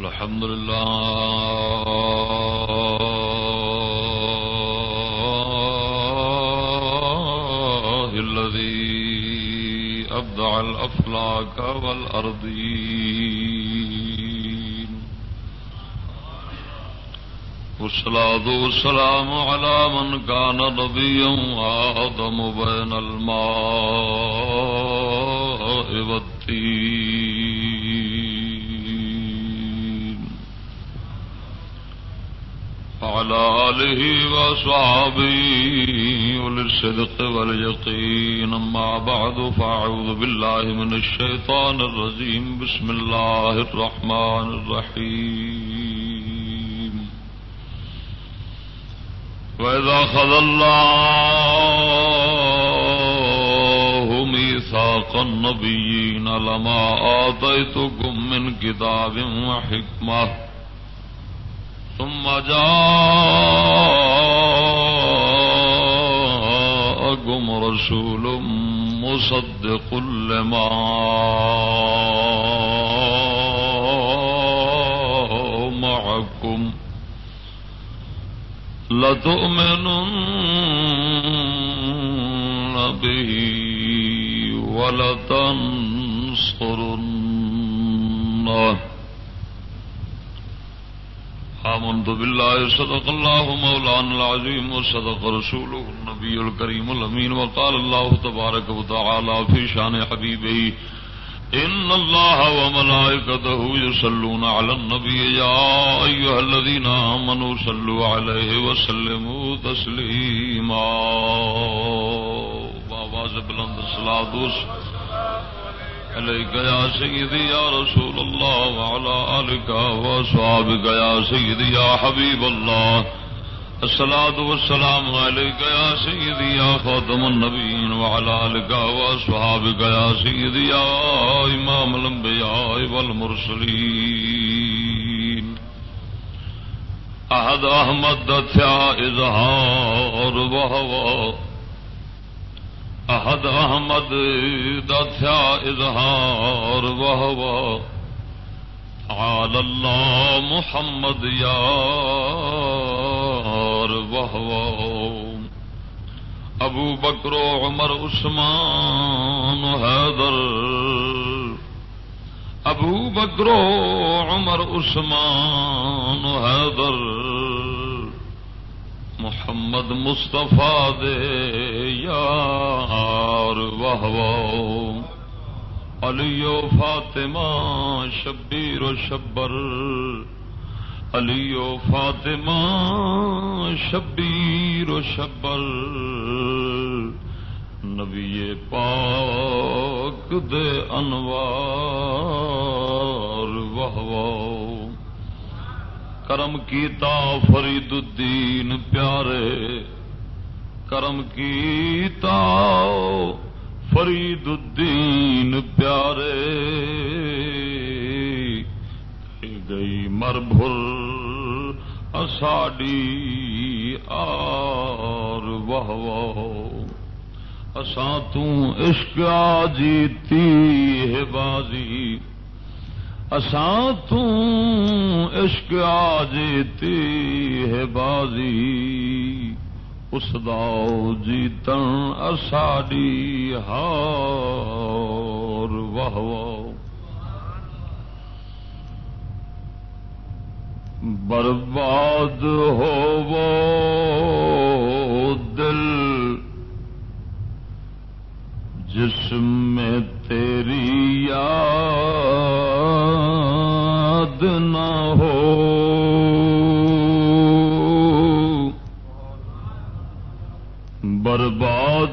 الحمد لله الذي أبدع الأفلاك والأرضين. والصلاة والسلام على من كان نبيا وآدم بين الماء والتين. وعلى آله وأصحابه وللصدق واليقين. أما بعد، فأعوذ بالله من الشيطان الرجيم. بسم الله الرحمن الرحيم. وإذا خذ الله ميثاق النبيين لما آتيتكم من كتاب وحكمة ثم جاءكم رسول مصدق لما معكم لتؤمنن به ولتنصرنه آمنت بالله صدق الله مولانا العظيم وصدق رسوله النبي الكريم الأمين وقال الله تبارك وتعالى في شان حبيبه إن الله وملائكته يصلون على النبي يا أيها الذين آمنوا صلوا عليه وسلموا تسليما بابا بلند الصلاة والسلام عليك يا سيدي يا رسول الله وعلى آلك وصحابك يا سيدي يا حبيب الله. الصلاة والسلام عليك يا سيدي يا خاتم النبيين وعلى آلك وصحابك يا سيدي يا إمام الأنبياء والمرسلين. أحد أحمد دثيا إظهار وهو احد احمد دتھیا اظہار وہ آل اللہ محمد یار وہ ابو بکرو عمر عثمان حیدر ابو بکرو عمر عثمان حیدر محمد مصطفیٰ دے یار واہ علیو فاطمہ شبیر و شبر علیو فاطمہ شبیر و شبر۔ نبی پاک دے انوار واہ واہ کرم کیتا فرید الدین پیارے۔ کرم کیتا فرید الدین پیارے۔ گئی مر بھر اساڈی آر واہ اساں تشک جیتی ہے بازی۔ اساں عشق آ جیتی ہے بازی، اس داؤ جیتن اساڈی ہار، واہ برباد ہو وہ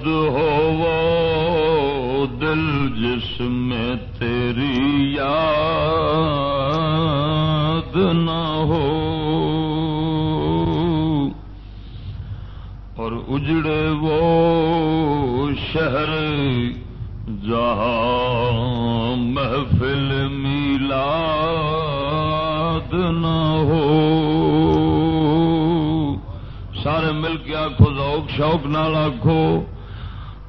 برباد ہو وہ دل جس میں تیری یاد نہ ہو۔ اور اجڑے وہ شہر جہاں محفل میلاد نہ ہو۔ سارے مل کے آخو ذوق، شوق نہ آخو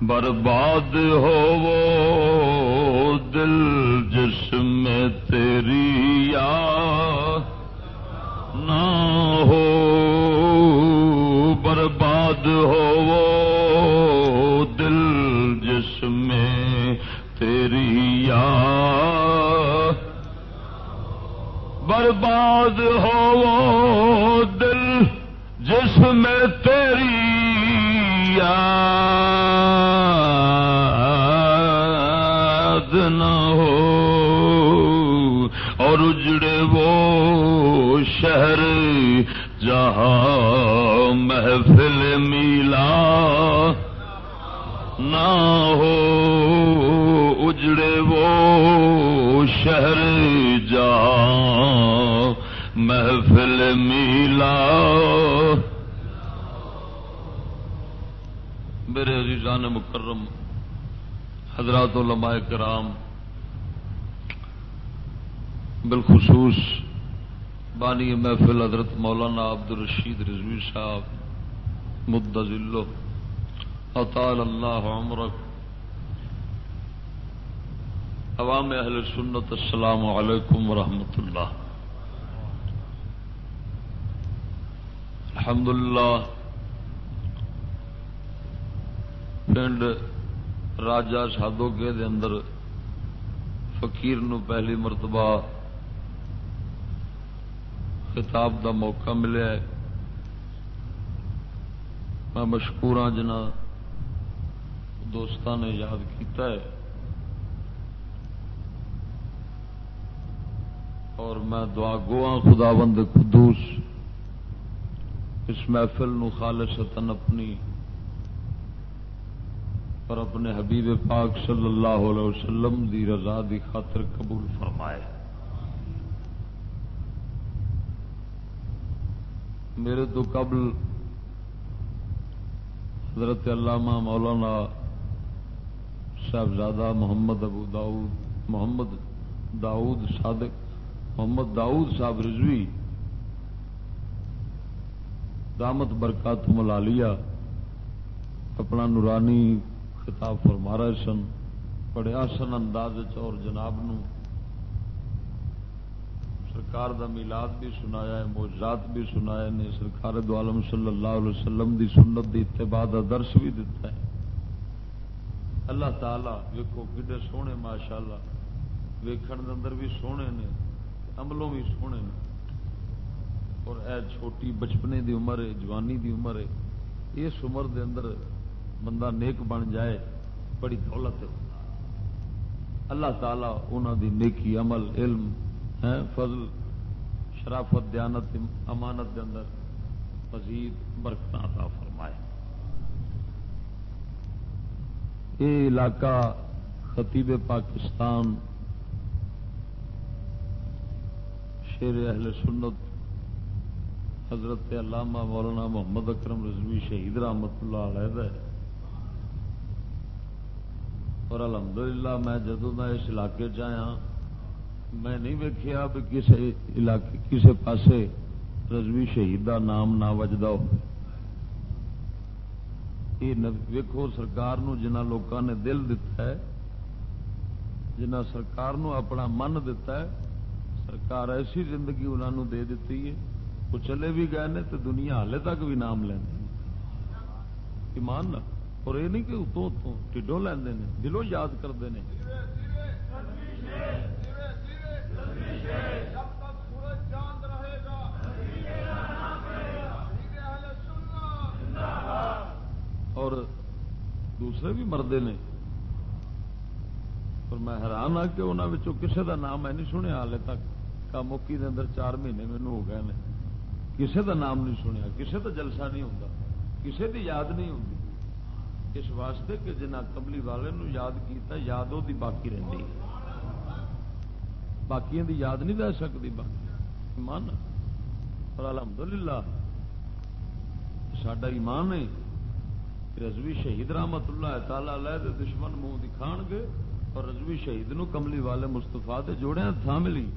برباد ہو وہ دل جس میں تیری یاد نہ ہو۔ برباد ہو وہ دل جس میں تیری یاد برباد ہو وہ دل جس میں تیری یاد شہر جہاں محفل میلا نہ ہو۔ اجڑے وہ شہر جہاں محفل میلا میرے عزیزان مکرم حضرات علماء کرام، بالخصوص بانی محفل حضرت مولانا عبد الرشید رضوی صاحب مدلو اطال اللہ عمرک، عوام اہل سنت، السلام علیکم ورحمۃ اللہ۔ الحمد للہ پنڈ راجا سادو کے اندر فقیر نو پہلی مرتبہ خطاب دا موقع ملیا ہے۔ میں مشکور ہاں جنا دوستان نے یاد کیتا ہے۔ اور میں دعا گوا خدا بند خدوس اس محفل نو خالصتن اپنی اور اپنے حبیب پاک صلی اللہ علیہ وسلم دی رضا دی خاطر قبول فرمائے۔ میرے تو قبل حضرت علامہ مولانا صاحبزادہ محمد ابو داؤد، محمد داؤد صادق، محمد داؤد صاحب رضوی، دامت برکات ملا لیا اپنا نورانی خطاب فرما رہے سن بڑے آسن انداز اور جناب نو۔ سرکار دا میلاد بھی سنایا ہے موجات بھی سنایا نے، سرکار دو عالم صلی اللہ علیہ وسلم دی سنت دی اتباع دا درس بھی دیتا ہے۔ اللہ تعالی ویکو کڈے سونے ماشاء اللہ ویکن اندر بھی سونے نے، عملوں بھی سونے نے۔ اور اے چھوٹی بچپنے دی عمر ہے، جوانی دی عمر ہے، اس عمر دے اندر بندہ نیک بن جائے، بڑی دولت ہے۔ اللہ تعالی انہوں دی نیکی عمل، علم فضل، شرافت، دیانت، امانت کے اندر مزید برکت عطا فرمائے۔ یہ علاقہ خطیب پاکستان، شیر اہل سنت، حضرت علامہ مولانا محمد اکرم رضوی شہید رحمت اللہ علیہ اور الحمدللہ میں جدوں میں اس علاقے چیا میں نہیں ویکیا بھی کسی علاقے کسی پاسے رضوی شہید کا نام نہ وجدا ہو۔ ویکو سرکار جنہ لوگوں نے دل دتا ہے جنہ سرکار نو اپنا من دتا ہے، سرکار ایسی زندگی انہوں دے دیتی ہے۔ وہ چلے بھی گئے نے تو دنیا ہالے تک بھی نام لینا ایمان اور یہ نہیں کہ اتوں اتوں ٹھڈوں لیندے نے، دلوں یاد کرتے ہیں اور دوسرے بھی مردے نے۔ اور میں حیران ہاں کہ انہوں کسے دا نام میں نہیں سنیا ہال تک کا موکی دے اندر چار مہینے مینو ہو گئے ہیں کسے دا نام نہیں سنیا، کسے دا جلسہ نہیں ہوتا کسے دی یاد نہیں ہوتی اس واسطے کہ جنہ کملی والے نو یاد کیتا، یاد وہ باقی رہتی باقی دی یاد نہیں رہ سکتی باقی ایمان۔ اور الحمدللہ سڈا ایمان ہے رضوی شہید رحمت اللہ تعالی لے دشمن منہ دکھا گے اور رضوی شہید نو کملی والے مستفا جوڑے تھا ملی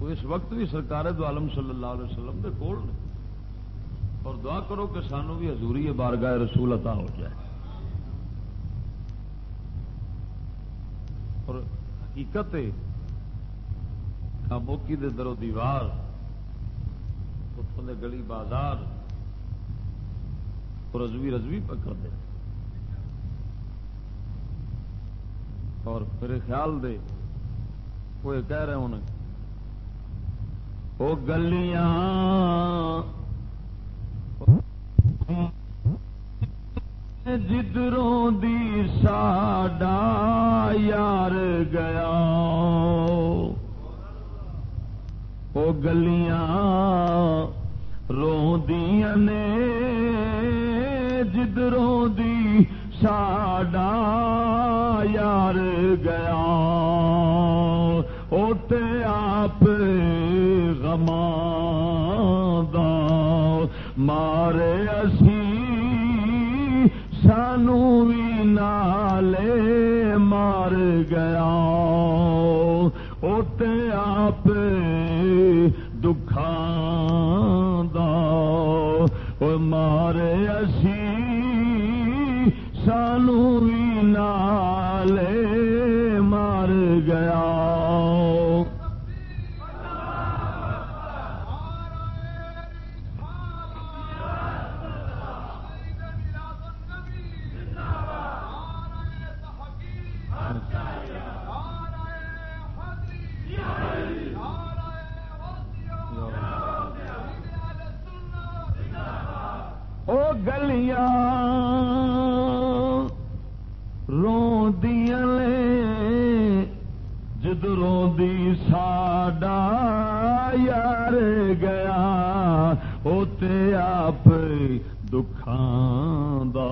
وہ اس وقت بھی سرکار دو عالم صلی اللہ علیہ وسلم دے کول نے۔ اور دعا کرو کہ سانو بھی حضوری بارگاہ رسول عطا ہو جائے۔ اور حقیقت خاموکی دے درو دیوار اتوں دے گلی بازار رضوی رضوی پکڑ دے۔ اور میرے خیال دے، وہ کہہ رہے ہوں وہ گلیاں جدروں دی ساڈا یار گیا وہ گلیاں روندیاں نے جدروں دی ساڈا یار گیا اوتے آپ گما مارے اسی، سانو بھی نالے مار گیا۔ اوتے آپ دکھان مارے اسی، سانو بھی نالے مار گیا۔ جد روندی ساڈا یار گیا، اوتے آپ دکھان دا،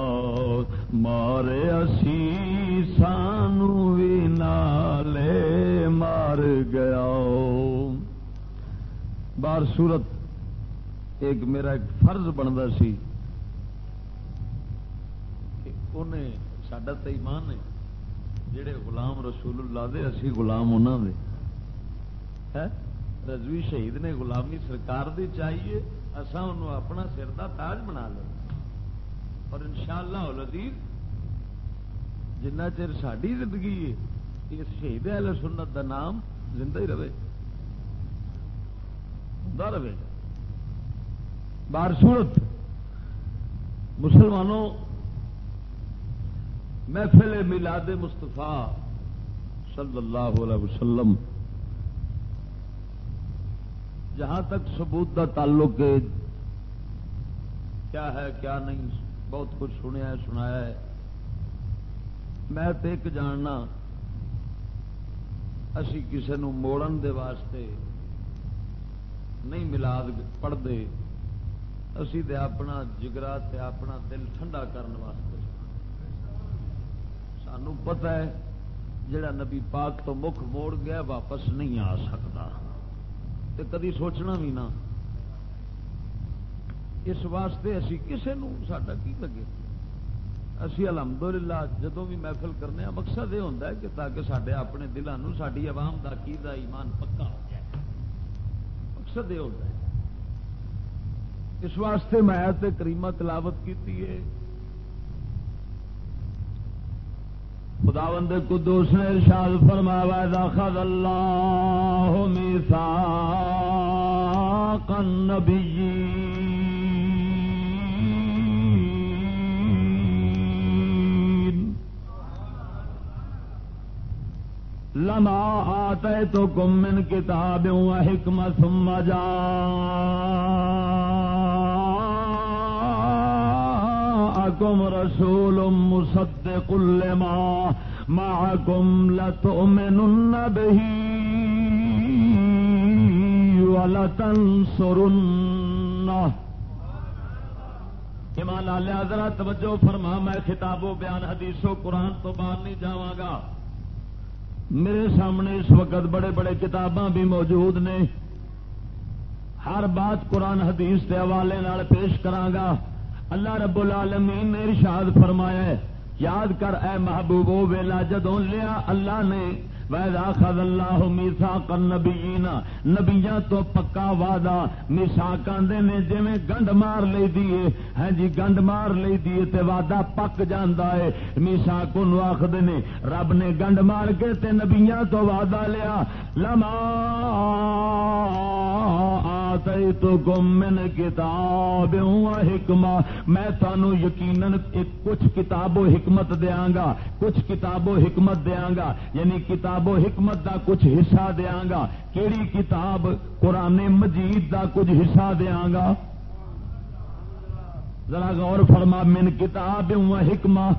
مارے اسی سانو بھی نالے مار گیا۔ بار صورت، ایک میرا ایک فرض بنتا سی انہیں سڈا تو ایمان ہے۔ جڑے غلام رسول اللہ دے، اسی غلام انہوں دے۔ رضوی شہید نے غلامی سرکار دی چاہیے اصا ان اپنا سر دا تاج بنا لیں اور ان شاء اللہ لذیذ چر ساری زندگی ہے، اس شہید اہل سنت دا نام زندہ ہی رہے۔ رہے۔ بار صورت مسلمانوں محفل میلاد مستفا صلی اللہ علیہ وسلم، جہاں تک ثبوت کا تعلق ہے، کیا ہے، کیا نہیں، بہت کچھ سنیا ہے، سنایا ہے۔ میں تو ایک جاننا، اسی کسی موڑن دے واسطے نہیں ملاد پڑھتے، اسی دے اپنا جگرا تے اپنا دل ٹھنڈا کرنے واسطے۔ سانو پتا ہے، جڑا نبی پاک تو مکھ موڑ گیا، واپس نہیں آ سکتا۔ تے کدی سوچنا بھی نہ۔ اس واسطے اسی کسے نو ساڈا کی لگے؟ اسی الحمدللہ جدو بھی محفل کرنے مقصد یہ ہوتا ہے کہ تاکہ سڈے اپنے دلوں ساری عوام کا عقیدہ، ایمان پکا ہو جائے۔ مقصد یہ ہوتا ہے۔ اس واسطے میں کریمہ تلاوت کی خداوند قدوس نے ارشاد فرمایا دخل اللہ میثاق النبیین لما آتیتکم من کتاب و حکمت ثم جاءکم رسول مصدق لما معكم لتؤمنن به ولتنصرنه. ایمان لیا ذرا توجہ فرما، میں خطاب و بیان حدیث و قرآن تو باہر نہیں جاگا میرے سامنے اس وقت بڑے بڑے کتاباں بھی موجود نے۔ ہر بات قرآن حدیث کے حوالے پیش کرانگا اللہ رب العالمین نے ارشاد فرمایا ہے، یاد کر اے محبوب ویلا جدو لیا اللہ نے خد اللہ میسا کر نبی نبیا تو پکا وعدہ میسا کھانے نے جی گنڈ مار لی دیے ہاں جی گنڈ مار لی دیے تے وعدہ پک جانا ہے۔ میسا کن آخر نے، رب نے گنڈ مار کے تے نبیا تو وعدہ لیا۔ لما تو گمن کتاب حکما میں تھانو یقیناً کچھ کتاب و حکمت دیا گا، کچھ کتاب و حکمت دیا گا۔ یعنی کتاب و حکمت دا کچھ حصہ دیا گا۔ کیڑی کتاب قرآن مجید دا کچھ حصہ دیا گا؟ ذرا غور فرما، من کتاب حکمہ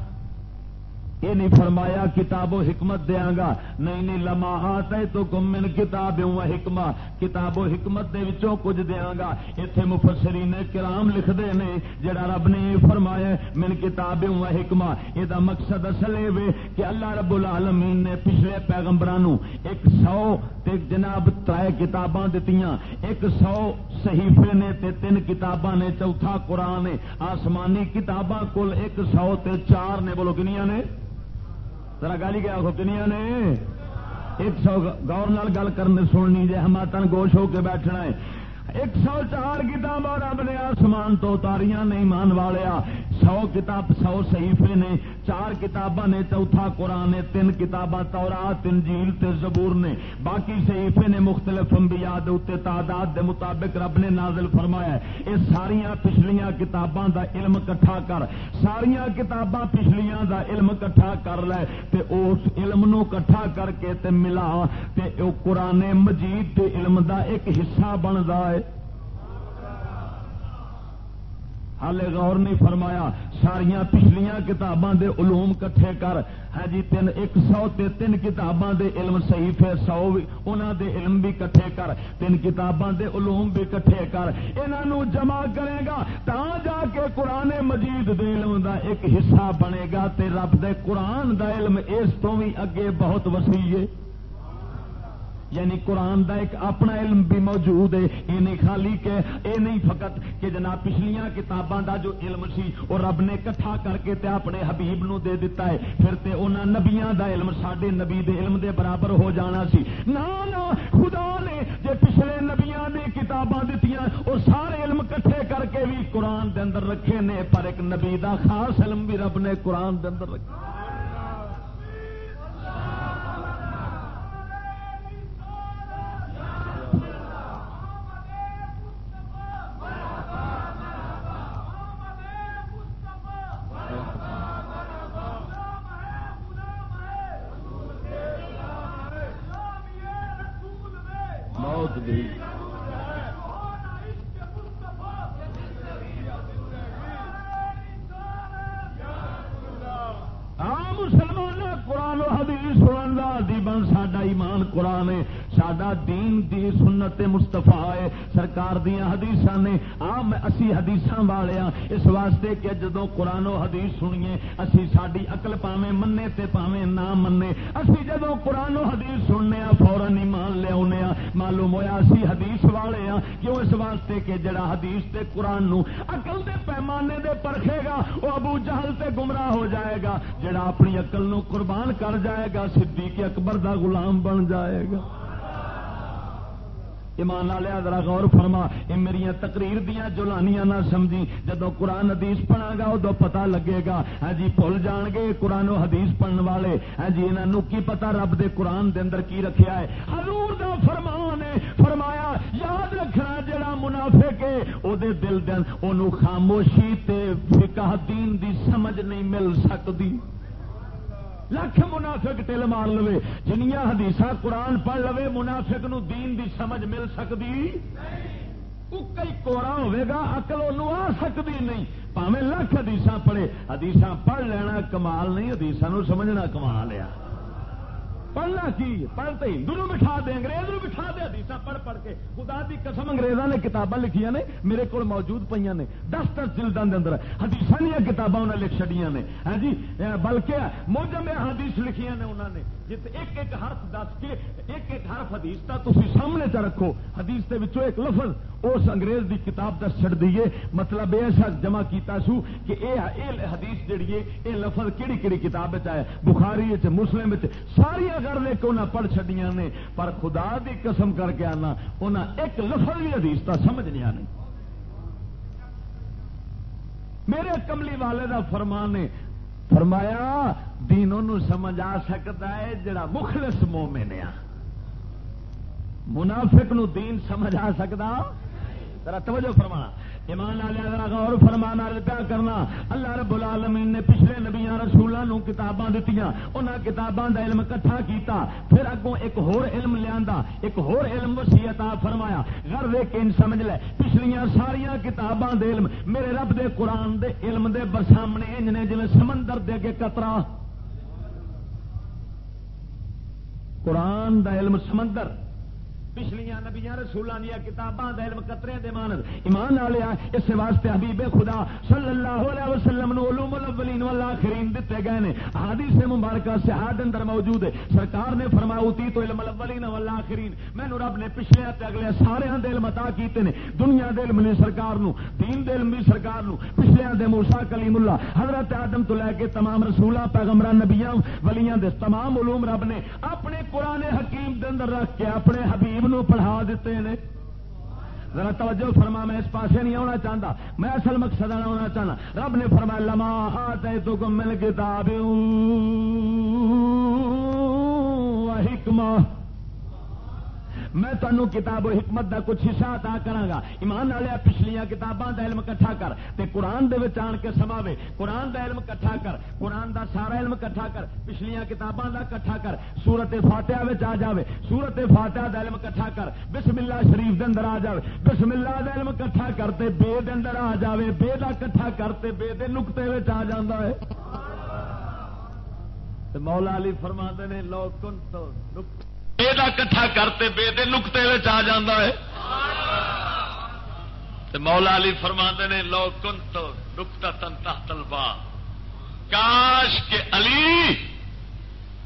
یہ نہیں فرمایا کتاب و حکمت دیا گا نہیں نہیں لما آتا ہے تو گمن کتاب حکمہ۔ کتاب و حکمت دے وچوں کچھ دیا گا اتنے مفسرین کرام لکھتے ہیں جڑا رب نے فرمایا من کتاب حکمہ۔ یہ مقصد اصل ہے کہ اللہ رب العالمین نے پچھلے پیغمبران ایک سو تے جناب تر کتاباں دیتی ایک سو صحیفے نے تے تین کتاباں نے، چوتھا قرآن آسمانی کتاباں کل ایک سو تے چار نے، بولو کنیا نے؟ ذرا گالی گیا کنیا نے۔ ایک سو گور نال گل کرنے سننی جی ہماتن گوش ہو کے بیٹھنا ہے۔ ایک سو چار کتاباں رب نے آسمان تو اتاریاں نہیں مان والیا سو کتاب سو صحیفے نے، چار کتاباں نے، چوتھا قرآن نے، تین کتاباں تورا تین جیل تے زبور نے۔ باقی صحیفے نے مختلف انبیاء دے اتے تعداد دے مطابق رب نے نازل فرمایا یہ ساریاں پچھلیاں کتاباں دا علم کٹھا کر، ساریاں کتاباں پچھلیاں دا علم کٹھا کر لے تے اس علم نو کٹھا کر کے تے ملا تے او قرآن مجید تے علم دا ایک حصہ بنتا ہے ہالے غور نہیں فرمایا۔ ساریا پچھلیاں کتاباں دے علوم کٹھے کر۔ ہے جی تین ایک سو تے تین کتاباں دے علم صحیح ہے سو انہاں دے علم بھی کٹھے کر۔ تین کتاباں دے علوم بھی کٹھے کر۔ انہاں جمع کرے گا تا جا کے قرآن مجید دے علم دا ایک حصہ بنے گا تے رب دے قرآن دا علم اس تو بھی اگے بہت وسیع ہے۔ یعنی قرآن دا ایک اپنا علم بھی موجود ہے۔ یہ نہیں خالی کہ یہ نہیں فقط کہ جناب پچھلیاں کتاباں دا جو علم سی، وہ رب نے کٹھا کر کے تے اپنے حبیب نو دے دیتا ہے۔ پھر تے انہاں نبیاں دا علم سڈے نبی دے علم دے برابر ہو جانا سی۔ نا نا خدا نے جے پچھلے نبیاں دی کتاباں دتیاں، وہ سارے علم کٹھے کر کے بھی قرآن دے اندر رکھے نے، پر ایک نبی دا خاص علم بھی رب نے قرآن دے اندر دی قرآن ہے سڈا دین دی سنت مستفا ہے، سرکار دیا حدیث نے۔ آم اسی حدیث والے ہاں۔ اس واسطے کہ جدو قرآن و حدیث سنیے، اسی ساری اقل پاوے منے تے پاوے نہ منے اسی جدو قرآن و حدیث سننے ہاں، فورن ہی مان لیا ہاں۔ معلوم ہوا اسی حدیث والے ہاں۔ کیوں اس واسطے کہ جڑا حدیث تے قرآن نو اقل دے پیمانے دے پرکھے گا وہ ابو جہل تے گمراہ ہو جائے گا۔ جڑا اپنی اقل نو قربان کر جائے گا، صدیق اکبر دا غلام بن جائے گا۔ ایمان لیا ذرا غور فرما۔ یہ میری تقریر دیا جلانیاں نہ سمجھی۔ جدو قرآن حدیث پڑھا گا ادو پتا لگے گا۔ ہاں جی بھول جان گے قرآن و حدیث پڑھنے والے۔ ہاں جی انہوں کی پتا رب دے قرآن دے اندر کی رکھیا ہے؟ حضور دا فرمان ہے، فرمایا، یاد رکھنا جڑا منافع کے او دے دل دن انہوں خاموشی تے فقہ دین دی سمجھ نہیں مل سکتی لکھ منافق ٹل مار لو جنیا حدیث قرآن پڑھ لو منافق نو دین دی سمجھ مل سکتی کئی کوڑا ہوگا اقل ان آ سکتی نہیں۔ پاوے لکھ حدیث پڑھے حدیث پڑھ لینا کمال نہیں حدیث سمجھنا کمال آ پڑھنا کی پڑھتے ہندو نو بٹھا دے، انگریز نو بٹھا دے حدیث پڑھ پڑھ کے۔ خدا دی قسم انگریزاں نے کتاباں لکھیاں نے، میرے کو موجود پہ نے۔ دس دس جلدوں کے اندر حدیث دیا کتاباں انہیں لکھ چڑیاں نے۔ ہاں جی بلکہ موجم حدیث لکھیاں نے انہوں نے۔ جت ایک ایک حرف دس کے ایک ایک حرف حدیث کا تھی سامنے چ رکھو۔ حدیث کے ایک لفظ، اس انگریز دی کتاب دس چڑ دیے مطلب ایسا جمع کیتا سو کہ اے اے حدیث جڑی ہے یہ لفظ کہڑی کہڑی کتاب آیا بخاری مسلم ساری گھر لے کے انہیں پڑھ چڈیا نے، پر خدا دی قسم کر کے آنا انہیں ایک لفظ بھی حدیث کا سمجھ نہیں آنے میرے کملی والے دا فرمان نے فرمایا دین ان سمجھ آ سکتا ہے جڑا مخلص مومن آ منافق نو دین سمجھ آ سکتا؟ ذرا توجہ فرمانا ایمان ذرا غور فرمان پیا کرنا، اللہ رب العالمین نے پچھلے نبیا رسولوں کتاباں دیتی انہاں کتاباں دا علم کٹھا کیتا، پھر اگوں ایک ہور علم لیا ایک ہور علم وسیعت فرمایا۔ گھر دے کے سمجھ لے، پچھلیاں ساریا کتاباں دے علم، میرے رب دے قرآن دے علم دے برسامنے انج نے جی سمندر دے اگے کترا۔ قرآن دا علم سمندر پچھلیاں نبیاں رسولوں دیا کتاباں علم قطرے دے مانت ایمان والے اس واسطے حبیب خدا صلی اللہ علیہ وسلم نو علوم الاولین والآخرین دتے گئے نے۔ حدیث مبارکہ صحاد اندر موجود ہے۔ سرکار نے فرمایا، اوتی تو علم الاولین والآخرین۔ مینوں رب نے پچھلے تے اگلے سارے دے علم عطا کیتے نے۔ دنیا دے علم نے سرکار نو، دین دے علم بھی سرکار نو۔ پچھلے دے موسی کلیم اللہ، حضرت آدم تو لے کے تمام رسولاں پیغمبراں نبیاں، ولیاں دے تمام علوم رب نے اپنے قران حکیم دے اندر رکھ کے، اپنے حبیب نو پڑھا دیتے ہیں ذرا توجہ فرما، میں اس پاسے نہیں آنا چاہتا میں اصل مقصد آنا چاہنا رب نے فرمایا، لما آتے تو مل کتاب حکمہ میں تمہیں کتاب و حکمت دا کچھ حصہ عطا کرا ایمان والے، پچھلیاں کتاباں دا علم کٹھا کر تے قرآن دے وچ آن کے سماوے قرآن دا علم کٹھا کر، قرآن دا سارا علم کٹھا کر، پچھلیاں کتاباں دا کٹھا کر، سورت فاتحہ وچ آ جاوے۔ سورت فاتحہ دا علم کٹھا کر بسم اللہ شریف دے اندر آ جاوے۔ بسم اللہ دا علم کٹھا کرتے بے دے اندر آ جاوے۔ بے دا کٹھا کرتے بے دے نقطے وچ آ جاندا ہے۔ مولا علی فرما نے، لو کن تو نقطے بے کا کٹھا کرتے بے دے نقطے آ جا ہے مولا علی فرما نے لو کن تو نکتا تن تلبا کاش کے علی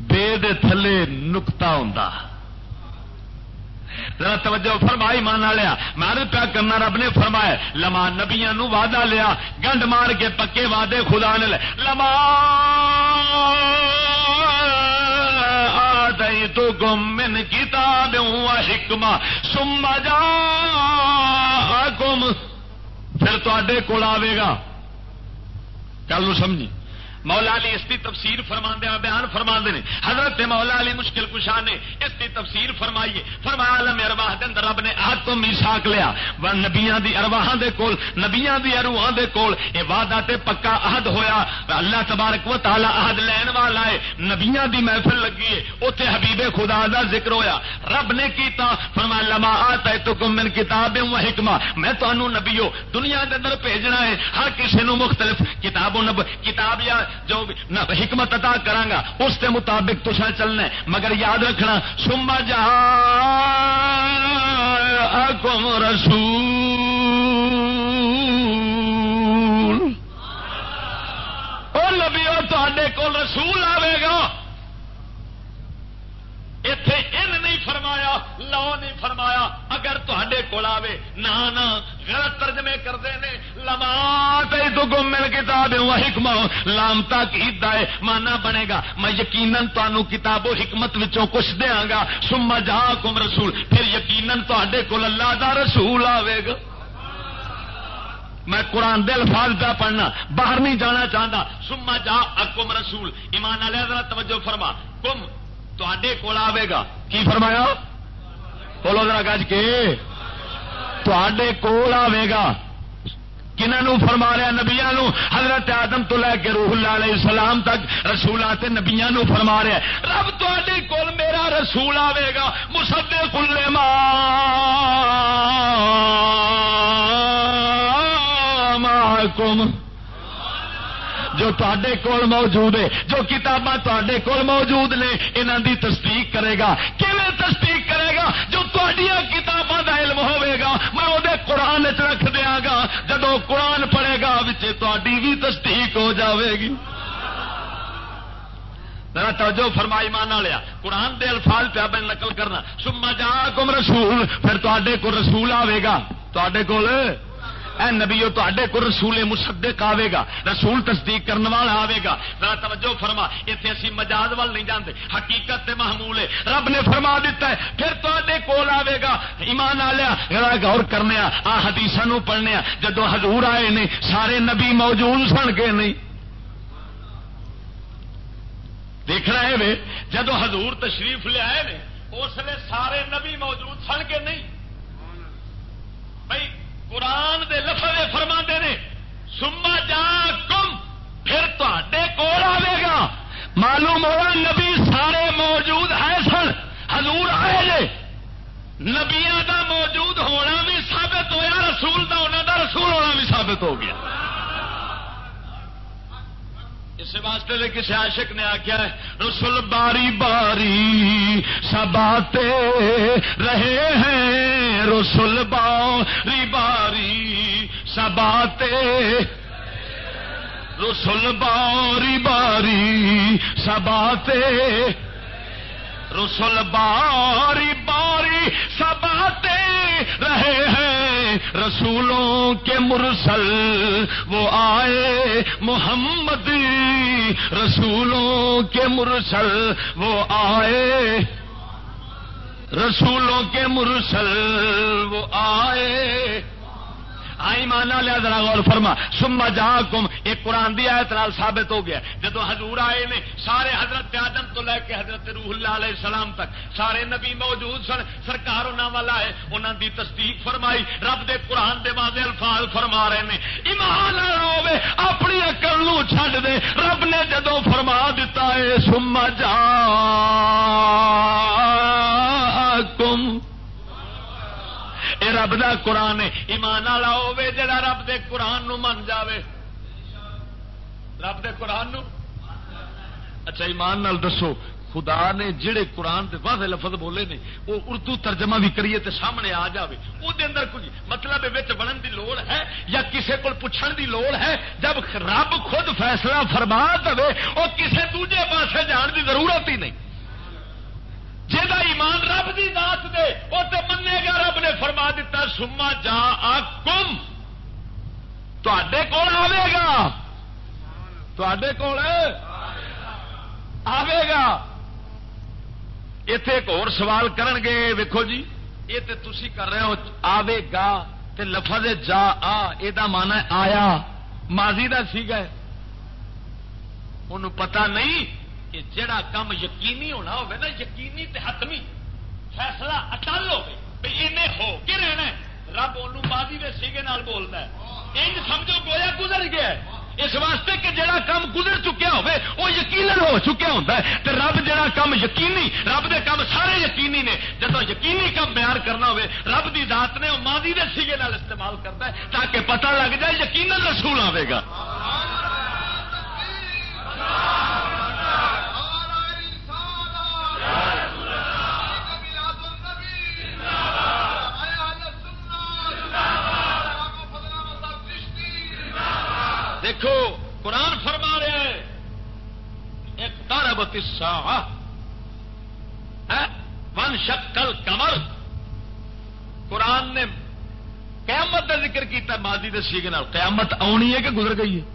بے دے تھلے نکتا ہوں ذرا توجہ فرمائی مان لیا میں پیا کرنا رب نے فرمایا لما نبیا وعدہ لیا گنڈ مار کے پکے وعدے خدا نے لما تو گم من کتاب حکما سما جا گم پھر تے کول آئے گا۔ کل سمجھی۔ مولا علی اس کی تفسیر فرما دیا بیان فرما نے حضرت مولا علی مشکل کشا نے اس کی تفسیر فرمائیے فرمایا، عالم ارواہ دے اندر رب نے آج تو میساک لیا۔ نبیاں دی ارواہ دے کول، نبیاں دی اروہاں دے کول اے وعدہ تے پکا عہد ہویا۔ اللہ تبارک و تعالی عہد لین والا ہے۔ نبیاں دی محفل لگی ہے۔ اوتھے حبیب خدا دا ذکر ہویا۔ رب نے کیتا، فرمایا، لما آتیتکم من کتاب و حکمہ میں تانوں نبیو دنیا دے اندر بھیجنا ہے۔ ہر کسی نو مختلف کتاب و نب، کتاب یا جو حکمت ادا کرانگا، اس کے مطابق تسا چلنا مگر یاد رکھنا سما جا کم رسول لبیو تے کول رسول آئے گا۔ اتے ان نہیں فرمایا لو نہیں فرمایا اگر تے کول آئے نہ غلط ترجمے کرتے ہیں لما تو گم مل کتاب حکم لامتا کی ہے مانا بنے گا میں یقیناً تمہوں کتاب و حکمت وچوں کچھ دیا گا سما جا کم رسول پھر یقیناً تے کول اللہ دا رسول آئے گا میں قرآن دل فال پہ پڑھنا باہر نہیں جانا چاہتا سما جا اکم رسول ایمان علیہ توجہ فرما کم تے کول آئے گا۔ کی فرمایا؟ بولو ذرا گج کے۔ تے کول آئے گا۔ کنہوں فرما رہا نبیا حضرت آدم تو لے کے روح اللہ علیہ السلام تک رسولا نبیا فرما رہا رب تے کول میرا رسول آئے گا۔ مسدے کلے ماں کم جو تے کول موجود ہے، جو کتاباں تے کول موجود نے انہوں دی تصدیق کرے گا۔ کیون تصدیق کرے گا؟ جو کتاباں دا علم ہوے گا، میں وہ قرآن چ رکھ دیا گا۔ جدو قرآن پڑے گا تاری بھی تصدیق ہو جاوے گی۔ میرا توجہ فرمائی مانا لیا۔ قرآن دے الفاظ پیا بن نقل کرنا۔ سما جا کم رسول، پھر تے کو رسول آئے گا۔ تے کول اے نبیو تے کو رسول مصدق آئے گا، رسول تصدیق کرنے والا آئے گا۔ ذرا توجہ فرما اتنے اسی مجاز وال نہیں جانتے حقیقت تے محمول ہے۔ رب نے فرما دیتا ہے، پھر تے کول آئے گا۔ ایمان آ لیا غور کرنے آ حدیث پڑھنے جدو حضور آئے نے، سارے نبی موجود سن کے نہیں۔ دیکھ رہے وے جدو حضور تشریف لے آئے نے، اس لیے سارے نبی موجود سن کے نہیں۔ بھائی قرآن دے لفظ فرما نے، سما جا کم پھر تے کول آئے گا۔ معلوم ہوا نبی سارے موجود ہے سن، حضور آئے جے نبیا کا موجود ہونا بھی ثابت ہوا رسول کا ہونا دا رسول ہونا بھی ثابت ہو گیا۔ اس واسطے سے کسی عاشق نے آخیا رسول باری باری سب آتے رہے ہیں، رسول باری باری سب آتے رسول باری باری سب آتے رسول باری باری سب آتے رہے ہیں۔ رسولوں کے مرسل وہ آئے محمد۔ رسولوں کے مرسل وہ آئے۔ رسولوں کے مرسل وہ آئے۔ ہاں، آئی مانا لیا، ذرا غور فرما۔ سما جا کم ایک قرآن دی آیت نال ثابت ہو گیا۔ جدو حضور آئے نے، سارے حضرت آدم تو لے کے حضرت روح اللہ علیہ السلام تک، سارے نبی موجود سن، سرکار انہوں والا ہے انہوں دی تصدیق فرمائی۔ رب دے قرآن دے واضح الفاظ فرما رہے ہیں ایمان ہوے اپنی اکل نو چھڈ دے۔ رب نے جدو فرما دیتا ہے سما جا کم اے رب دا قرآن ہے۔ ایمان والا ہوے جڑا رب دے قرآن نو من جاوے۔ رب دے قرآن نو؟ اچھا ایمان نال دسو۔ خدا نے جڑے قرآن دے واضح لفظ بولے نے، وہ اردو ترجمہ بھی کریے تے سامنے آ جاوے۔ او دے اندر کچھ مطلب بنن دی لوڑ ہے یا کسے کو پوچھن دی لوڑ ہے؟ جب رب خود فیصلہ فرما دے وہ کسے دوجے پاسے جان دی ضرورت ہی نہیں۔ جا ایمان رب کی دات دے وہ تو منے گا، رب نے فرما دیتا، سما جا کم تے کول آئے گا۔ تے کول آئے گا۔ اتے ایک اور سوال کرن گے ویکو جی۔ یہ تو تھی کر رہے ہو آئے گا تے لفظ جا آ یہ مانا آیا۔ ماضی کا سیگا انہوں پتا نہیں کہ جڑا کم یقینی ہونا ہوگا نا، یقینی تے حتمی فیصلہ اٹل ہو ہو کے رہنا رب ان بازی کے سیگے نال بولتا ہے۔ انج سمجھو گویا گزر گیا ہے۔ اس واسطے کہ جڑا کام گزر چکیا ہوئے وہ یقین ہو چکیا ہوتا ہے۔ تو رب جڑا کام یقینی، رب دے کام سارے یقینی نے۔ جب یقینی کام بیان کرنا ہوئے رب دی ذات نے وہ ماضی کے سیگے نال استعمال کرتا ہے تاکہ پتہ لگ جائے یقین رسول آئے گا۔ دیکھو قرآن فرما رہے ہیں۔ ایک تارا بتیسا ون شکل کمر۔ قرآن نے قیامت کا ذکر کیا ماضی کے سیگے قیامت آنی ہے کہ گزر گئی ہے؟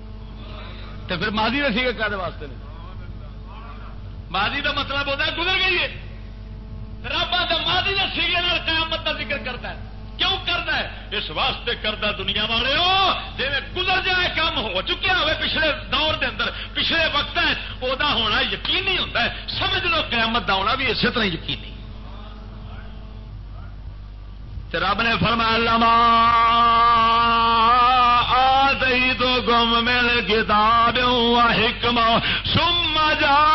تو پھر ماضی کا سیگا کیا واسطے نے ماضی کا مطلب ہوتا ہے گزر گئی ہے۔ رب ماضی کے سیگے قیامت کا ذکر کرتا ہے۔ کیوں کرنا ہے؟ اس واسطے کرتا دنیا والے ہو جی گزر جائے کام ہو چکیا ہوئے پچھلے دور دے اندر، پچھلے وقت وہ ہونا یقینی ہوتا ہے۔ سمجھ لو قیامت دا ہونا بھی اسی طرح یقینی۔ رب نے فرمایا، لما آئی تو گم مل کتاب حکم سم جا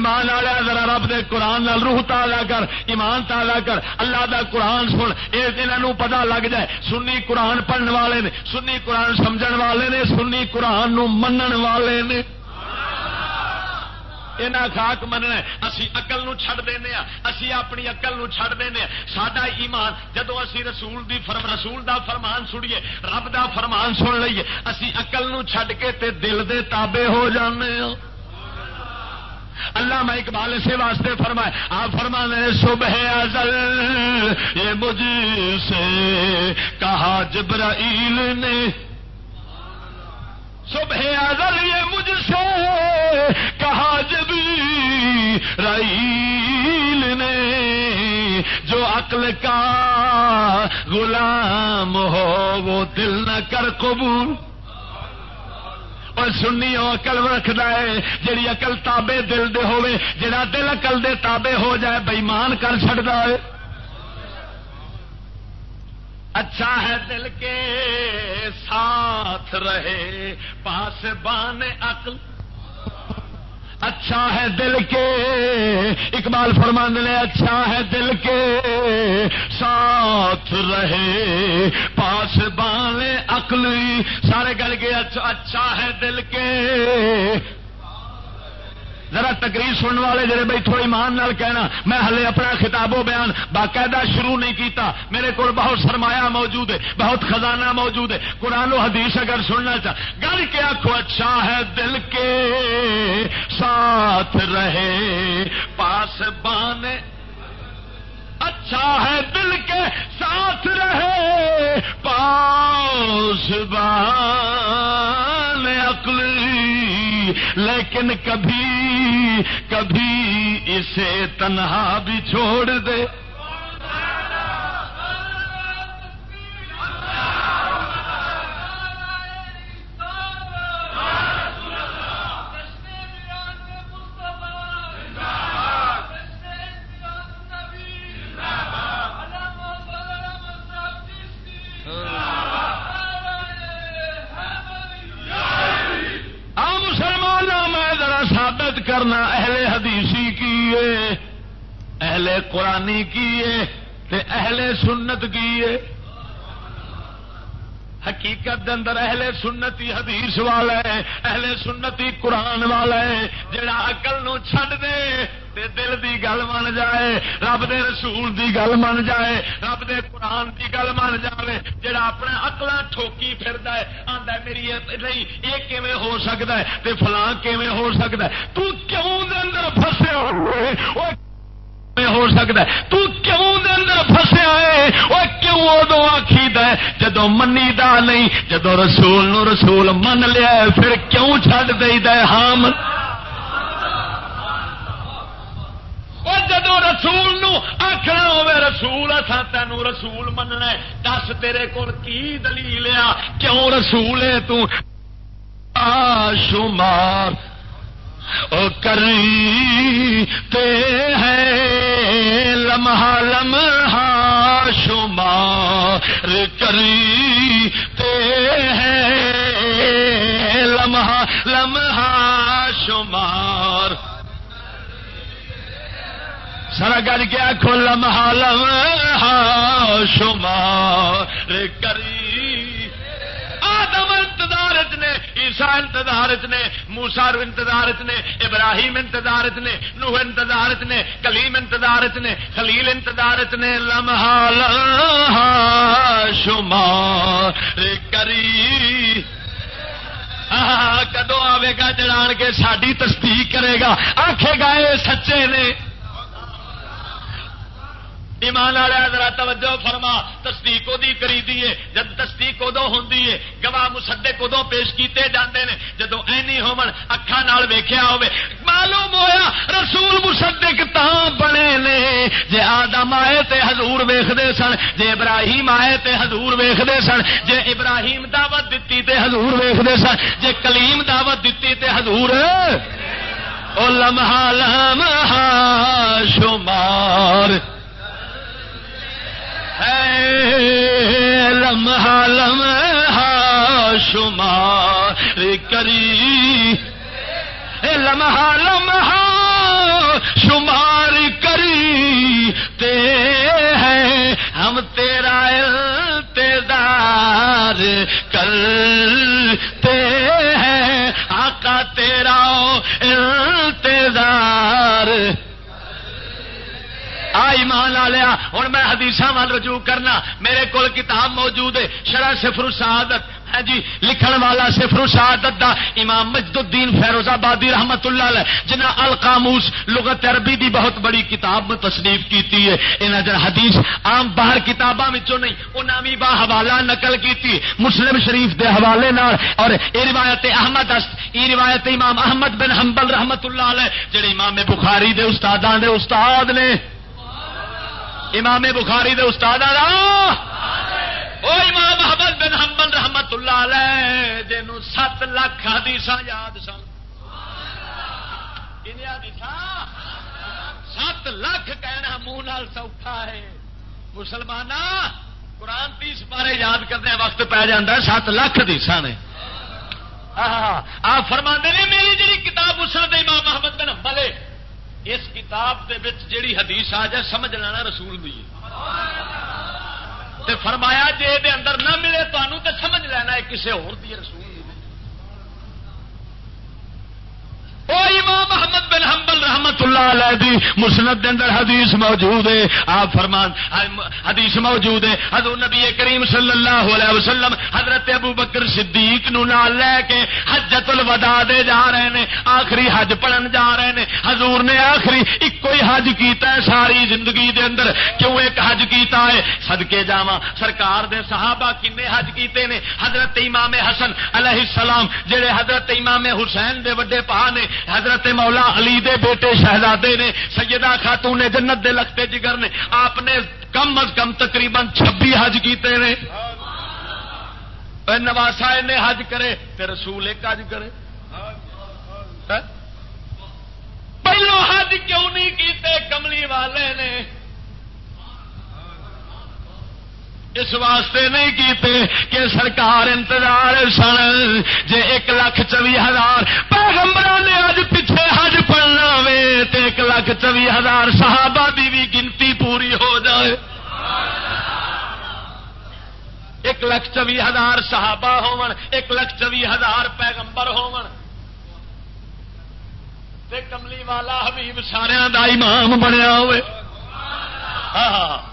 ایمان والا ذرا رب دے قرآن نال روح تازہ کر، ایمان تازہ کر۔ اللہ دا قرآن سن یہ پتا لگ جائے۔ سنی قرآن پڑھنے والے نے، سنی قرآن سمجھ والے نے، سنی قرآن نو منن والے نے۔ یہاں خاک مننا اسی اقل نو چھڑ دینے ہاں، اسی اپنی اقل نو چھڑ دینے ہاں۔ ساڈا ایمان جدو اسی رسول دی فرم، رسول دا فرمان سنیے، رب دا فرمان سن لیے اسی اقل نو چھڑ کے تے دل دے تابے ہو جانے ہاں۔ اللہ میں اقبال سے واسطے فرمائے، آپ فرمانے، صبح ازل، یہ مجھ سے کہا جبرائیل نے۔ صبح ازل، یہ مجھ سے کہا جبی رائیل نے۔ جو عقل کا غلام ہو، وہ دل نہ کر قبول۔ اور سنی وہ اقل رکھد ہے۔ جیڑی اقل تابے دل دے ہوے جڑا دل اقل دے تابے ہو جائے بےمان کر چڑتا ہے۔ اچھا ہے دل کے ساتھ رہے، پاس بان عقل اچھا ہے دل کے۔ اقبال فرماند نے اچھا ہے دل کے۔ ساتھ رہے پاس بانے عقلی سارے گل کے اچھا, اچھا ہے دل کے۔ ذرا تقریر سننے والے جڑے بھائی تھوڑی مان نال کہنا، میں ہلے اپنا خطابوں بیان باقاعدہ شروع نہیں کیتا۔ میرے کو بہت سرمایہ موجود ہے، بہت خزانہ موجود ہے۔ قرآن و حدیث اگر سننا چاہ گل کے آخو اچھا ہے، دل کے ساتھ رہے۔ پاس بانے اچھا ہے، دل کے ساتھ رہے۔ پاس بان اچھا اقلی لیکن کبھی کبھی اسے تنہا بھی چھوڑ دے۔ کرنا اہل حدیثی کی اہل قرآنی کی اہل سنت کی حقیقت دے اندر اہل سنتی حدیث والا ہے اہل سنتی قرآن والا ہے جڑا اقل نو چھڈ دے تے دل دی گل من جائے، رب دے رسول دی گل من جائے، رب دے قرآن دی گل من جائے جڑا اپنا اکلا ٹھوکی پھردا ہے، آندا میری نہیں، یہ کیویں ہو سکتا ہے تے فلاں کیویں ہو سکتا ہے؟ تو کیوں دے اندر پھسے ہوئے؟ ہو سکتا ہے۔ تو کیوں دے اندر فسیا ہے وہ کیوں ادو آخی ہے جدو منی دا نہیں جدو رسول نو رسول من لیا ہے، پھر کیوں چڈ دے ہام جدو رسول آخنا ہوے رسول اصا تین رسول مننا دس تیرے کول کی دلیل آ کیوں رسول ہے تو شمار کری تے ہے لمحہ لمحہ شمار کری تے ہے لمحہ لمحہ شمار سر گل کیا کھو لمحہ لمحہ شمار کری آدم انتظار نے عیسا انتظار نے موسار انتظار نے، ابراہیم انتظار نے، نوح انتظار نے، کلیم انتظار نے، خلیل انتظار نے، لمحہ لمحہ شمار کری۔ کدو آئے گا جڑان کے ساری تصدیق کرے گا؟ آخے گا یہ سچے نے۔ ایمان والا ذرا توجہ فرما، تصدیق ادی کری دیے جب تصدیق ادو ہوں گواہ مسدے ادو پیش کیتے جاندے نے۔ جدو اینی ہومن اکھا نال ویکھیا ہوے معلوم ہویا رسول مصدق تاں بنے نے۔ جے آدم آئے تے حضور ویکھدے سن، جے ابراہیم آئے تے حضور ویکھدے سن۔ جے ابراہیم دعوت دتی تے حضور ویکھدے سن۔ جے کلیم دعوت دتی تے حضور او لمحہ لمحہ شمار۔ لمحہ لمحہ شمار کری۔ لمحہ لمحہ شمار کری۔ تے ہیں ہم تیرا انتظار کرتے ہیں۔ آقا تیرا انتظار آ ایمان آ لیا ہوں میں حدیث وال رجوع کرنا۔ میرے کو کتاب موجود ہے، شرح سفر سعادت ہاں جی لکھن والا سفر شہادت دا امام مجد الدین فیروز آبادی رحمت اللہ علیہ جنہ القاموس لغت عربی دی بہت بڑی کتاب میں تصنیف کیتی ہے۔ انہاں جن حدیث عام باہر کتاباں وچوں نہیں انہاں بھی با حوالہ نقل کیتی مسلم شریف دے حوالے نال۔ اور اے روایت احمد است، ای روایت امام احمد بن حنبل رحمت اللہ علیہ، جڑے امام بخاری دے استاداں دے استاد نے۔ امام بخاری دے استاداں او امام احمد بن حنبل رحمت اللہ علیہ جنوں 7 لاکھ حدیثاں یاد سن۔ سات لاکھ کہنا منہ نال سوکھا ہے۔ مسلمان قرآن تیس بارے یاد کرنے وقت پی جا سات لاکھ حدیث نے۔ آپ فرما نے، میری جی کتاب اس امام محمد بن حنبل اس کتاب دے وچ جیڑی حدیث آ جائے، سمجھ لینا رسول دی۔ تے فرمایا جی اندر نہ ملے تو سمجھ لینا ہے کسی ہو رسول۔ امام محمد بن حنبل رحمت اللہ علیہ دی مسند اندر حدیث موجود ہے۔ آپ فرمان حدیث موجود ہے۔ حضور نبی کریم صلی اللہ علیہ وسلم حضرت ابو بکر صدیق نو نال لے کے حجت الوداع دے جا رہے ہیں آخری حج پڑھن جا رہے ہیں حضور نے آخری ایک کوئی حج کیتا ہے ساری زندگی دے اندر۔ کیوں ایک حج کیتا ہے؟ صدقے جاواں۔ سرکار دے صحابہ کنے حج کیتے نے؟ حضرت امام حسن علیہ السلام، جڑے حضرت امام حسین دے وڈے پا نے حضرت مولا علی دے بیٹے شہزادے نے، سیدہ خاتون نے جنت دے لگتے جگر نے، آپ نے کم از کم تقریباً چھبی حج کیتے نے۔ نواسا نے حج کرے تے رسول ایک حج کرے۔ ہاں؟ پہلو حج کیوں نہیں کیتے؟ کملی والے نے۔ اس واسطے نہیں کیتے کہ سرکار انتظار سن جے ایک لاکھ چوی ہزار پیغمبر نے اج پیچھے حج پڑنا وے تو ایک لاکھ چوی ہزار صحابہ دی بھی گنتی پوری ہو جائے۔ ایک لاکھ چوی ہزار صحابہ ہون ایک لاکھ چوی ہزار پیغمبر ہون کملی والا حبیب سارا دا امام بنیا ہوئے۔ ہاں ہاں۔, ہاں۔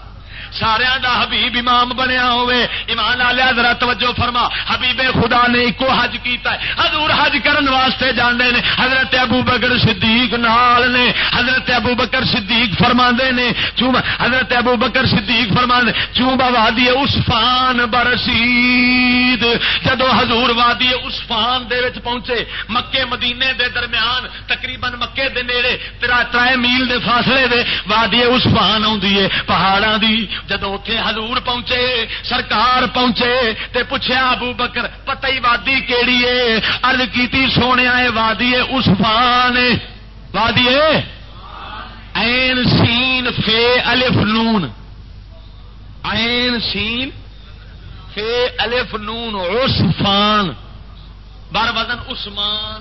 سارا دا حبیب امام بنیا ہوئے۔ ایمان آلیا ذرا توجہ فرما۔ حبیب خدا نے ایک حج کیتا ہے۔ حضور حج کرن واسطے جانے نے۔ حضرت ابو بکر صدیق نال نے۔ حضرت ابو بکر صدیق فرما نے۔ چوم حضرت ابو بکر صدیق فرما دے چوم وادی عثفان برسید۔ جدو حضور وادی عثفان دے وچ پہنچے، مکے مدینے دے درمیان، تقریباً مکے دے نیڑے تیرا ترائے میل دے فاصلے دے، وادی عثفان آدھی ہے۔ پہاڑاں دی جدو اتے ہزور پہنچے، سرکار پہنچے تے پوچھا ابو بکر، پتہ ہی وادی کیڑی ہے؟ ارد کی سونے وادی اس فان وادی این سین، فے، الف، نون۔ این سین، فے، الف، نون عثفان بار بدن عثمان۔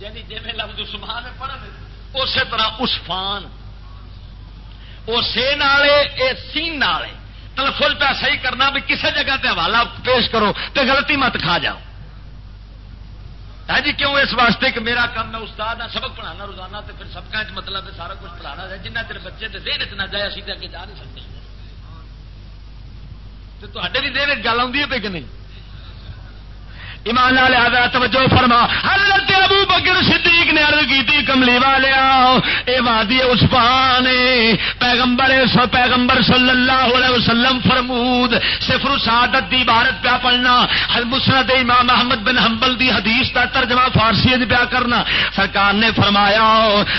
یعنی جی لفظ عثمان پڑھ اسی طرح عثفان۔ وہ سے نالے، اے سین نالے۔ تلفظ پہ صحیح کرنا بھی کسی جگہ تے حوالہ پیش کرو تے غلطی مت کھا جاؤ۔ ہے جی کیوں اس واسطے کہ میرا کام میں استاد ہاں سبق پڑھانا روزانہ تے پھر سب کا مطلب ہے سارا کچھ پڑھانا ہے جنہ تیرے بچے تے دین اتنا جائے، اسی اگے جا نہیں سکتے۔ تو بھی دین گل آئی ہے کہ نہیں؟ ایمان لیا توجہ فرما۔ حضرت ابو بکر صدیق نے عرض کی تھی کملی والیا اے وادی عثمان، پیغمبر سو پیغمبر صلی اللہ علیہ وسلم فرمود، صفر سعادت دی عبارت پیا پڑھنا۔ مسرت امام محمد بن حنبل دی حدیث کا ترجمہ فارسی پیا کرنا۔ سرکار نے فرمایا،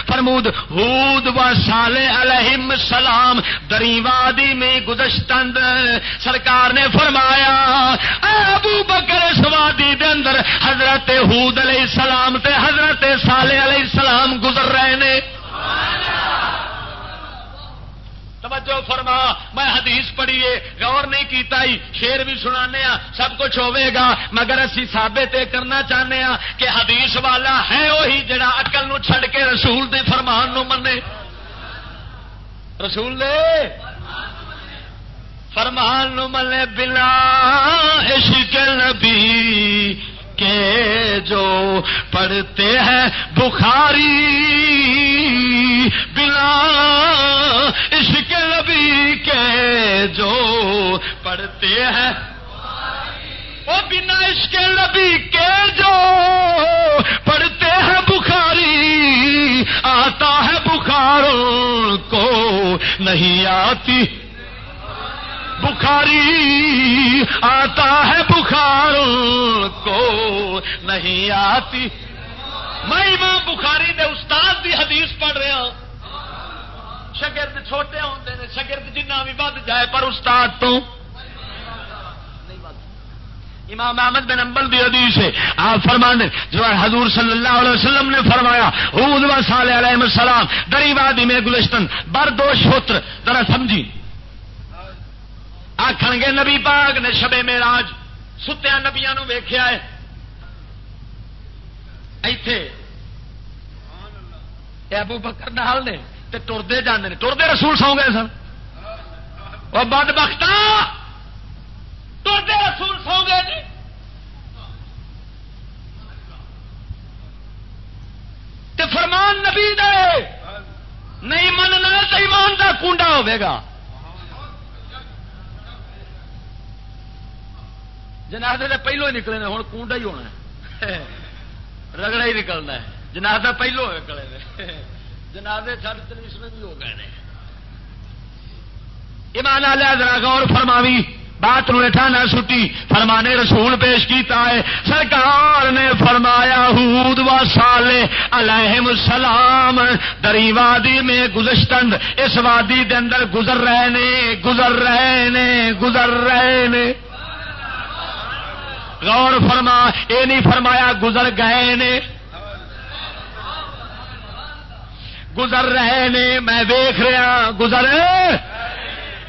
فرمود، ہود و سالے علیہم السلام، دری وادی میں گزشتند۔ سرکار نے فرمایا، اے ابو بکر اس وادی دے اندر حضرت حود علیہ السلام تے حضرت سالے علیہ السلام گزر رہے نے۔ توجہ فرما، میں حدیث پڑھیے، غور نہیں کیتا ہی شیر بھی سنانے ہاں سب کچھ ہوے گا، مگر اسی ثابت کرنا چاہنے ہاں کہ حدیث والا ہے وہی جڑا اقل نو چھڑ کے رسول دے فرمان نو منے۔ رسول دے فرمان ملے بلا عشق نبی کے جو پڑھتے ہیں بخاری بنا عشق نبی کے جو پڑھتے ہیں وہ بنا عشق نبی کے جو پڑھتے ہیں بخاری آتا ہے بخار کو نہیں آتی بخاری آتا ہے بخار کو نہیں آتی۔ میں امام بخاری دے استاد دی حدیث پڑھ رہا ہوں۔ شگرد چھوٹے ہوتے ہیں شگرد جنہ بھی بد جائے، پر استاد تو۔ امام احمد بن امبل دی حدیث ہے۔ آپ فرمان جو حضور صلی اللہ علیہ وسلم نے فرمایا حود و صالح علیہ السلام دری وادی میں گلشتن بردوش ہوتر ذرا سمجھی آخر گے نبی پاک نے شبے میراج ستیا نبیا ویخیا ہے۔ ایتھے۔ ابو بکر نال نے تے ٹردے جانے ٹردے رسول سو گئے سن۔ وہ بد بختا۔ ٹردے رسول سو گئے جی تے فرمان نبی دے۔ نہیں مننا تو ایمان کا کنڈا ہوگا جنازے دے پہلو ہی نکلے ہوں کنڈا ہی ہونا رگڑا ہی نکلنا ہے۔ جنازہ پہلو نکلے جنازے چڑھ چلیس بھی ہو گئے ایمان لیا ذرا غور فرماوی۔ بات نٹھا نہ سٹی۔ فرمانے رسول پیش کیتا ہے۔ سرکار نے فرمایا حود و سالے علیہم السلام، دری وادی میں گزشتند، اس وادی دے اندر گزر رہے نے، گزر رہے نے، گزر رہے نے۔ غور فرما یہ نہیں فرمایا گزر گئے نے۔ گزر رہے نے، میں ویخ رہا، گزر۔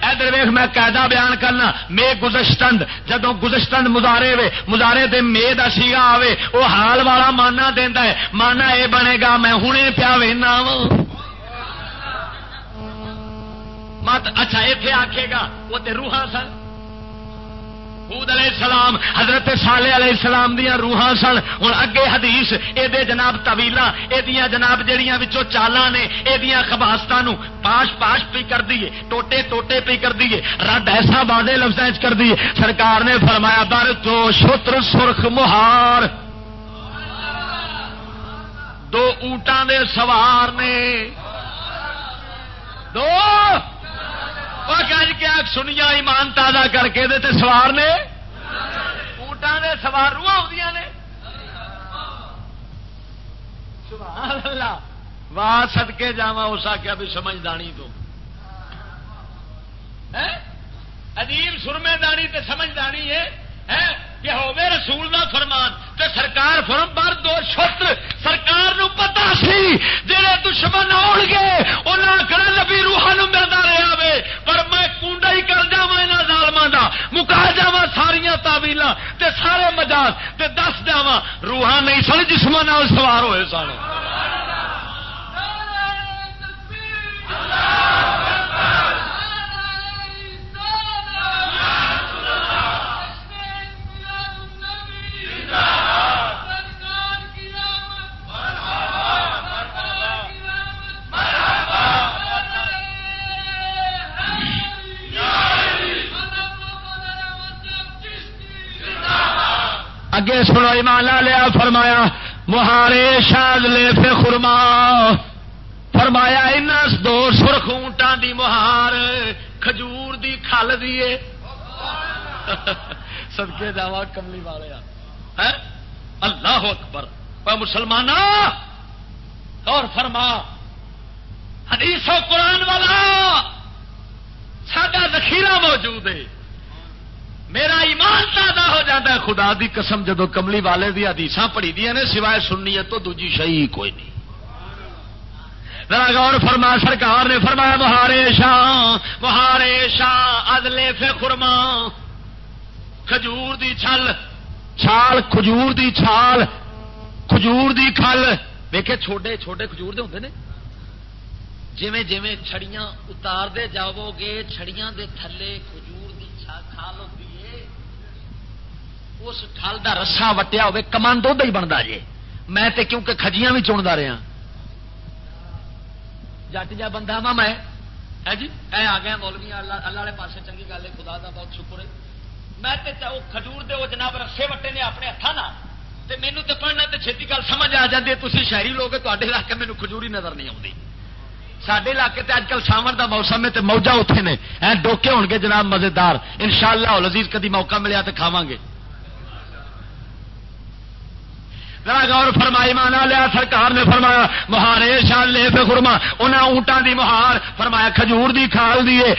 ادھر ویخ میں قاعدہ بیان کرنا مے گزشتند جدو گزشتند مزارے وے مزارے دے مے دا سیگا آوے وہ حال والا مانا دینا ہے مانا اے بنے گا، میں ہنے پیا وینا مت اچھا اتنے آکھے گا، وہ تے روحاں سن۔ حود علیہ السلام، حضرت سالے علیہ السلام دیا روحاں سن۔ ہوں اگے حدیث یہ جناب طویلا یہ جناب جہیا چالا نے یہ خباست پاش پاش پی کر دیے ٹوٹے ٹوٹے پی کر دیے رد ایسا بادے لفظ کر دیے سرکار نے فرمایا در تو شوتر سرخ مہار۔ دو اونٹان دے سوار نے۔ دو گج کیا سنیا ایمان تازہ کر کے دے تے سوار نے؟ اونٹان نے سوار روح آدیا نے۔ واہ سدکے جا اس آخیا بھی سمجھدانی تو۔ عجیب سرمے دانی تے سمجھدانی ہے۔ کہ ہوے رسول دا فرمان تے سرکار فرم بار دو چھتر سرکار نو پتا سی، جڑے دشمن آن گے، انہاں کڑا نبی روحاں نو ملدا رہیا وے پر میں کونڈا ہی کر جاواں انہاں ظالماں دا، مکا جاواں ساریاں تعویلاں تے سارے مجاز تے دس جاواں، روحاں نہیں سن جسماں نال سوار ہوئے سن۔ سبحان اللہ۔ اگے سنو ایمان لیا فرمایا، مہارے شاد لے فے خرما۔ فرمایا ان دو سرخ اونٹان دی مہار، کھجور دی کھل دیے سدکے جاوا کملی والے اللہ اکبر۔ مسلمان اور فرما۔ حدیث و قرآن والا سڈا ذخیرہ موجود ہے۔ میرا ایمان تازہ خدا دی قسم جدو کملی والے دی حدیث پڑھی دیا نے، سوائے سننی تو دوجی شہی کوئی نہیں۔ غور فرما، سرکار نے فرمایا مہارے شاہ مہارے شاہ ادلے فے خرما کھجور دی چھل، چھال، کھجور دی چھال، کھجور دی کھل۔ ویکے چھوٹے چھوٹے کھجور دے ہوتے ہیں جویں جویں چھڑیاں اتار دے جاؤ گے، چھڑیاں دے تھلے کھجور دی کھال ہوتی اس ٹھل کا رسا وٹیا ہوے کمان دھد ہی بنتا جی میں تے کیونکہ کھجیاں بھی چنتا رہا۔ جٹ جا بندہ وا میں۔ ہے جی اے آ گیا مولوی، اللہ اللہ والے پاسے چنگی گل ہے، خدا دا بہت شکر ہے۔ میں وہ کھجور دے، وہ جناب رسے وٹے نے اپنے ہاتھوں نہ مینو تو پڑھنا تو چھتی گل سمجھ آ جاتی ہے۔ تھی شہری لوگ تے علاقے مینو کھجوری نظر نہیں آتی سڈے علاقے تے اج کل ساون کا موسم ہے موجہ اتنے نے۔ ڈوکے ہو گے جناب مزیدار۔ ان شاء اللہ لذیذ کدی موقع ملیا تو کھاوا گے۔ غور فرمائی، مانا لیا سرکار نے فرمایا مہارے شان لے پہ خرما انہیں اونٹان دی مہار، فرمایا کھجور دی کھال دیے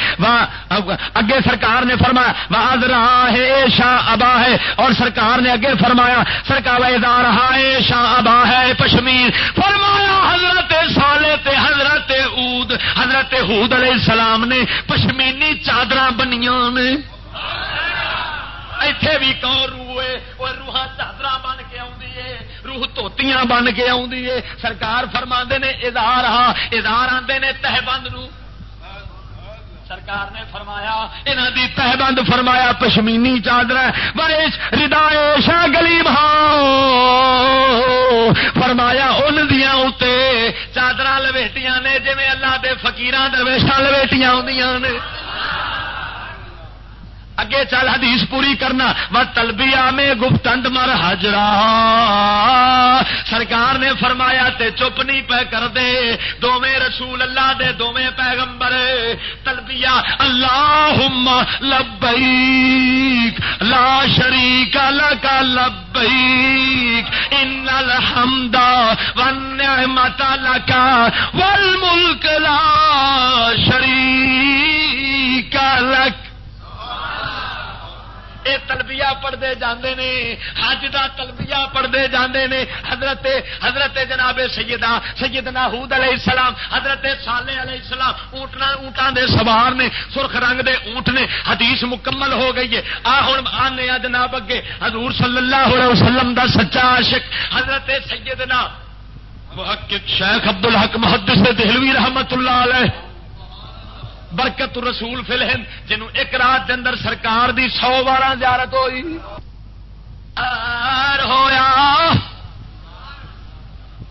اگے سرکار نے فرمایا بہاد رہا ہے شاہ ابا ہے، اور سرکار نے اگے فرمایا، سرکار رہا ہے شاہ ابا ہے پشمیر۔ فرمایا حضرت سالے تے حضرت اود، حضرت حود علیہ السلام نے پشمینی چادر بنیا نے۔ ایتھے بھی کون روئے وہ روحان چادر بن کے آدھی ہے، روح توتیاں بن کے آدھی ہے۔ سرکار فرما نے ادار ہاں ادار آتے نے تہ بند نو سرکار نے فرمایا انہوں دی تہ بند فرمایا، پشمینی چادر بڑے ردائے شاہ گلی فرمایا، ان دیا اتنے چادر لویٹیاں نے جی اللہ دے فکیران درویشا لویٹیاں آدیاں نے۔ اگے چل حدیث پوری کرنا و تلبیا میں گفتند مر حجرا۔ سرکار نے فرمایا، تے چپ نہیں پہ کر دے۔ دوویں رسول اللہ دے دوویں پیغمبر۔ تلبیا اللہ لبیک، لا شریک لک لبیک، ان الحمد والنعمت لک والملک لا شریک لک۔ اے تلبیا پڑھتے جاندے نے، حج دا تلبیا پڑھتے جاندے نے۔ حضرت حضرت جناب سیدہ، سیدنا حود علیہ السلام، حضرت سالے علیہ السلام اونٹنا اونٹاں دے سوار نے، سرخ رنگ دے اونٹ نے، حدیث مکمل ہو گئی ہے۔ آ ہن آنے جناب اگے، حضور صلی اللہ علیہ وسلم دا سچا عاشق، حضرت سیدنا محقق شیخ عبد الحق محدث دہلوی رحمت اللہ علیہ۔ برکت رسول فلم جنو ایک رات کے اندر سرکار دی سو بارہ زیارت ہوئی۔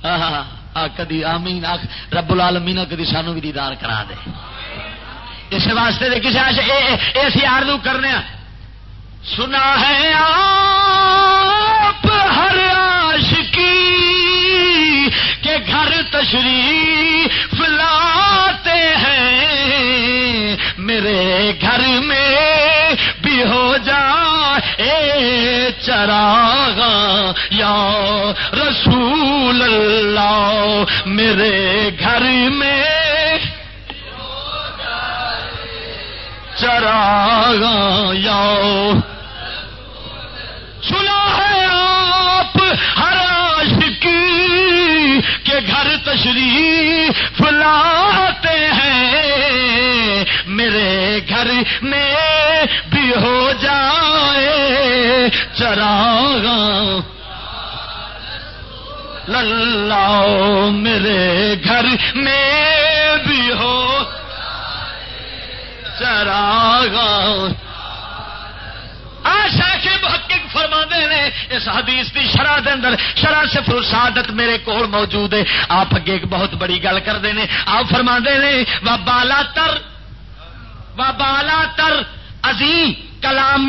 ہوا کدی آمین، آخ، رب العالمین کدی سانو بھی دیدار کرا دے۔ اس واسطے دے کسی ایسی آرزو کرنے سنا ہے آپ ہر عاشقی۔ کے گھر تشریف لاتے ہیں۔ میرے گھر میں بھی ہو جائے چراغ، یا رسول اللہ، میرے گھر میں چراغ، یا گھر تشریف لاتے ہیں۔ میرے گھر میں بھی ہو جائے چراغ لاؤ میرے گھر میں بھی ہو چراغ فرما نے، اس حدیث کی شرح دے اندر، شرح سے سعادت میرے کول موجود ہے۔ آپ اگے ایک بہت بڑی گل کرتے ہیں آپ فرما نے، و بالا تر و بالا تر ازی کلام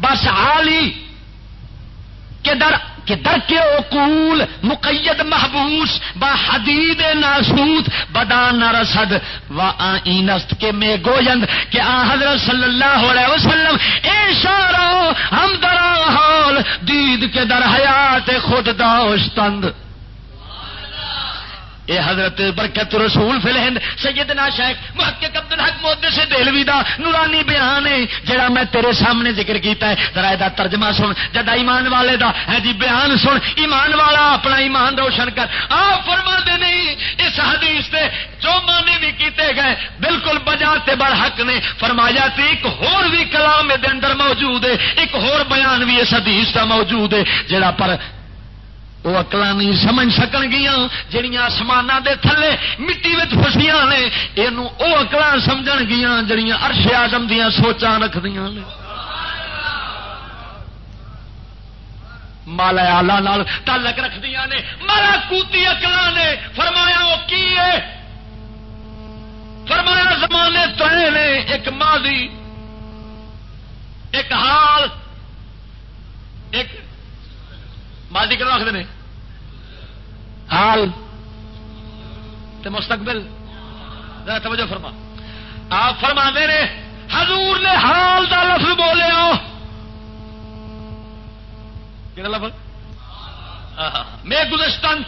بس عالی کے در کہ در کے مقید محبوس، با حدید ناسوت، بدا نہ رسد و آئینست کے میں گویند کہ آ حضرت صلی اللہ علیہ وسلم، اے ہم درا حال، دید کے در حیات خود داشتند۔ اے حضرت برکت رسول فل ہند سیدنا شیخ محقق عبد الحق مود سے دلوی دا نورانی بیان ہے، جڑا میں تیرے سامنے ذکر کیتا ہے۔ ذرا دا ترجمہ سن، جدا ایمان والے دا ہے جی بیان سن۔ ایمان والا اپنا ایمان روشن کر۔ آ فرما دے نہیں، اس حدیث سے جو معنی بھی کیتے گئے، بالکل بجا تے بڑ حق نے فرمایا تے ایک ہور بھی کلام دے اندر موجود ہے، ایک ہور بیان بھی اس حدیث دا موجود ہے، جڑا پر وہ اکل نہیں سمجھ سکن گیا جہیا آسمان دے تھلے مٹی فسیاں نے یہ اکل سمجھ گیا جہیا ارش آدم دیا سوچا رکھدیا نے۔ مالا آلہ تعلق رکھدیا نے، مالا کوتی اکل نے، فرمایا وہ کی ہے؟ فرمایا زمانے ترے نے، ایک ماضی، ایک حال، ایک ماضی کہنا آخر نے حال۔ تے مستقبل۔ ذرا توجہ فرما۔ آپ فرما دے رہے حضور نے حال دا لفظ بولیا کہنا لفظ؟ میں گزشتن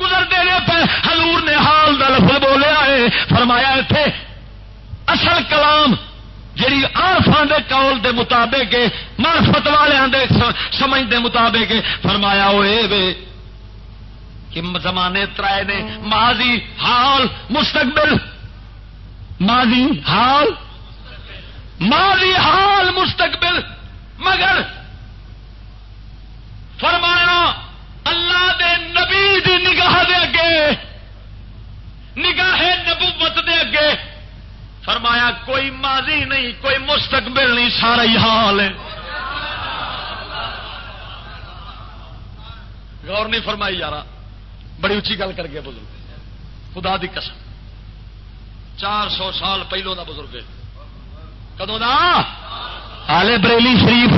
گزر دے رہے پہ حضور نے حال دا لفظ بولیا ہے فرمایا اتنے اصل کلام جی آرفان دے قول دے مطابق مارفت والے سمجھ دے مطابق فرمایا وہ کہ زمانے ترائے نے ماضی حال مستقبل، ماضی حال ماضی حال مستقبل، مگر فرمایا، اللہ دے نبی دی نگاہ دے اگے، نگاہ نبوت دے اگے فرمایا کوئی ماضی نہیں، کوئی مستقبل نہیں، سارا ہی حال ہے۔ غور نہیں فرمائی یار بڑی اچھی گل کر گیا بزرگ۔ خدا دی قسم، چار سو سال پہلو دا بزرگ کدو دا؟ آلے بریلی شریف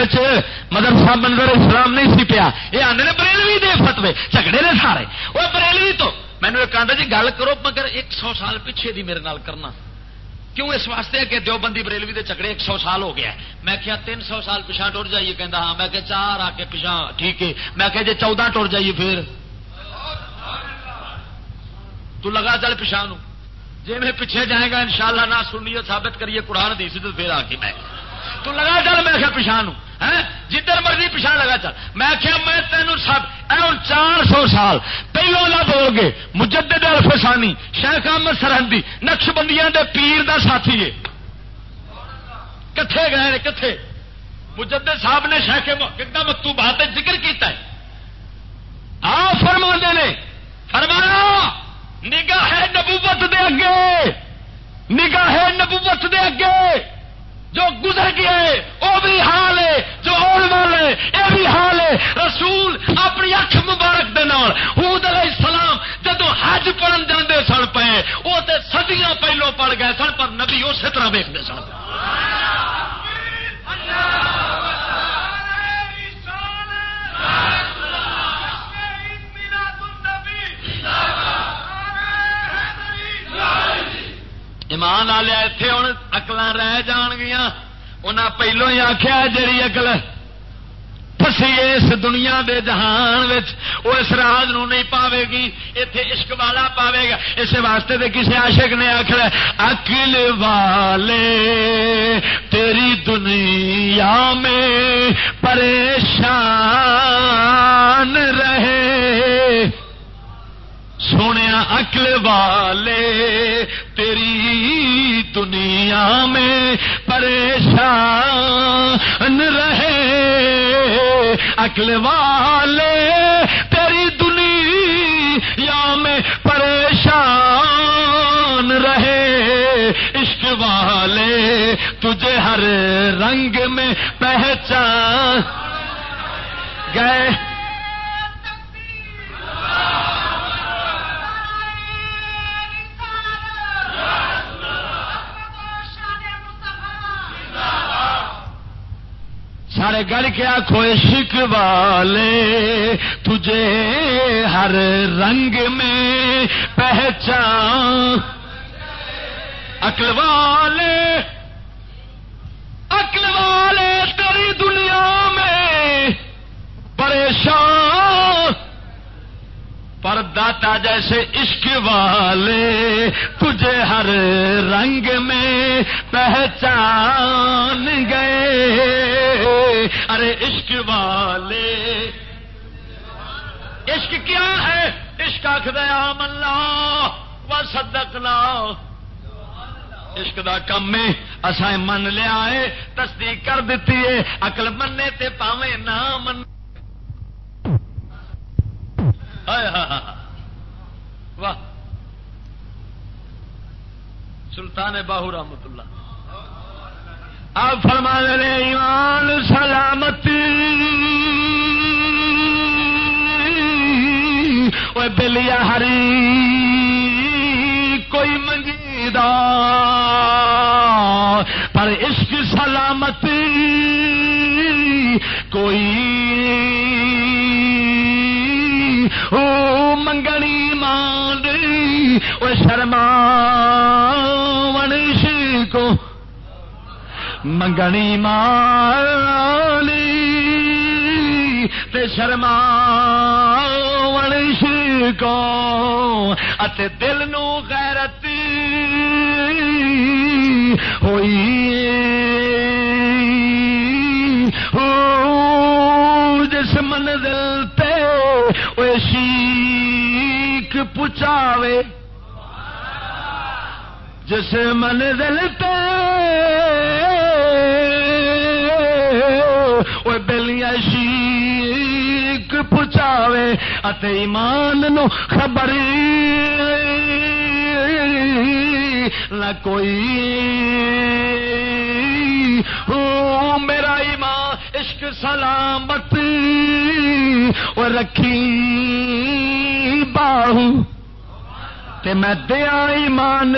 مدرسہ منظر اسلام نہیں سی پیا۔ یہ آدھے بریلوی دے فتوے، جھگڑے نے سارے۔ وہ بریلوی تو مینو ایک آدھا جی گل کرو، مگر ایک سو سال پیچھے دی میرے نال کرنا۔ کیوں اس واسطے کہ دیوبندی بریلوی دے چکڑے ایک سو سال ہو گیا میں کیا تین سو سال پچھا ٹر جائیے کہ ہاں۔ میں کہ چار آ کے پچھا ٹھیک ہے۔ میں کہ جی چودہ ٹر جائیے پھر۔ تو لگا چل پچھا نو۔ جی میں پیچھے جائے گا، انشاءاللہ نہ سنیے، ثابت کریے قرآن دی سی تو پھر آ کے میں۔ تو لگا چل، میں کیا پچھا نو۔ جدھر مرضی پچھا لگا چل۔ میں کیا میں تینوں سب اے چار سو سال پہلو نہ بول گے مجدد الفسانی شیخ احمد سرحدی نقش بندیاں دے پیر دا ساتھی ہے کتھے گئے کتھے؟ مجدد صاحب نے شیخ کتنا مکتو بات ذکر کیتا ہے۔ آ فرما نے، فرمایا، نگاہ ہے نبوت دے اگے۔ نگاہ ہے نبوت دے اگے۔ جو گزر گیا ہے، وہ بھی حال ہے، جو آنے والے یہ بھی حال ہے۔ رسول اپنی اکھ مبارک دے نال حود علیہ السلام جدو حج پڑھن جاندے سن پے وہ تے صدیاں پہلو پڑ گئے سن، پر نبی اسی طرح ویکتے سن۔ اللہ ایمان والے اتنے ہوں اکل رہ جان گیا انہیں پہلو ہی آخیا جی اکل فسی اس دنیا دے جہان وہ اس راج نو نہیں پاوے گی اتے عشق والا پاوے گا۔ اس واسطے دے کسی عاشق نے آخر اکل والے، تیری دنیا میں پریشان رہے۔ سونے اکل والے، تیری دنیا میں پریشان رہے۔ اکل والے، تیری دنیا میں پریشان رہے۔ عشق والے، تجھے ہر رنگ میں پہچان۔ گئے۔ سارے گڑ کے آخو عشق والے، تجھے ہر رنگ میں پہچان۔ اکل والے اکل والے تیری دنیا میں پریشان۔ پر داتا جیسے عشق والے، تجھے ہر رنگ میں پہچان گئے۔ ارے عشق والے، عشق کیا ہے؟ عشق آخدیا ملا و سدکنا عشق دا کم میں اصا من لیا ہے تصدیق کر دیتی ہے اکل منے تے پاوے نہ من۔ واہ۔ سلطان باہو رحمت اللہ۔ آپ فرما رہے ایمان، سلامتی۔ وہ بلیا ہری، کوئی منگی دا پر عشق، سلامتی، کوئی او منگنی مان وہ شرما ونش کو منگنی مالی تے شرما ونش کو اتے دل نو غیرت ہوئی۔ ہو جس منزل تے وہ شیک پچاوے۔ جس منزل تے وہ بلیاں شیک پچاوے۔ اتے ایمان نو خبر نہ کوئی میرا ایمان عشق سلامت وہ رکھی باہو تے میں دیا ایمان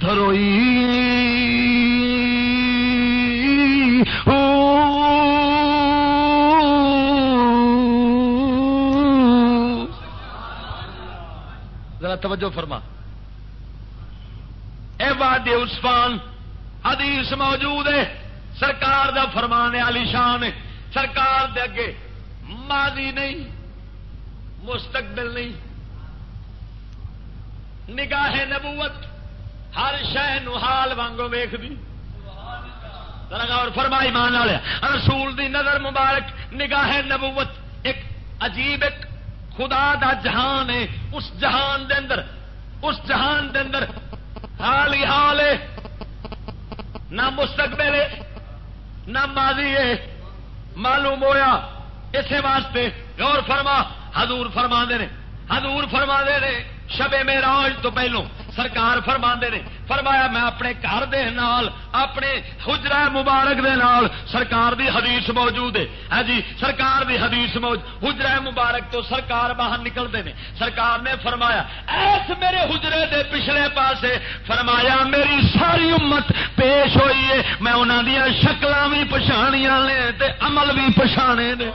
دھروئی ذرا توجہ فرما۔ اے عثمان، حدیث موجود ہے۔ سرکار دا فرمان علی شان ہے۔ سرکار دے اگے ماضی نہیں، مستقبل نہیں۔ نگاہ نبوت ہر شہ نال وانگو ویخ دی اور فرمائی مان والے رسول دی نظر مبارک، نگاہ نبوت ایک عجیب ایک خدا دا جہان ہے۔ اس جہان دے اندر، اس جہان دے اندر حال ہی حال ہے۔ نہ مستقبل ہے، نہ ماضی ہے۔ معلوم ہویا اسی واسطے غور فرما، حضور فرما دے حضور فرما دے شبے میراج تو پہلو سرکار فرما نے، فرمایا میں اپنے گھر دے نال، اپنے حجرا مبارک دے نال سرکار دی حدیث موجود ہے۔ ہاں جی سرکار دی حدیث موجود حجرا مبارک تو سرکار باہر نکلتے ہیں۔ سرکار نے فرمایا، ایس میرے حجرے دے پچھلے پاسے فرمایا، میری ساری امت پیش ہوئی ہے۔ میں انہوں دیا شکل بھی پچھاڑیاں نے تے عمل بھی پچھانے نے۔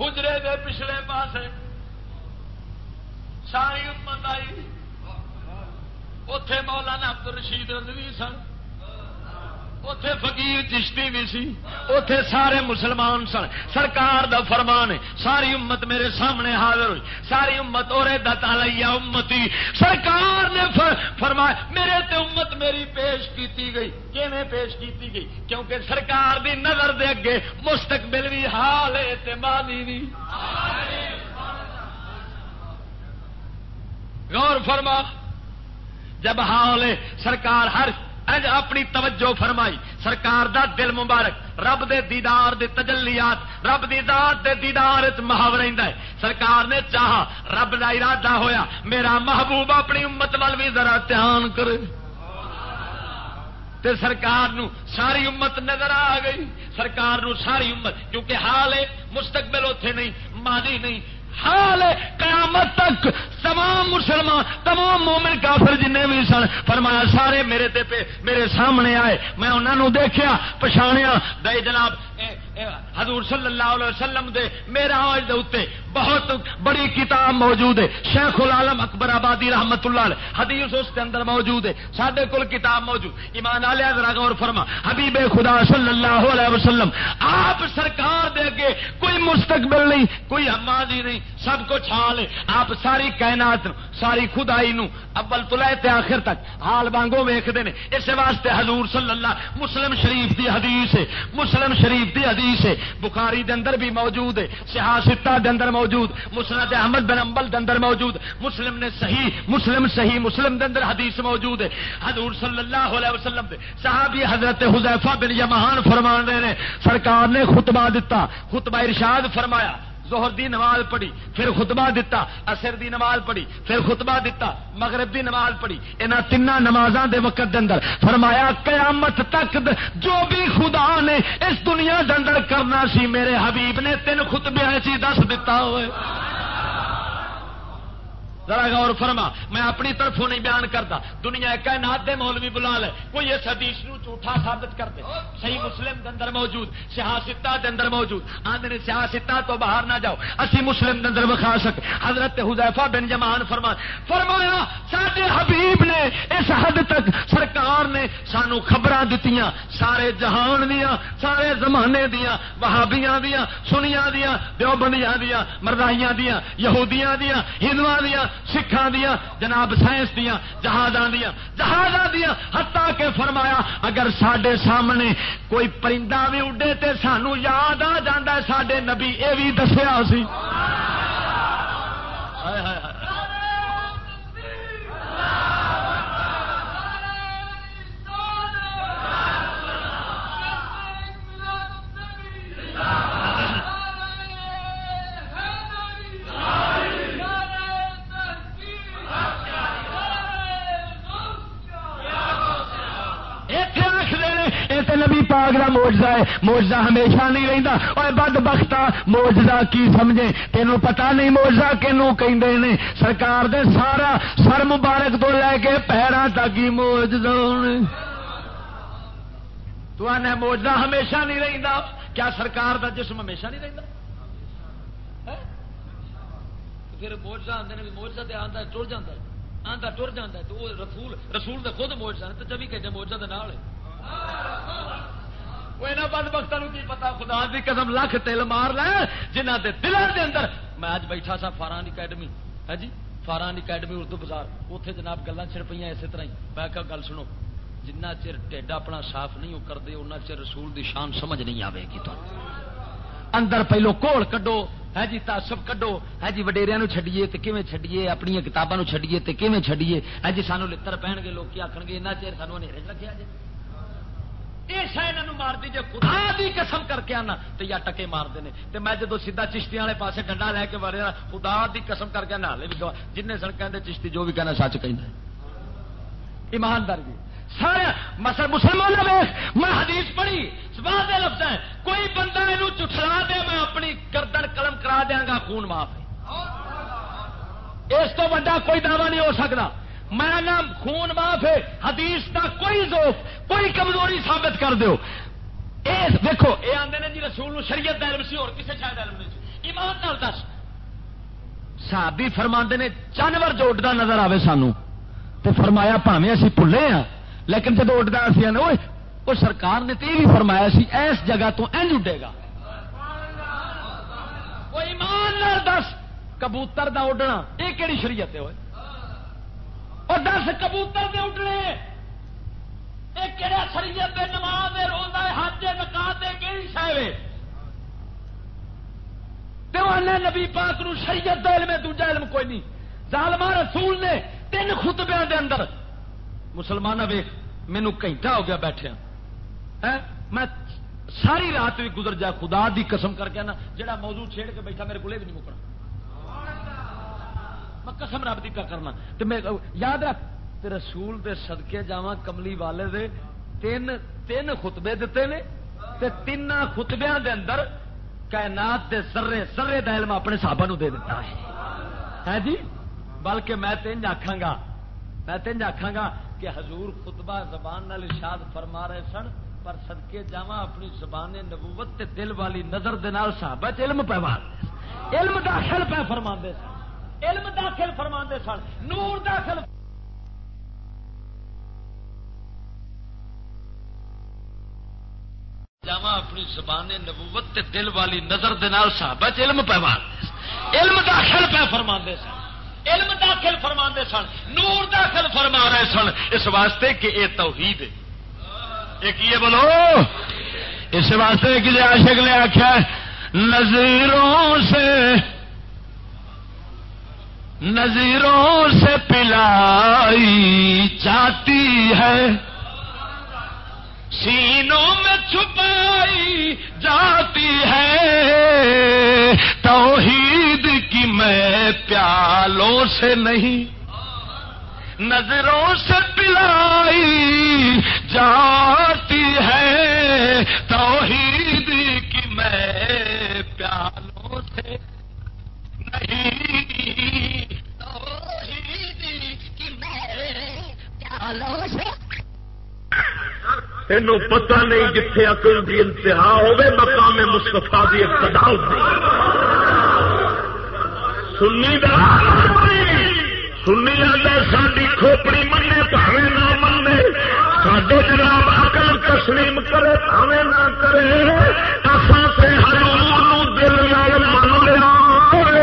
حجرے دے پچھلے پاسے ساری امت آئی۔ اتے مولانا عبد رشید رضوی سن۔ اتے فقیر چشتی بھی سی۔ اتے سارے مسلمان سن۔ سرکار دا فرمان ہے، ساری امت میرے سامنے حاضر ہوئی۔ ساری امت اور تالیا امتی۔ سرکار نے فر، فرمایا، میرے تے امت میری پیش کیتی گئی۔ کیویں پیش کیتی گئی؟ کیونکہ سرکار دی نظر دے اگے مستقبل بھی حال ہے ماضی بھی غور فرما۔ جب حال ہے سرکار ہر اج اپنی توجہ فرمائی، سرکار دا دل مبارک، رب دے دیدار دے تجلیات، رب دی ذات دے دیدار محاور ہے۔ سرکار نے چاہا، رب دا ارادہ ہویا، میرا محبوب اپنی امت وال بھی ذرا دھیان کرے۔ تے سرکار نو ساری امت نظر آ گئی۔ سرکار نو ساری امت، کیونکہ حال ہے، مستقبل اتے نہیں، ماضی نہیں۔ حال قیامت تک تمام مسلمان، تمام مومن کافر جن بھی سن، فرمایا، سارے میرے تے پہ، میرے سامنے آئے، میں انہوں نے دیکھا پچھاڑیا دے جناب حضور صلی اللہ علیہ وسلم دے میرا آج دے اتے بہت بڑی کتاب موجود ہے۔ شیخ العالم اکبر آبادی رحمت اللہ علیہ۔ حدیث اس کے اندر موجود ہے۔ سڈے کول کتاب موجود۔ ایمان علیہ ذرا غور فرما۔ حبیب خدا صلی اللہ علیہ وسلم، آپ سرکار دے کے کوئی مستقبل نہیں، کوئی ماضی نہیں، سب کچھ حال ہے۔ آپ ساری کائنات ساری خدائی نو اول تو لے آخر تک حال وانگو ویختے ہیں اس واسطے حضور صلی اللہ، مسلم شریف دی حدیث ہے۔ مسلم شریف دی حدیث ہے، بخاری دے اندر بھی موجود ہے سیاستہ دے اندر موجود مسلم احمد بن امبل دے اندر موجود، مسلم نے صحیح، مسلم صحیح، مسلم دے اندر حدیث موجود ہے۔ حضور صلی اللہ علیہ وسلم دے صحابی حضرت حذیفہ بن یمہان فرمان رہے ہیں سرکار نے خطبہ دیتا خطبہ ارشاد فرمایا زہر دی نماز پڑھی، پھر خطبہ دتا اثر دی نماز پڑھی، پھر خطبہ دتا، مغرب دی نماز پڑھی۔ انہاں تین نمازاں دے وقت دے اندر فرمایا، قیامت تک جو بھی خدا نے اس دنیا دے اندر کرنا سی، میرے حبیب نے تین خطبے ایسی دس دتا ہوئے۔ ذرا غور فرما، میں اپنی طرفوں نہیں بیان کرتا۔ دنیا کائنات دے مولوی بلا لے کوئی اس حدیث نو جھوٹا ثابت کر دے صحیح مسلم دے اندر موجود سیاستہ دے اندر موجود۔ آندے سیاستہ تو باہر نہ جاؤ۔ اسی مسلم دے اندر وکھا سک۔ حضرت حذیفہ بن جمان فرما فرمایا، ساڈے حبیب نے اس حد تک سرکار نے سانو خبراں دتیاں، سارے جہان دیا سارے زمانے دیا وہابیاں دیا سنیاں دیا دیوبندیاں دیا مردائیاں دیا یہودیاں دیا ہندواں دیا سکھان دیا جناب سائنس دیا جہاز دیا جہاز دیا ہتا کے فرمایا اگر سڈے سامنے کوئی پرندہ بھی اڈے تے سانو یاد آ جا سڈے نبی یہ بھی دسیا سی۔ پاک کا موجدہ ہے۔ موجدہ ہمیشہ نہیں رہتا اور بد بختا موجدہ کی سمجھے تینوں پتا نہیں موجزہ موجدہ کنو کہ سرکار دے سارا سر مبارک تو لے کے پیروں تک ہی موجدہ تو آنے موجدہ ہمیشہ نہیں رہتا کیا سرکار دا جسم ہمیشہ نہیں رہتا پھر موجزہ آندے موجدہ آتے موجدہ آتا ٹر جا آتا ٹر جا تو وہ رسول رسول خود موجدہ تو چوبی گھنٹے موجدہ کے نال ہے۔ وہ بد بخت کی پتا خدا دی قدم لکھ تل مار لے جنہ دے دلوں دے اندر میں اج بیٹھا سا فاران اکیڈمی، ہے جی؟ فاران اکیڈمی اردو بازار اتنے جناب گلا چڑ پہ اسی طرح ہی۔ میں کہ گل سنو جنہ چر ٹھڈ اپنا صاف نہیں وہ کرتے ان چر رسول دی شان سمجھ نہیں آئے گی تو اندر پہلو کول کڈو، ہے جی تاسف کڈو، ہے جی وڈیریا چڈیے تو کیون چڈیے اپنی کتابوں چڈیے تو کیون چڈیے ہے جی سانو لڑ پہن لوگ آخر گے انہیں چیر سانو رکھا جائے مار دی جی خدا دی قسم کر کے آنا تو یا ٹکے مارتے ہیں میں جدو سیدا چشتی والے پاس ڈنڈا لے کے مارے خدا دی قسم کر کے نالے بھی جن سڑک چشتی، جو بھی کہنا سچ کہ ایماندار جی سارے مسلمان میں حدیث پڑھی دے لفظ ہے کوئی بندہ یہ چٹلا دے، میں اپنی گردن قلم کرا دیا گا، خون معاف اس تو بڑا کوئی دعوی نہیں ہو سکتا۔ میں نام خون معاف ہے، حدیث کا کوئی ذوف کوئی کمزوری ثابت کر دو دیکھو یہ آدھے نے جی رسول شریعت کا علم سی، اور کسی شاید علم نہیں ایمان نال دس۔ صحابی فرما نے، جانور جو اڈتا نظر آئے سانو۔ تو فرمایا پاوے اسی پلے ہاں۔ لیکن جب اڈتا اسی وہ سرکار نے تو یہ بھی فرمایا سی اس جگہ تو اینج اڈے گا۔ وہ ایمان نال دس، کبوتر دا اڈنا یہ کہڑی شریعت ہے ہوئے اور دس کبوتر دے اٹھنے۔ یہ کہڑا شریعت دے نماز دے روزہ حج نکات دے کہڑی شاید دیوانے نبی پاک نو شریعت دا علم ہے، دوجا علم کوئی نہیں۔ ظالمہ رسول نے تین خطبے دے اندر۔ مسلمان ویخ مینو گھنٹہ ہو گیا بیٹھے میں ساری رات بھی گزر جا، خدا دی قسم کر کے نا جڑا موضوع چھیڑ کے بیٹھا، میرے کو بھی نہیں مکنا۔ میں قسم رب کی کرنا۔ میں یاد رکھ رسول دے صدقے جا کملی والے دے تین تین خطبے دیتے نے۔ تے تین خطبیا دے اندر کائنات دے سرے سرے دا علم اپنے صحابہ نو دے دیتا ہے۔ ہے جی؟ بلکہ میں تین آخا گا میں تین آخا گا کہ حضور خطبہ زبان نال ارشاد فرما رہے سن، پر سدکے جا اپنی زبان نبوت تے دل والی نظر دے نال صحابہ علم پہ علم داخل پہ فرما سن۔ علم داخل فرما سن، نور داخل جاوا اپنی زبان نبوت تے دل والی نظر صحابہ علم پیوان علم داخل پہ فرما سن۔ علم داخل فرما سن، نور داخل فرما رہے سن۔ اس واسطے کہ یہ توحید ہے۔ ایک یہ بولو؟ اس واسطے کہ عاشق نے آخیا نظیروں سے نظیروں سے پلائی جاتی ہے۔ سینوں میں چھپائی جاتی ہے۔ تو میں پیالوں سے نہیں۔ نظروں سے پلائی جاتی ہے۔ توحید کی میں پیالوں سے نہیں توحید تین پتا نہیں جتھے اکل کی انتہا ہوے مقام مستفا کی ابتدا سنی سنی آتا ساری کھوپڑی منے پاوے نہ منے سڈے جناب اکل تسلیم کرے پاوے نہ کرے۔ اصا سے ہر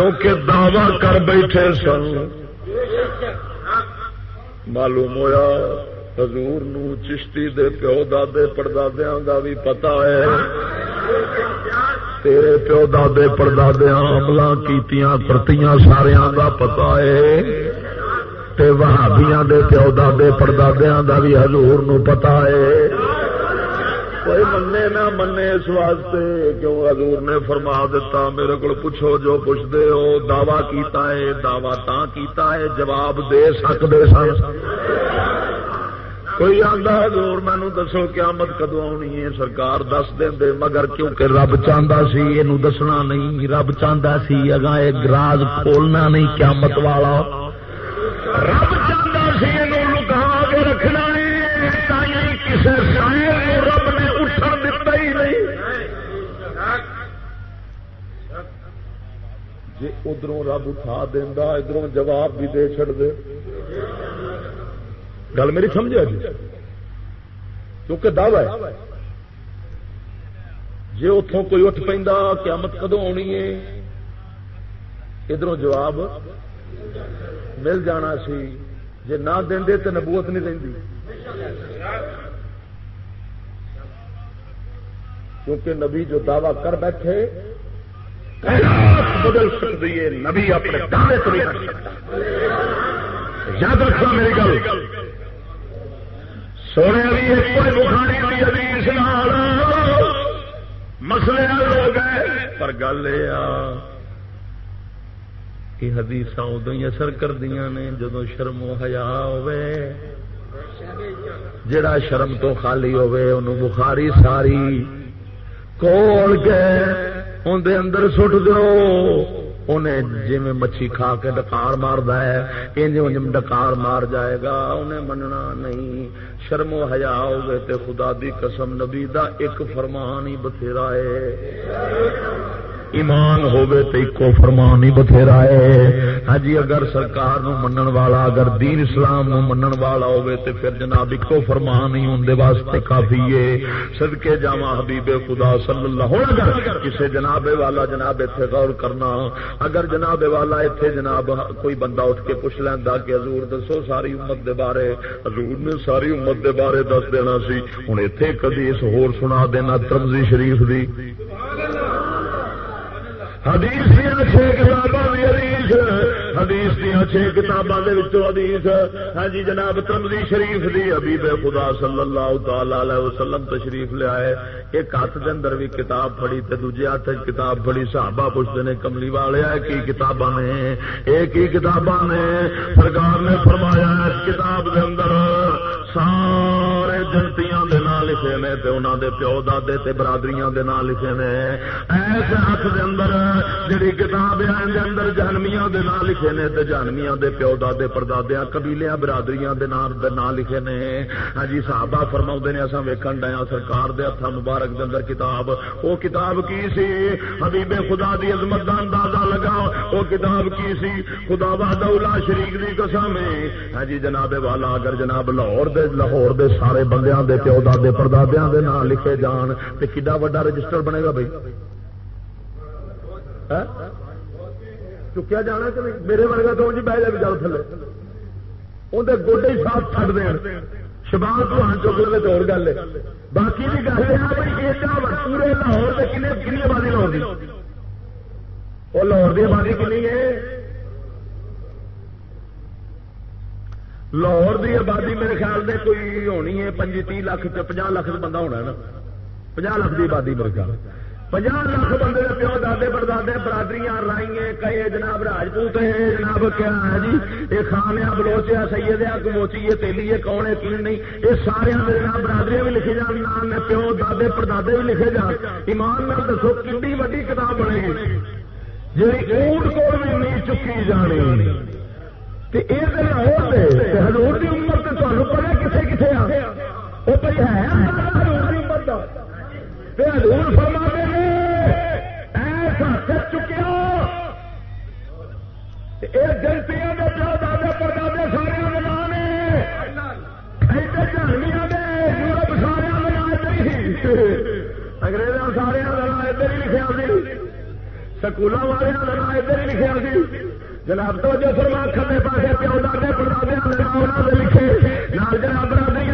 کیونکہ دعوی کر بیٹھے سن۔ معلوم ہوا حضور نو چشتی دے پیو دادے پڑدادیا کا بھی پتا ہے۔ تیرے پیو دے پردادیا عمل کیتیاں پرتیاں سارا کا پتا ہے۔ وہابیاں دے پیو دے پردادیا کا بھی ہزور پتا ہے۔ کوئی منے نہ منے اس واسطے کیوں حضور نے فرما دیتا میرے کو پوچھو، جو پوچھتے ہو، دعوی کیتا ہے، دعوی تا کیتا ہے، جواب دے سکتے سن۔ کوئی آدھا حضور مینو دسو، قیامت کدو آنی ہے؟ سرکار دس دے مگر کیونکہ رب چاہتا سی یہ دسنا نہیں، رب چاہتا سی اگا یہ راز کھولنا نہیں، قیامت والا۔ رب چاہتا سی یہ لکا کے رکھنا نہیں کسی شاعر رب نے اٹھن دتا ہی نہیں جی ادھر رب اٹھا دینا ادھر جواب بھی دے چڑ دے۔ گل میری سمجھا جی کیونکہ دعوی ہے۔ جی اتوں کوئی اٹھ پہ قیامت کدو آنی ہے؟ ادھر جواب مل جانا سی۔ جی نہ دے تو نبوت نہیں رہی کیونکہ نبی جو دعوی کر بیٹھے بدل سکتی ہے، نبی اپنے دعوے تو نہیں کر سکتا۔ یاد رکھنا میری گل۔ سونے بھی ایک بخاری کی حدیث مسلے لوگ پر گل یہ حدیث ادو ہی اثر کردیا نے جدو شرم و حیا ہوے جڑا شرم تو خالی ہوے ان بخاری ساری کول کے اندر اندر سٹ دو انہیں جی مچھی کھا کے ڈکار مارد ہے، انج ڈکار مار جائے گا۔ انہیں مننا نہیں، شرم و حیا ہوگے تے خدا دی قسم، نبی دا ایک فرمان ہی بتھیرا ہے۔ ایمان ہوے تو ایک فرمان ہی بتھیرا ہے۔ ہاں جی اگر سرکار نو منن والا، اگر دین اسلام نو منن والا ہوے تے پھر جناب ایک فرمان ہی ان واسطے کافی ہے۔ صدقے جاوا حبیب خدا صلی اللہ ہوں اگر کسے جناب والا جناب اتنے غور کرنا، اگر جناب والا اتنے جناب کوئی بندہ اٹھ کے پوچھ لینا کہ حضور دسو ساری امت دے بارے، حضور نے ساری امت دے بارے دس دینا سی۔ ہوں اتنے کدی اس ہور سنا دینا ترمزی شریف دی۔ حدیث دیا چھ کتاباں بھی حدیث حدیث دیا چھ کتاباں حدیث۔ ہاں جی جناب ترمزی شریف دی حبیب خدا صلی اللہ تعالی علیہ وسلم تشریف لیا ہے ایک ہاتھ کے اندر بھی کتاب پڑھی تے دوجے ہاتھ کتاب پڑھی۔ صحابہ پوچھتے ہیں کملی والے کی کتاباں نے؟ ایک ہی کتاباں نے؟ سرکار نے فرمایا، اس کتاب دے اندر سارے جنتیاں دے لکھے نے تے انہاں دے پیو دادے تے برادریاں دے نام لکھے نے۔ ایسے ہاتھ دے اندر جڑی کتاب ہے دے اندر جہنمیاں دے نام لکھے نے تے جہنمیاں دے پیو دادے، پردادیاں، قبیلیاں، برادریاں دے نام دے نام لکھے نے۔ ہاں جی صحابہ فرماؤندے نے، اساں ویکھن ڈے سرکار دے ہتھاں مبارک دے اندر کتاب۔ او کتاب کی سی؟ حبیب خدا دی عظمت دا اندازہ لگا او کتاب کی سی؟ خدا وحدہ لا شریک دی قسم ہے۔ ہاں جی جناب والا، اگر جناب لاہور دے لاہور دے سارے بندیاں دے پیو دادے پردادیاں دے نام لکھے جان تے کڈا بڑا رجسٹر بنے گا بھائی چکیا جانا کہ میرے ورگا تو جی بہ جائے جاؤ تھلے۔ اندر گوڈے ہی صاف چڑھ دیں شبان تو ہاں چکر تو اور گل ہے۔ باقی بھی گل ہے پورے لاہور سے کن کنی آبادی لاہور کی وہ لاہور کی آبادی کنی ہے؟ لاہور کی آبادی میرے خیال میں کوئی ہونی ہے پنجی تی لاکھ پناہ لاکھ بندہ ہونا نا۔ پناہ لاکھ کی آبادی میرے خیال پناہ لاکھ بندے پیو دادے پردادے برادریاں رائیں کئی جناب راجپوت ہے جناب کیا ہے جی؟ یہ خان ہے بلوچ ہے، سید ہے کموچی ہے، تیلی ہے، کون ہے کون نہیں؟ یہ سارے جناب برادری بھی لکھے جان نام پیو دادے پردادے بھی لکھے جان۔ ایمان نال دسو کھی وی کتاب بنے گی جی اونٹ کو بھی نہیں چکی جانی۔ ہزور کی عمر تو تمہیں پتا کتنے کتنے آ وہ پہ ہے ہزور کی عمر کا ہزور فرما دے ایسا کر چکیا۔ جنتیاں کے پیو دادے پردادے سارے نام ایسے جانویاں یورپ سارے نام اگریزوں سارے لڑا ادھر ہی لکھا سی۔ سکولوں والے نام ادھر ہی لکھا سی۔ جناب تو جو فرما کھے پاسے پیو دادے دے پردے لکھے۔ نال جناب برادری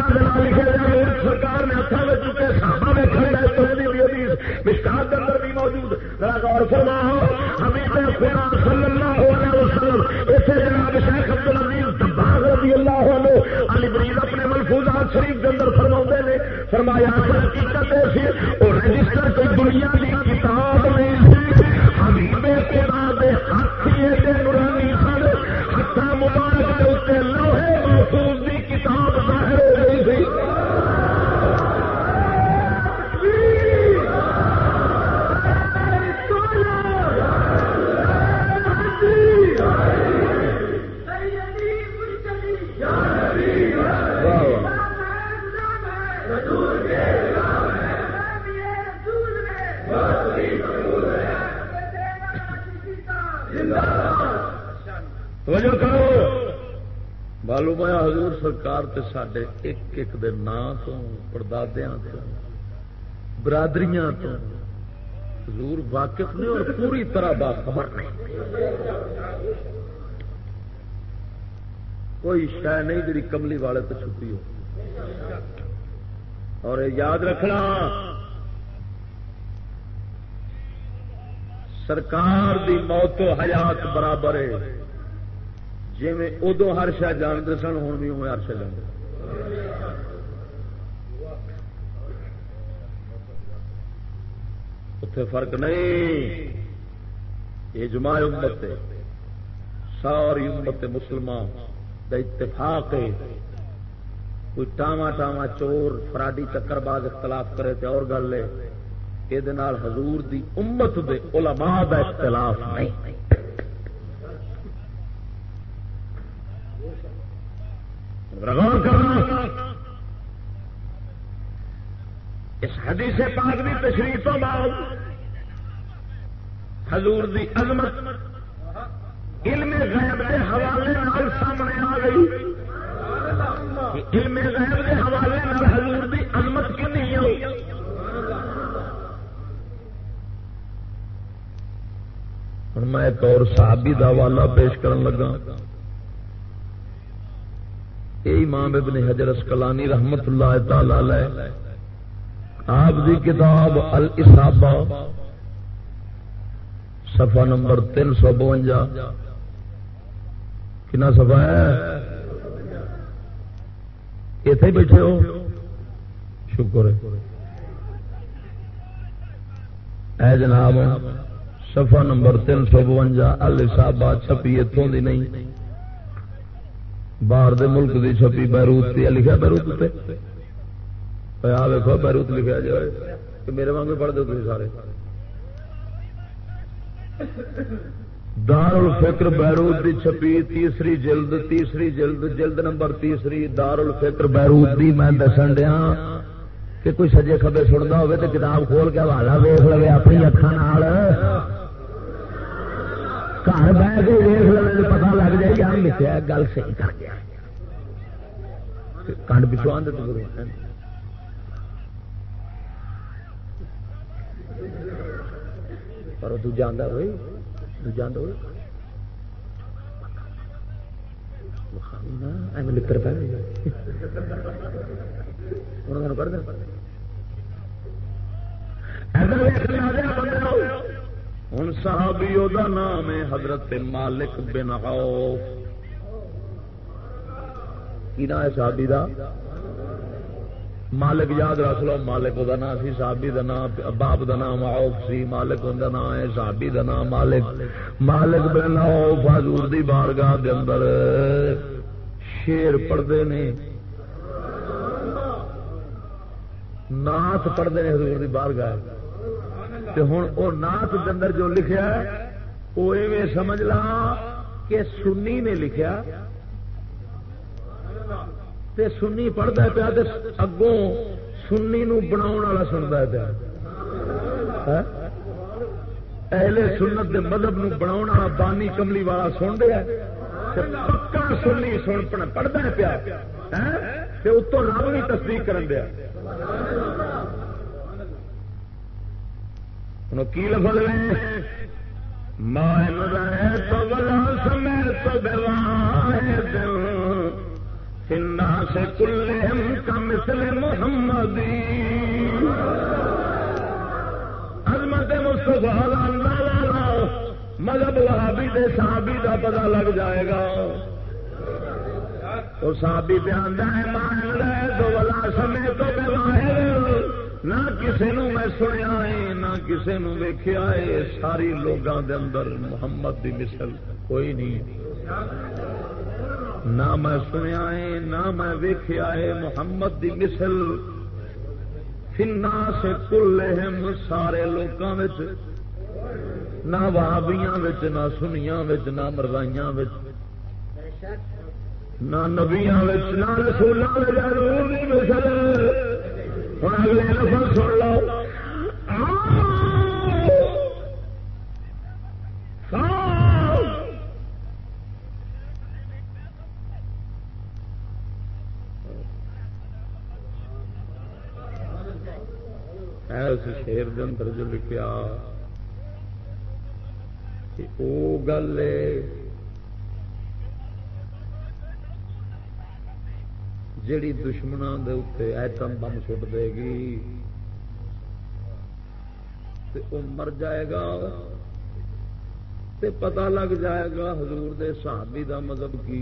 لکھے جائے سرکار نے ہاتھوں میں چکے سابا میں کھڑے مشکات اندر بھی موجود۔ ذرا غور فرما ہمیں خدا صلی اللہ علیہ وسلم، اسے جناب شیخ عبد العزیز دباغ رضی اللہ عنہ، علی بریز اپنے ملفوظات شریف کے اندر فرما نے، فرمایا حقیقت ایسی اور رجسٹر کوئی دنیا کی کتاب نہیں۔ محفوظ کی کتاب ظاہر ہو گئی تھی۔ کرو معلوم ہے حضور سرکار تے ساڈے ایک ایک دے نام تو، پردادیاں تو، برادریاں تو۔ حضور واقف نے اور پوری طرح باخبر نہیں۔ کوئی شہ نہیں جی کملی والے تو چھپی ہو۔ اور یاد رکھنا، سرکار دی موت و حیات برابر ہے۔ جی میں ادو ہر شہ جانتے سن ہوں بھی ہر شہ جانتے اتے فرق نہیں۔ یہ جمع امت ساری امت مسلمان کا اتفاق ہے۔ کوئی ٹاوا ٹاوا چور فراڈی چکر باز اختلاف کرے تو اور گل ہے۔ یہ حضور دی امت دے علماء دا اختلاف نہیں۔ غور کرنا۔ اس حدیث پاک بھی تشریف تو بعد حضور دی عظمت علم غیب کے حوالے نال سامنے آ گئی۔ علم غیب کے حوالے نال حضور دی عظمت کیوں نہیں ہوئی ہوں میں ایک اور صحابی دا حوالہ پیش کرن لگا۔ امام ابن حجر اسکلانی رحمت اللہ تعالی آپ دی کتاب الاسابہ، صفحہ نمبر تین سو بونجا۔ کنا صفحہ ہے؟ اتے بیٹھے ہو۔ شکر ہے۔ اے جناب، صفحہ نمبر تین سو بونجا، الاسابہ چھپی اتوں دی نہیں۔ باہر دے ملک دی چھپی بیروت تی لکھا بیروت تے؟ آ ویکو بیروت لکھا جائے کہ میرے وانگے پڑھ دو تھی سارے۔ دار الفکر بیروت دی چھپی تیسری جلد تیسری جلد جلد نمبر تیسری دار الفکر بیروت دی میں دسن دیا کہ کوئی سجے کبے سنتا ہوے تو کتاب کھول کے حوالہ ویخ لگے اپنی اکھان گھر بہ کے ویس لو پتا لگ جائے کہ لکھا گل صحیح کر گیا کنڈ پچھو آدھے تو گرو پر دوجا آدھا ہوئی دوجا آدھا ہوئی ایویں پہ ہوں صحابی دا نام ہے حضرت مالک بن عوف۔ کی نام ہے صحابی دا؟ مالک یاد رکھ لو، مالک دا نام سی، صحابی دا نام، باپ دا نام عوف سی، مالک دا نام ہے صحابی دا نام مالک۔ مالک بن عوف حضور دی بارگاہ دے اندر شیر پڑھتے نے۔ نات پڑھتے ہیں حضور دی بارگاہ۔ ہوں وہ نات اندر جو لکھا وہ ایویں سمجھ لا کہ سنی نے لکھا تے سنی پڑھتا پیا اگوں سنی نو بنا والا سنتا پیا۔ ہاں؟ اہل سنت دے مذہب نو بنا والا بانی کملی والا سن دیا پکا سنی سن پڑھتا پیا۔ ہاں؟ اتوں رب بھی تصدیق کر دیا کی لفظ مائن رہے تو بلا سمے تو دل۔ سنا سے کا مثل محمدی۔ عظمت مذہب وہابی دے صحابی دا پتا لگ جائے گا۔ تو صحابی بیان ہے مان رہے تو بلا سمے تو بے نہ کسی نو میں سنیا ہے نہ کسی نو ویخیا ہے ساری لوگوں دے اندر محمد دی مثل کوئی نہیں۔ نہ میں سنیا ہے نہ میں ویخیا ہے محمد دی مثل۔ فنا سے کل سارے لوگوں نہ وابیاں نہ سنیا نہ مردائیاں نہ نبیاں نہ رسولوں مثل ہوں اگلے لفظ سن لو۔ شیر دن جو لکھا وہ گل ہے جیڑی دشمنوں کے اتنے ایٹم بم سٹ دے گی وہ مر جائے گا تے پتہ لگ جائے گا حضور دے صحابی دا مذہب کی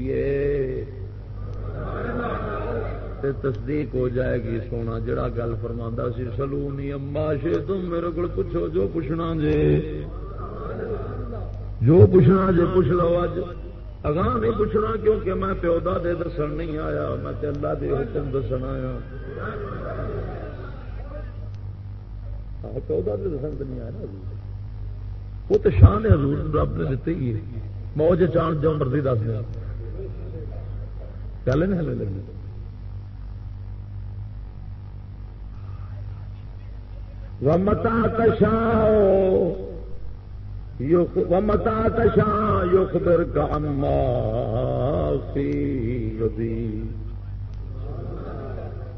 تے تصدیق ہو جائے گی سونا جڑا گل فرما سی، سلونی اما شے، تم میرے کو پوچھو جو پوچھنا جے۔ جو پوچھنا جے پوچھ لو اج اگاں نہیں پوچھنا کیونکہ میں پیودا دے دسن نہیں آیا، میں اللہ دے حکم دسن آیا۔ پیودا دے دسن تو نہیں آیا نا وہ تو شان ہے حضور، رب نے دیتے ہی موج چان جو مرضی دس دیا چل نہیں ہلے لگی ومتا کشاؤ ومتا تشا یخبر کا اما فی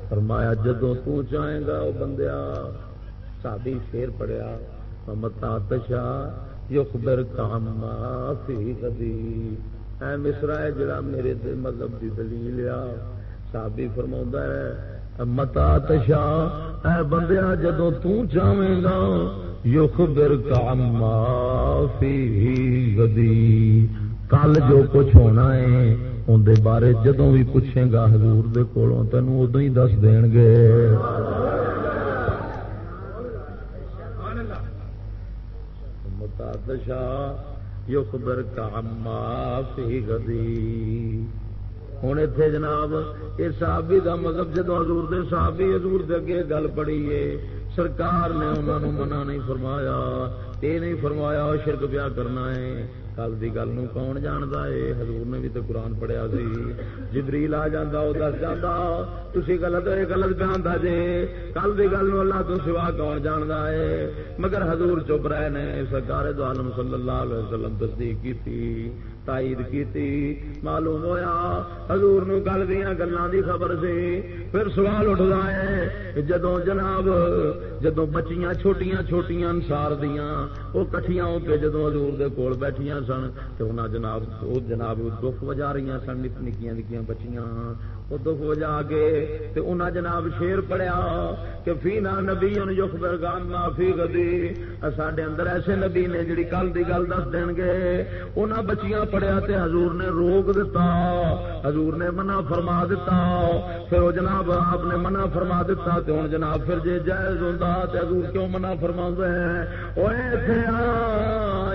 فرمایا جدو تو چاہیں گا وہ بندیا سادی شیر پڑیا ومتا تشا یخبر کا اما فی غدی اے مصرا ہے جڑا میرے مذہب مطلب کی دلیل آ صحابی فرما ہے متا تشا اے بندیا جدو تو چاہیں گا یخبر کا فی غدی کل جو کچھ ہونا ہے اندر بارے جدو بھی پوچھے گا حضور دے کولوں، تینوں ادو ہی دس دین گے۔ متادشا یخبر کا فی غدی ہوں اتنے جناب یہ صحابی دا مطلب جدو حضور دے صحابی حضور دے اگے گل پڑی ہے سرکار نے انہوں نے منع نہیں فرمایا یہ نہیں فرمایا شرک پیا کرنا ہے۔ کل کی گل کون جانتا ہے حضور نے بھی تو قرآن پڑھیا سی جبریل آ جانا وہ دس جانا تھی گلت گلت پہ جے کل کی گل اللہ تو سوا کون جانتا ہے مگر حضور چپ رہے نے سرکار دو عالم صلی اللہ علیہ وسلم تصدیق کی تھی تائید کی معلوم ہویا حضور نو گل دیا گلوں دی خبر سی پھر سوال اٹھتا ہے جدو جناب جدو بچیاں چھوٹیاں چھوٹیاں انسار دیا وہ کٹیاں ہو کے جدو ہزور دے کول بیٹھیاں سن تو جناب جناب دکھ وجا رہی سن نکیاں نکیاں بچیاں۔ دکھ وجا کے انہیں جناب شیر پڑیا کہ فی نہ نبی ان یخ برگان فی گدی سڈے اندر ایسے نبی نے جڑی کل کی گل دس دین گے۔ انہیں بچیاں پڑیا تے حضور نے روک دیتا حضور نے منع فرما دیتا پھر وہ جناب آپ نے منع فرما دیتا تے ہوں جناب پھر جی جائز ہوں تے حضور کیوں منع فرما ہیں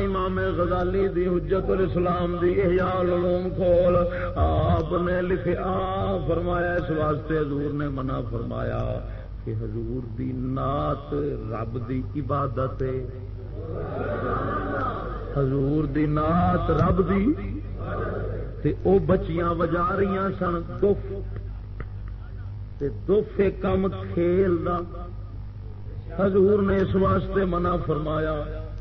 امام غزالی دی حجت الاسلام دی احیاء العلوم کھول آپ نے لکھا فرمایا، اس واسطے حضور نے منع فرمایا کہ حضور دی نات رب دی عبادت حضور دی نات رب دی تے او بچیاں وجا رہی سن، دف۔ تے دف کم کھیل دا۔ حضور نے اس واسطے منع فرمایا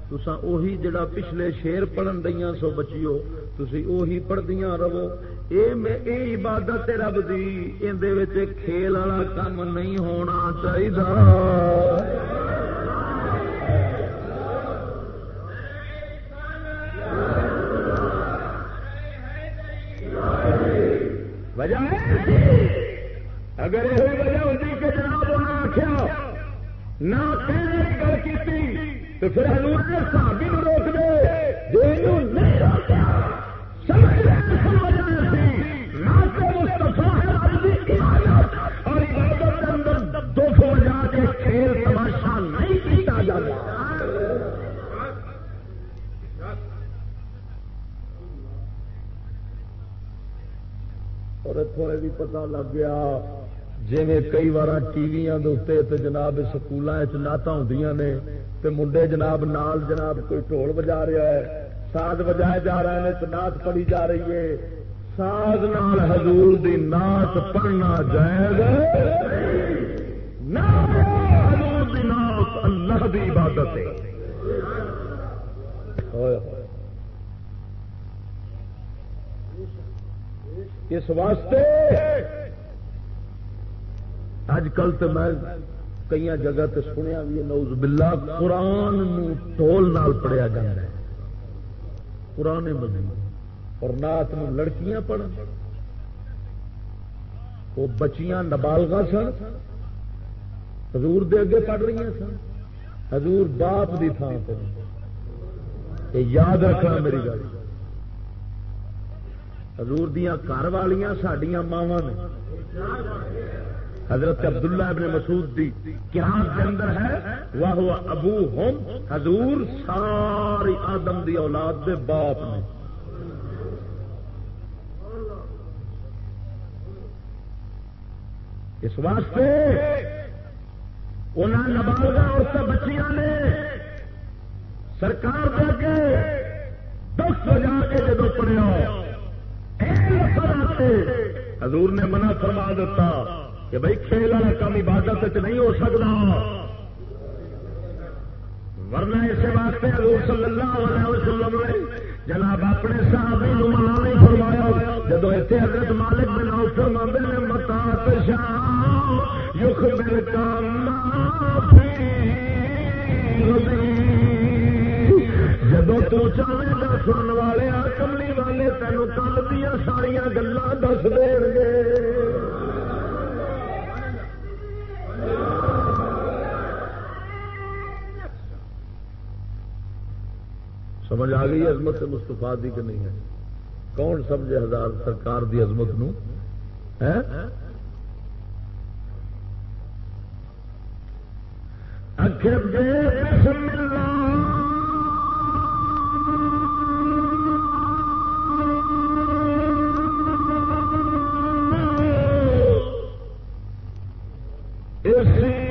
تسا اوہی جڑا پچھلے شیر پڑھن دیا سو بچیو تسی اوہی پڑھدیاں رہو۔ اے میں اے عبادت رب دی کھیل والا کام نہیں ہونا چاہیے وجہ اگر یہ وجہ ہوتی کہ جناب انہیں آخیا نہ گل کی تو پھر حضور نے صحابی اور تھوڑے بھی پتا لگ گیا۔ جی کئی بار ٹی وی جناب سکول نعت ہوں نے منڈے جناب نال جناب کوئی ٹول بجا رہا ہے، ساز بجائے جا رہے ہیں تو نعت پڑھی جا رہی ہے۔ ساز نال حضور دی نعت پڑھنا جائے گا حضور دی نعت اللہ دی عبادت ہے۔ اس واسطے؟ اج کل تو میں کئی جگہ تے سنیا بھی نوز بلا قرآن ٹول نال پڑھیا جا رہا ہے۔ پرانے مزید اور نات لڑکیاں پڑھ وہ بچیاں نبالگا سن۔ حضور دے اگے پڑھ رہی سن۔ حضور باپ کی تھان پہ یاد رکھنا میری گل۔ حضور دیا گھر والیاں سڈیا ماوا نے۔ حضرت عبداللہ ابن مسعود دی کیا اندر ہے وہ ابو ہوم حضور ساری آدم دی اولاد دے باپ نے۔ اس واسطے انہوں نبالگا اور بچیاں نے سرکار دے کے دس بجا کے جدو پڑھیا۔ حضور نے منع فرما دیتا کہ بھائی کھیل والا کام عبادت نہیں ہو سکتا ورنہ اسے واسطے حضور صلی اللہ علیہ وسلم نے جناب اپنے صحابی نو منع نہیں فرمایا۔ جدو اتنے حضرت مالک میں نو فرما نے، متا شام یوگ مل کام جب چاہے گا سن والے کملی والے تینوں کل دیا ساریا گلا دس دین گے۔ سمجھ آ گئی عظمت مستفا دی کہ نہیں ہے؟ کون سمجھے ہزار سرکار دی عظمت نو؟ اکھے بسم اللہ۔ اسی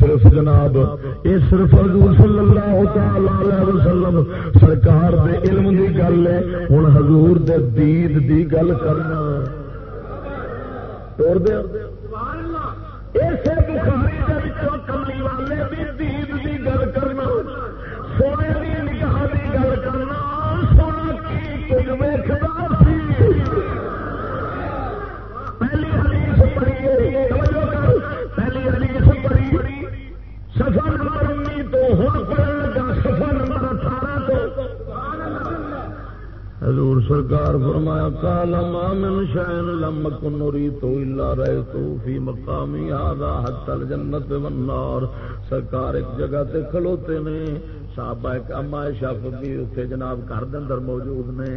صرف جناب یہ صرف حضور صلی اللہ تعالی وسلم سرکار دے علم دی گل ہے ہوں حضور دے دید دی گل کرنا توڑ دیا سرکار ایک جگہ تے کھلوتے نے، صحابہ اما شف بھی اتنے جناب گھر اندر موجود نے۔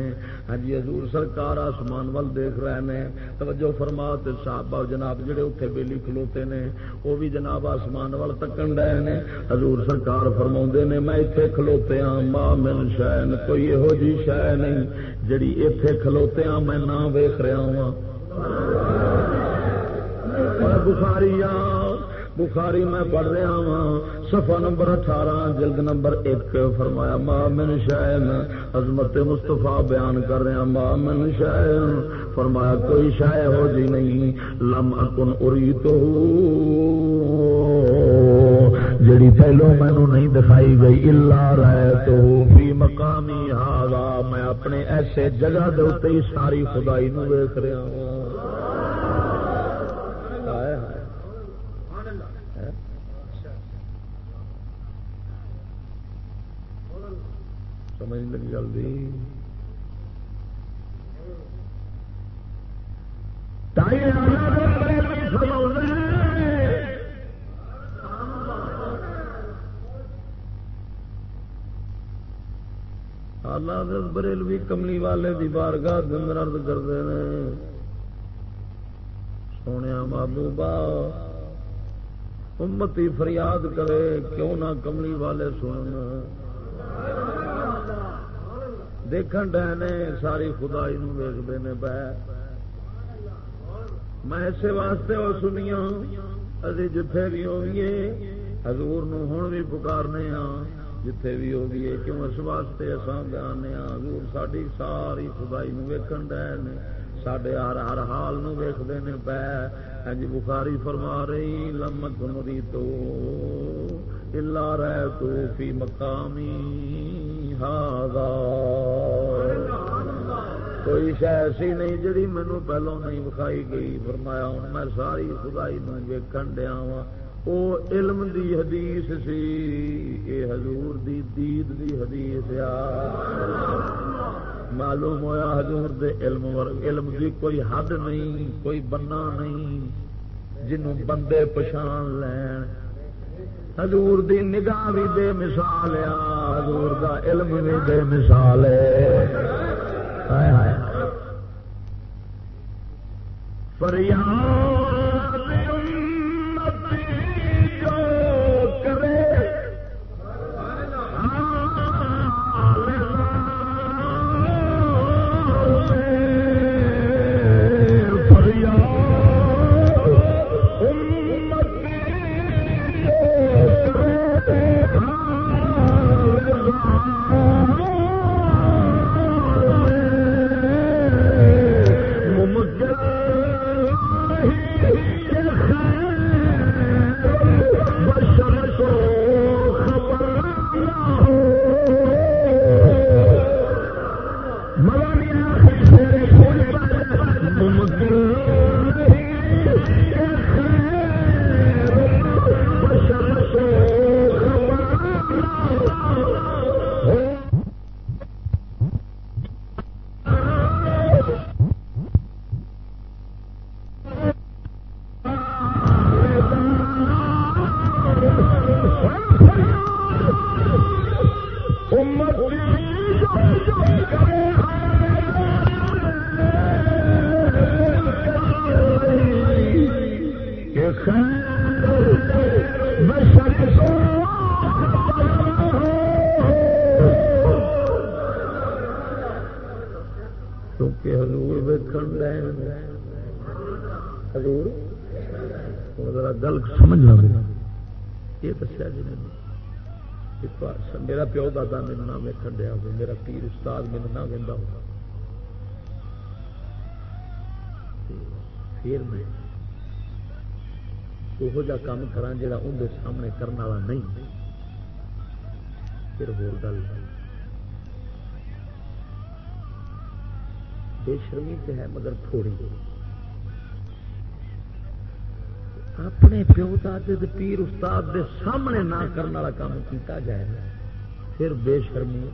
ہاں جی حضور سرکار آسمان وال دیکھ رہے ہیں توجہ فرما صحابہ جناب جڑے اتنے بیلی کھلوتے نے، وہ بھی جناب آسمان وال تکن رہے ہیں حضور سرکار فرما نے، میں اتنے کھلوتے ہاں ماں من شہ کوئی یہو جی شہ نہیں۔ جڑی اتے کھلوتے ہاں میں نہ ویخ رہا ہوں بخاری بخاری میں پڑھ رہا ہوں سفا نمبر اٹھارہ، جلد نمبر ایک، فرمایا ماں من شائن عظمت مستفا بیان کر رہا ماں من شائن فرمایا، کوئی شاع ہو جی نہیں، لم اکن اری تو جڑی پہلو مینو نہیں دکھائی گئی، الا رہے تو بھی مقامی ہاگا میں اپنے ایسے جگہ دے ساری خدائی نو ویخ رہا ہوں سمجھ لگی گل دی بریلوی کملی والے دی بارگاہ دن ارد کرتے ہیں سونے بابو با امتی فریاد کرے کیوں نہ کملی والے سن دیکھن ڈے نے، ساری خدائی ویستے نے بہ میں اسے واسطے وہ سنیا ابھی جتھے بھی ہوئیے، حضور نو ہوں بھی پکارنے ہاں جتھے بھی ہوگی کیوں اس واسطے اصل گانے ہاں حضور ساری ساری خدائی ویکن ڈے نے سڈے ہر ہر حال ویختے ہیں پہ ہاں جی بخاری فرما رہی لمک مری تو الا رہ تو فی مقامی۔ ہاگا کوئی شہ ایسی نہیں جڑی مینو پہلو نہیں بکھائی گئی۔ فرمایا، ہوں میں ساری خدائی میں ویکن دیا وا او علم دی حدیث سی۔ اے حضور دی دید دی حدیث آ۔ معلوم ہویا حضور دے علم ور علم دی کوئی حد نہیں، کوئی بننا نہیں۔ جنوں بندے پچھان لین۔ حضور دی نگاہ بھی بے مثال ہے، حضور دا علم بھی بے مثال ہے۔ فریاد پھر میں وہ جا کام کرا جا اندر سامنے کرنے والا نہیں۔ پھر ہو گل۔ بے شرمی تو ہے مگر تھوڑی۔ اپنے پیو دے پیر استاد دے سامنے نہ کرنے والا کام کیتا جائے پھر بے شرمی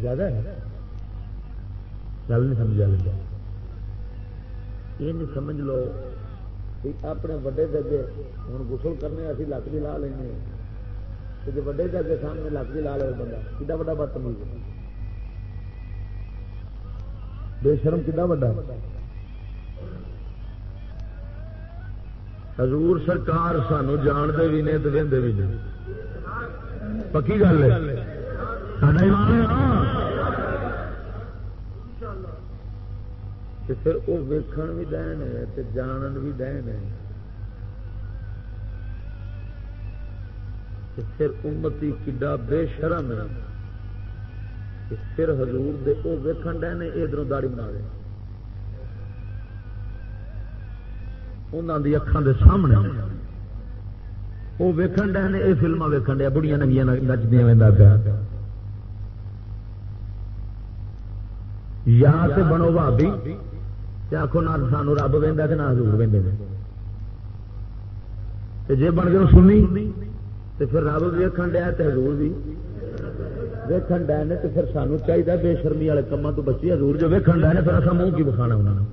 زیادہ ہے۔ گل نہیں سمجھا لگا یہ نہیں سمجھ لو کہ اپنے وڈے دے ہوں گسل کرنے ابھی لک بھی لا لیں جی وڈے دے سامنے لک بھی لا لے بندہ کھا وا بدتمیز بے شرم کتا وا حضور سرکار سانو جانتے بھی نہیں تو دے بھی نہیں پکی گل ہے؟ تو پھر وہ ویکھن بھی دین ہے تو جانن بھی دین ہے۔ تو پھر امتی کڈا بے شرم ہے پھر حضور دے وہ ویکھن ڈے ادھر داڑی بنا دے۔ انہوں دی اکھان دے سامنے۔ وہ ویکھن ڈے یہ فلما ویکھن ڈیا بڑیاں نگیاں نچدیا وہدا پیا۔ یا تے بنو بھابی آخو نہ سانو رب وہدا کہ نہ حضور وہدے جی بن گئے سنی تو پھر رب بھی ویکن ڈیا تو حضور بھی ویکن ڈے نے تو پھر سانو چاہیے بے شرمی والے کاموں تو بچی حضور جو ویکن ڈے نے پھر اصل منہ کی بکھانا انہوں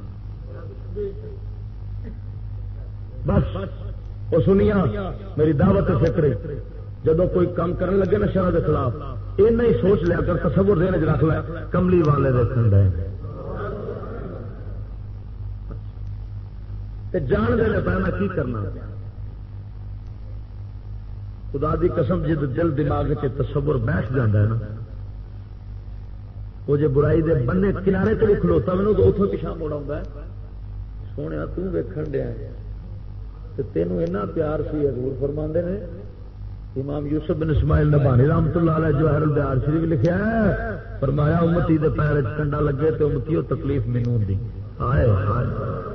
بس، وہ سنیا میری دعوت فکر جب کوئی کام کرنے لگے نا کے خلاف یہ نہیں سوچ لیا کر، تصور دین رکھ لیا، کملی والے ویکن ڈے جان دے پہ میں کی کرنا؟ خدا دی قسم، جد دل دماغ سے تصور بیٹھ جاتا ہے نا وہ جی برائی دے بننے کنارے تو بھی کھلوتا میں تو اتوں پیچھا موڑا ہوں سونے تیکھن دیا تینوں اینا پیار سی حضور فرما نے، امام یوسف بن اسماعیل نبانی رحمت اللہ علیہ جو حرل بیار شریف لکھا ہے، فرمایا، امتی دے پیر کنڈا لگے تو امتی تکلیف مینو دی۔ آئے آئے۔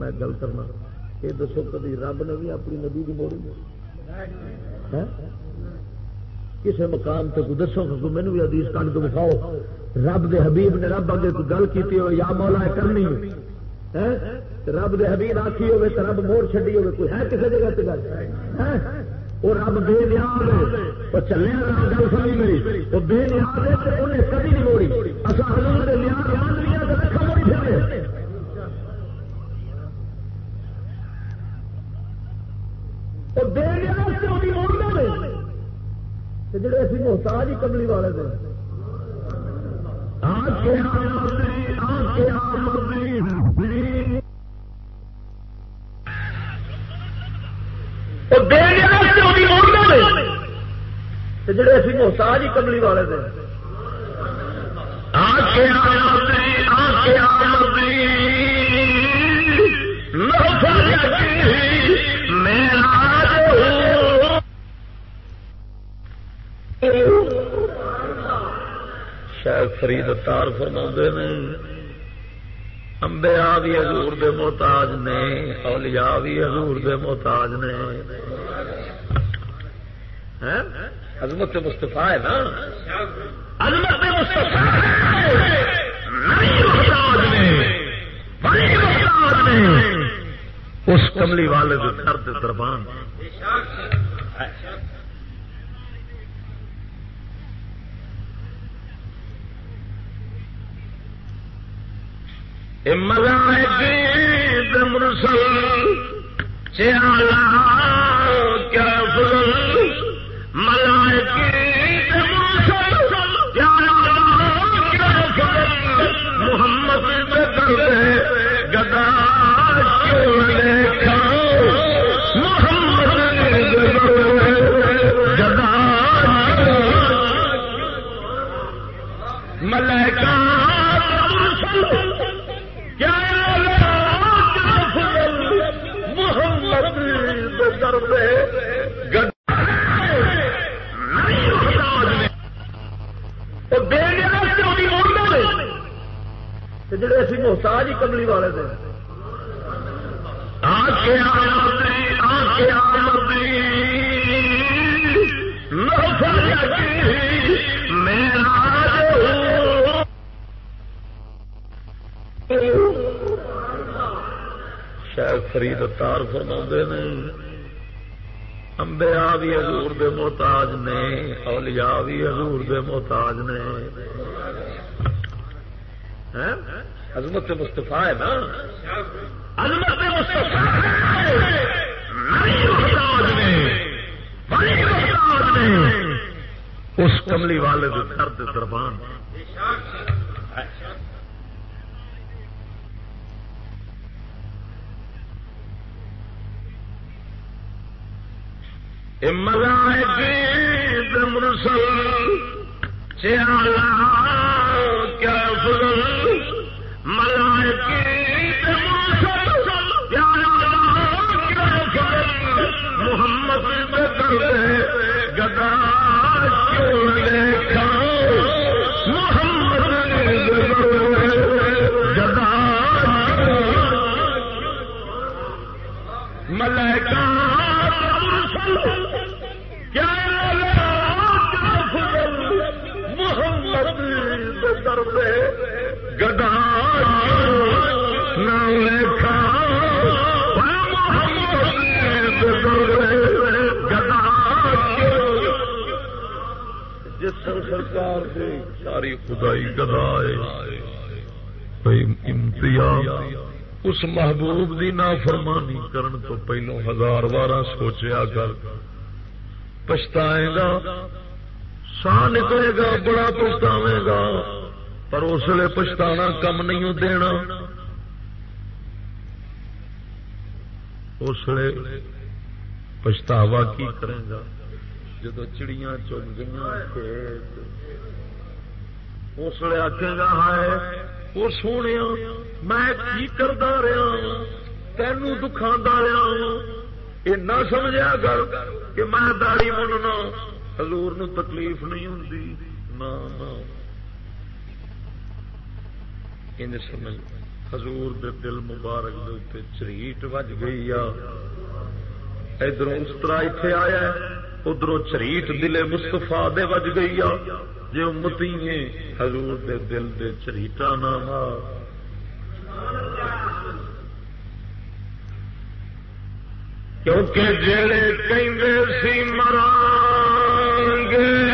میں گل کرنا۔ یہ دسو کدی رب نے بھی اپنی ندی کی موڑی ہاں؟ کسی مقام سے کوئی دسو مینو بھی ادیس کنڈ تو بکھاؤ رب دے حبیب نے رب اگے کوئی گل کی ہو یا مولا ہے۔ ہاں؟ کرنی رب دے حبیب آخی ہوے تو رب موڑ چڈی ہوے کوئی ہے کسی جگہ سے گل؟ ہاں؟ وہ رب بے نیاز وہ چلے گل سمجھ میری۔ وہ بے نیاز ہے انہیں کبھی نہیں موڑی۔ اصل حضور دے نیاز یاد نہیں ہے تو موڑی پھر جڑے اسی محتاج ہی کملی والے دے۔ جڑے اسی محتاج ہی کملی والے دے۔ کے فرید تار فرما نے امبیا بھی حضور دے محتاج نے، اولیاء بھی حضور دے محتاج نے۔ ہاں؟ عظمت مستفا ہے نا؟ عظمت مستفا اس کملی والے درد دربان۔ مرسل چلا کیا جڑے اسی محتاج ہی کملی والے تھے۔ شاید فرید تار فرما نے امبیا بھی حضور دے محتاج نے، اولیاء بھی حضور دے محتاج نے۔ عظمت مستفا ہے نا؟ عظمت مستفا اس کملی والے درد دربان۔ مرسل چیالا کیا فضل۔ محمد سرکار سے ساری خدائی گدا امتیاز۔ اس محبوب دی نافرمانی کرن تو پہلو ہزار بارہ سوچیا کر۔ پچھتائے گا۔ سا نکلے گا، بڑا پچھتاوے گا۔ پر اس لیے پچھتا کم نہیں دینا۔ اس لیے پچھتاوا کی کرے گا؟ جب چڑیاں چگ گئی اس لیے آخے گا ہائے وہ سونے میں کی کرتا رہا ہاں؟ تینوں دکھا رہا ہاں؟ یہ نہ سمجھا کر کہ میں داڑی مننا حضور نو تکلیف نہیں ہوں نہ سمجھ، حضور دے دل مبارک دے چریٹ وج گئی آ۔ ادھر اس طرح اتنے آیا ادھر چریٹ دل مستفا دے وج گئی جی امتی حضور دے دل دے چریٹا نہ کیونکہ جڑے کہیں سی مران گے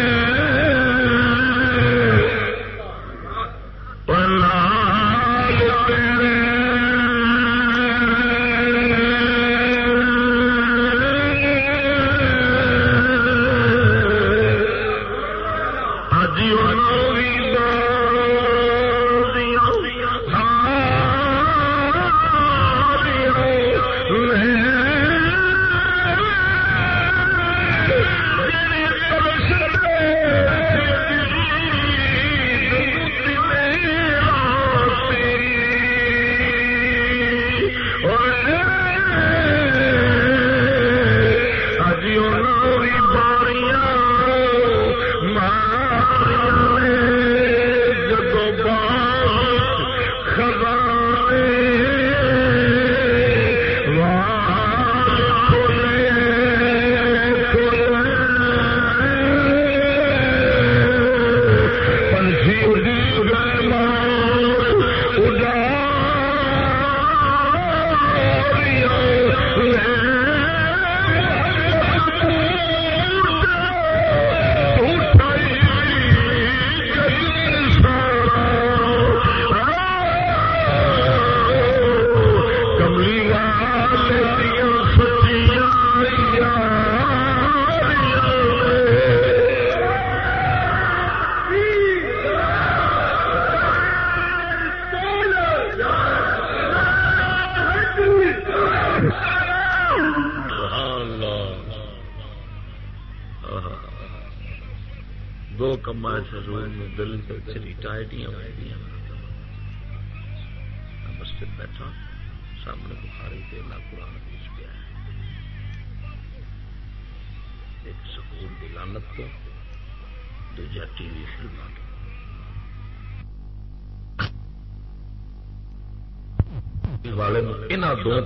دو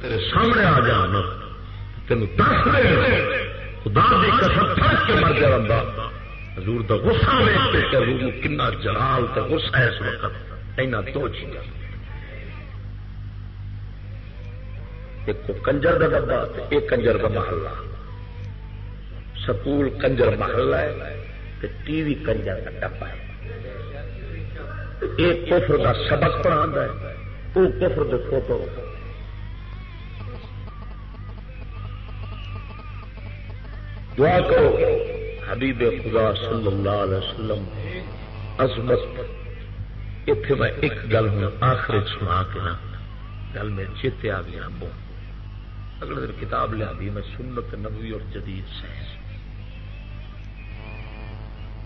تیرے سامنے آ جان تین دس دے۔ خدا کی قسم پھڑ کے مر گیا بندہ حضور دا غصہ ویچ کے حضور کنا جلال تے غصہ ہے اس وقت۔ اینا دو چیزاں۔ ایک کو کنجر کا ڈبا ایک کنجر کا محلہ۔ سکول کنجر محلہ ہے ٹی وی کنجر کا ڈبا ہے۔ ایک کفر کا سبق پڑھا ہے وہ کفر دے فوٹو۔ دعا کرو، حبیب خدا صلی اللہ علیہ وسلم، عظمت اتنے میں ایک گل ہوں آخر سنا کے نا، گل میں چیتے آ گیا بو اگلے دن کتاب لیا دی میں سنت نبوی اور جدید سائنس۔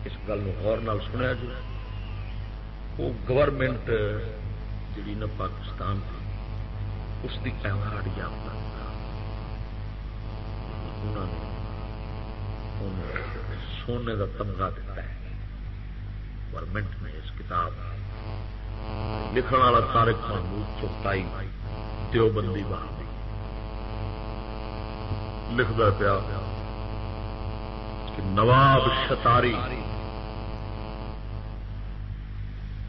اس گل غور نال سنیا جو وہ گورنمنٹ جی نا پاکستان کی اس کی ایوارڈ یافتہ انہوں نے سونے کا تمغہ دیتا ہے۔ گورنمنٹ نے اس کتاب لکھن والا تارک محمود چوکائی دیوبندی بہادی لکھتا پیا کہ نواب شتاری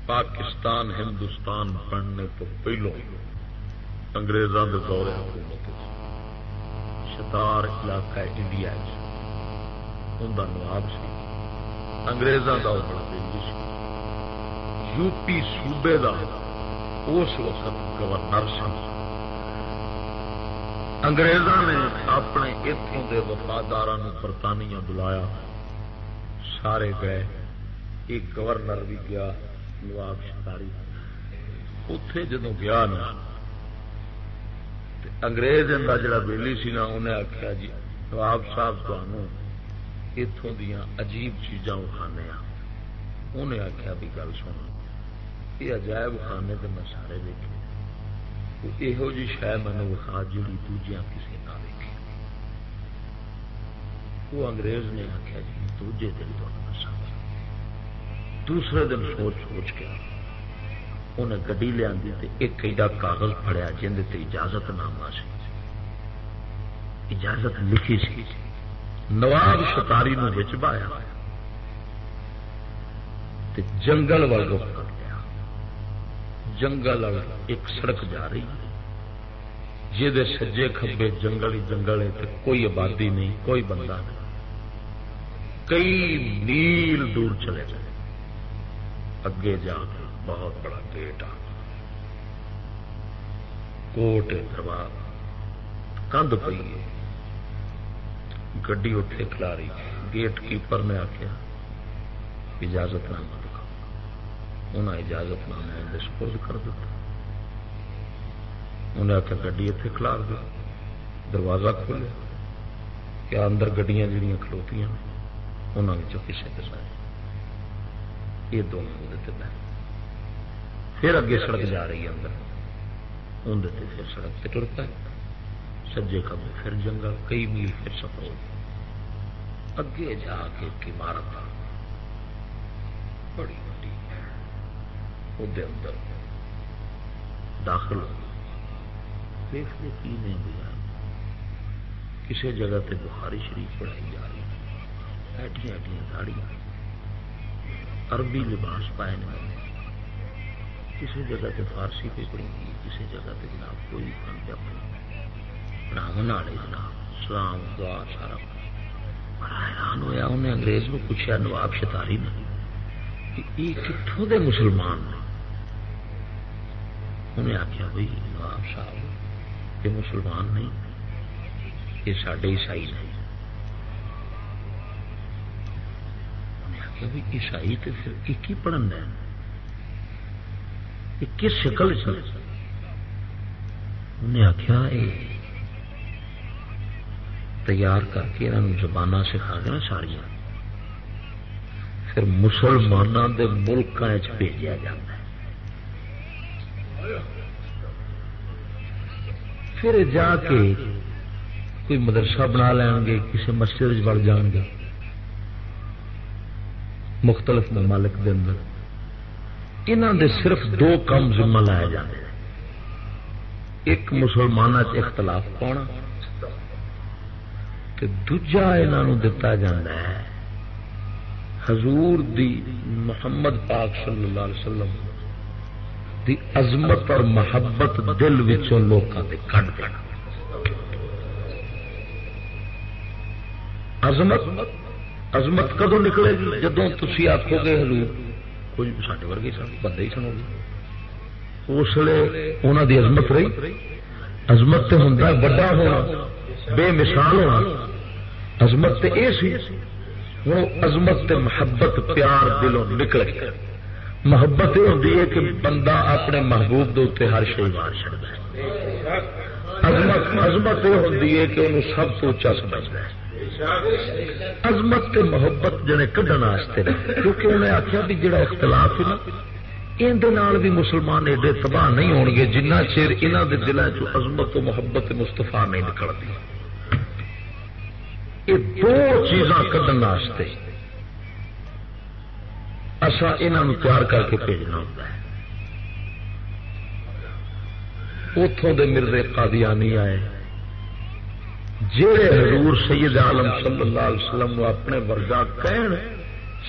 پاکستان، ہندوستان بننے تو پہلو انگریزوں کے دور حکومت شتار علاقہ انڈیا نواب سی۔ اگریزوں کا سی۔ یو پی صوبے کا اس وقت گورنر سن۔ انگریزوں نے اپنے اتوں کے وفادار برطانیہ بلایا۔ سارے گئے۔ ایک گورنر بھی گیا۔ نواب شکاری اتے جدو گیا نا انگریز کا جڑا بےلی سی نا، انہیں آخیا جی نواب صاحب تمہوں اتوں دیا عجیب چیزاں وکھانے انہیں آخیا بھی گل سن، یہ عجائب خانے تو میں سارے دیکھے یہو جی شاید میں وکھا جی دوجیا کسی نہ دیکھی وہ انگریز نے آخیا جی دوجے دن تو دوسرے دن سوچ سوچ کے انہیں گڈی لیا ایک ایڈا کاغذ پڑیا جن اجازت نامہ سی۔ اجازت لکھی سی۔ نواب شتاری بایا۔ جنگل وال کر لیا جنگل ایک سڑک جا رہی ہے۔ جی سجے کبے جنگل ہی جنگل ہے کوئی آبادی نہیں، کوئی بندہ نہیں۔ کئی میل دور چلے جائے اگے جا بہت بڑا گیٹ آ کوٹ دربار کندھ پی ہے گڈی اتے کلاری گیٹ کیپر نے آخیا اجازت نامہ دکھاؤ انہیں اجازت نامہ سپرد کر دیتا انہیں آخیا گڈی اتنے کلار دو دروازہ کھولیا کیا اندر گڈیاں جہاں کھلوتی ہیں انہوں کسی کے ساتھ یہ دونوں پھر اگے سڑک جا رہی ہے اندر۔ اندر پھر سڑک سے ٹرتا ہے سجے کبے پھر جنگل، کئی میل پھر سفر ہو اگے جا کے ایک عمارت بڑی بڑی اندر داخل ہو دیکھنے کی نہیں گیا۔ کسی جگہ تے بخاری شریف پڑھائی جا رہی۔ ایٹیاں ایٹیاں داڑیاں۔ عربی لباس پائے کسی جگہ تے فارسی پہ پڑی کسی جگہ تے جناب کوئی پڑھاو والے جناب، سلام، دعا، سارا۔ بڑا حیران ہوا انہیں انگریز کو پوچھا، نواب شتاری نے یہ کتوں دے مسلمان نے؟ انہیں آخیا بھائی نواب صاحب، یہ مسلمان نہیں، یہ سڈے عیسائی نہیں۔ بھی عیسائی تو پھر ایک ہی پڑھن دین۔ کس شکل انہیں آخیا تیار کر کے انہوں زبان سکھا کے نا ساریا پھر مسلمانوں کے ملک بھیجا جاتا ہے۔ پھر جا کے کوئی مدرسہ بنا لین گے، کسی مسجد بڑھ جان گے۔ مختلف ممالک دے اندر۔ انہوں دے صرف دو کام ذمہ لایا جاتے ہیں ایک مسلمان اختلاف پاؤنا دوجا انہوں دتا جاتا ہے، حضور دی محمد پاک صلی اللہ علیہ وسلم دی عظمت اور محبت دل وچوں لوگوں کے کٹ دینا۔ عظمت عظمت کدو نکلے گی؟ جدو تھی آخو گے حضور کوئی سارے ورگے سن بندے ہی سنو گے۔ اس لیے انہوں دی عظمت رہی۔ عظمت تو ہوں بڑا ہونا بے مثال ہونا۔ عظمت تے اے سی وہ عظمت تے محبت پیار دلوں نکل گیا محبت یہ ہوتی ہے کہ بندہ اپنے محبوب دے اتنے ہر شے مار چڑتا ہے۔ عظمت عظمت یہ ہوتی ہے کہ انہوں سب تو اچا سمجھتا ہے۔ عظمت تے محبت جنے کھڈن واسطے کیونکہ انہیں آخیا بھی جڑا اختلاف ہے نا اندر بھی مسلمان ایڈے تباہ نہیں ہو گے جنہ چیر انہوں کے دلوں چظمت و محبت مستفا نہیں نکلتی یہ دو چیزاں کھڈن اصا یہ تیار کر کے بھیجنا ہوتا ہے۔ اتوں دے مرزے قادیانی آئے جہے حضور سید عالم صلی اللہ علیہ وسلم اپنے ورگا کہن،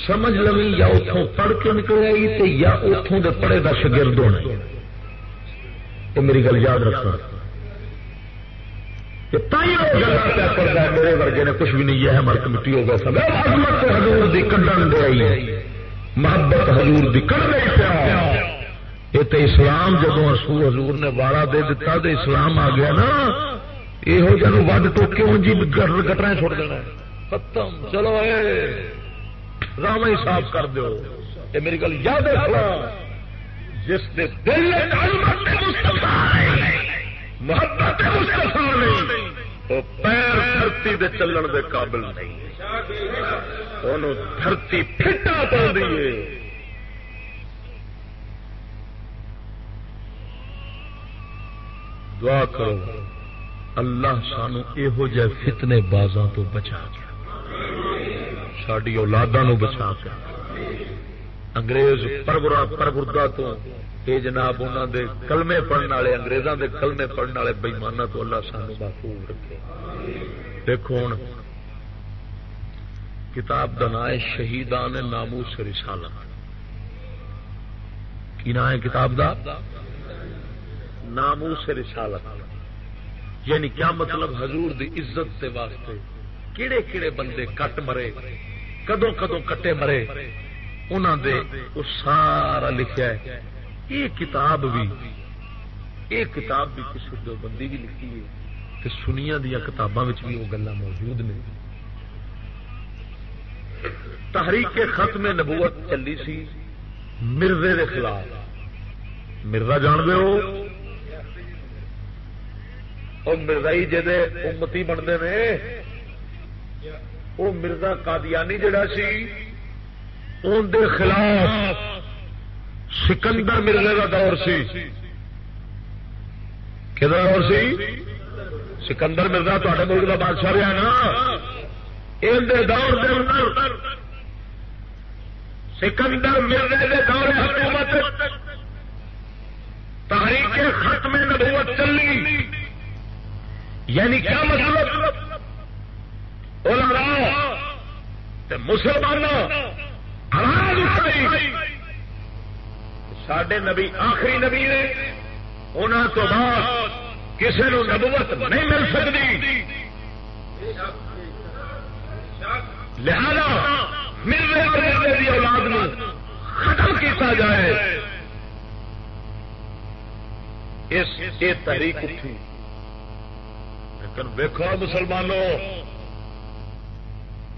سمجھ لو یا اتوں پڑھ کے نکل گی یا اتوں دے پڑھے کا شگرد ہونا یہ میری گل یاد رکھنا۔ میرے ورگے نے کچھ بھی نہیں ہے مرک مٹی ہو گیا سب۔ حضور دی کڈن دے آئی محبت حضور دی کڈ پیا یہ تو اسلام جدو رسول حضور نے واڑا دے دیتا تو اسلام آ گیا نا یہ جن ود ٹوکے ہوں جی گٹر چھوڑ دینا ختم۔ چلو رام ہی صاف کر دو یہ میری گل یاد رکھنا جس کے دل محبت پیر دھرتی دے چلن دے قابل نہیں۔ دھرتی پھٹا پا دعا کرو اللہ سانو یہو جہ فتنے بازاں تو بچا گیا۔ ساری اولادوں بچا گیا۔ انگریز پربرا پربردا تو یہ جناب انہوں دے کلمے پڑھنے والے انگریزوں دے کلمے پڑھنے والے بےمانا تو اللہ سانو محفوظ رکھے۔ دیکھو ہوں کتاب کا نام ہے شہیدان نامو سے رسالہ۔ کی نام ہے کتاب دا؟ نامو سے رسالت۔ یعنی کیا مطلب حضور دی عزت دے واسطے؟ کیڑے کیڑے بندے کٹ مرے کدو کدو کٹے مرے؟ انہوں دے وہ سارا لکھا ہے۔ یہ کتاب بھی یہ کتاب بھی کسی دو بندی بھی لکھی ہے سنیا دیا کتاباں بھی وہ گلا موجود نے۔ تحریک ختم نبوت چلی سی، مرزے کے خلاف۔ مرزا جان دے ہو؟ مرزائی جی امتی بنتے ہیں وہ مرزا قادیانی جڑا سی ان دے خلاف سکندر مرزے کا دور سی۔ کہ دور سی؟ سکندر مرزا تے ملک کا بادشاہ رہا نا۔ ان دور دے اندر سکندر مرزے کے دور حکومت تاریخ ختم نبوت یعنی کیا مطلب؟ مسلمان آواز اٹھائی۔ سڈے نبی آخری نبی نے انہوں تو بعد کسی نو نبوت نہیں مل سکتی۔ لہذا مل رہے اولاد میں ختم کیتا جائے۔ اس تحریک اٹھی۔ لیکن ویکو مسلمانوں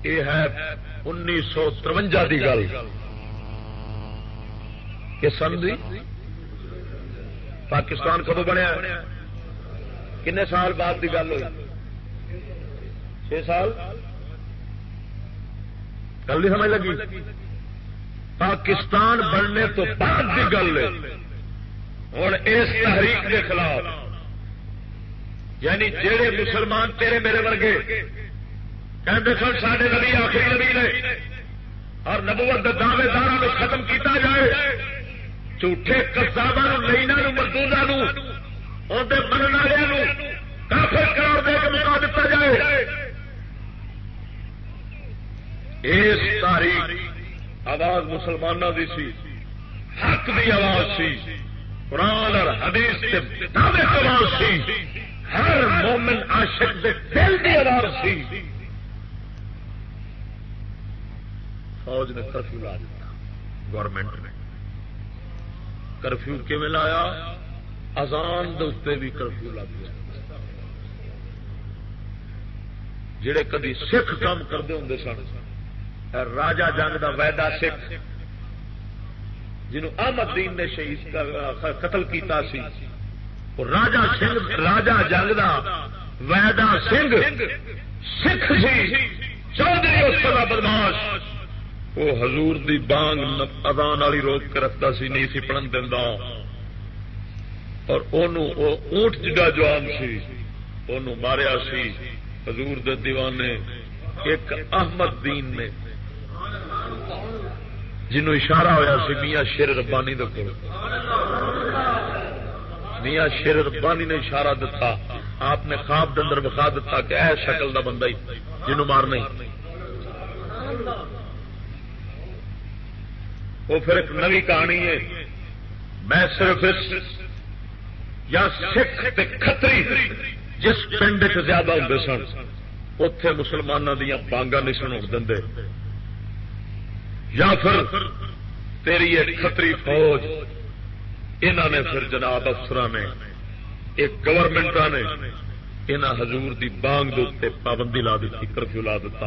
یہ ہے انیس سو ترونجا کی گل۔ سن پاکستان کدو بنیا؟ کنے سال بعد کی گل ہوئی؟ چھ سال؟ گل نہیں سمجھ لگی؟ پاکستان بننے تو بعد کی گل ہے۔ اور اس تحریک کے خلاف یعنی جہے مسلمان تیرے میرے ورگے کہتے سن سارے نبی آخری نبی نے اور نبوت دعوے دار ختم کیتا جائے، جھوٹے کسابا لینا مزدوروں اندر من والے کافر قرار دے کے مکا دیتا جائے۔ اس تاریخ آواز مسلمانوں کی سی، حق کی آواز سی، قرآن اور حدیث کے دعوے آواز سی۔ ہر مومن عاشق دے دل کی آواز سی۔ فوج نے کرفیو لا دیتا گورنمنٹ نے۔ کرفیو کیون لایا؟ ازان دے بھی کرفیو لا دیا۔ جڑے کدی سکھ کام کرتے ہوں سن راجا جنگ دا ویدا سکھ، جنہوں احمد دین نے شہید قتل کیتا سی راجا سنگھ، راجا جنگ دا ویدا سنگھ سکھ سی، چودھری اس کا بدماش وہ حضور دی بانگ ادان والی روک کے رکھتا سی، نہیں سی پڑھن دینا اور اونٹ جگہ جوان سی انہوں ماریا سی۔ حضور دے دیوانے ایک احمد دین نے جنہوں اشارہ ہویا سی، میاں شیر ربانی دے کو میاں شیر ربانی نے اشارہ دتا، آپ نے خواب دے اندر بخا دتا کہ اے شکل دا بندہ ہی جنہوں مارنا وہ پھر ایک نوی کہانی ہے۔ میں صرف اس یا سکھ کتری جس پنڈ چ زیادہ ہوں سن اتے مسلمانوں دیا بانگا نہیں سن اٹھ دے یا پھر تیری ایک کتری فوج انہوں نے پھر جناب افسر نے ایک گورنمنٹ نے انہوں حضور دی بانگ دے پابندی لا دیتی کرفیو لا دیتا۔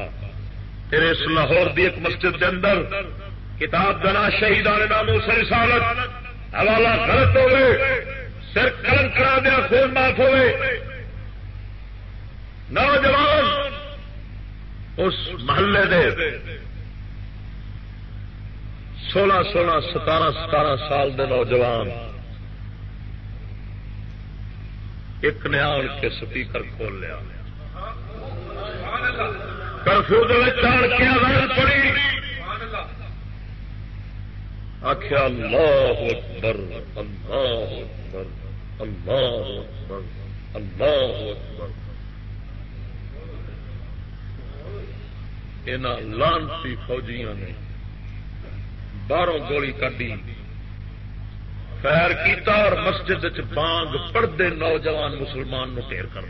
تیرے اس لاہور دی ایک مسجد کے اندر کتاب دنا شہیدان ناموں سے حوالہ غلط ہوئے، سر قلم کرا دیا، خون معاف ہوئے۔ نوجوان، اس محلے دے سولہ سولہ ستارہ ستارہ سال دے نوجوان ایک نیا ان کے سپیکر کھول لیا۔ کرفیو چڑھ کے آزاد پڑی۔ آخیا اللہ اکبر اللہ اکبر اللہ اکبر اللہ اکبر۔ ان لانسی فوجیاں نے باہروں گولی کھی فیر کیتا اور مسجد چ بانگ پڑھتے نوجوان مسلمان نو ٹیر کر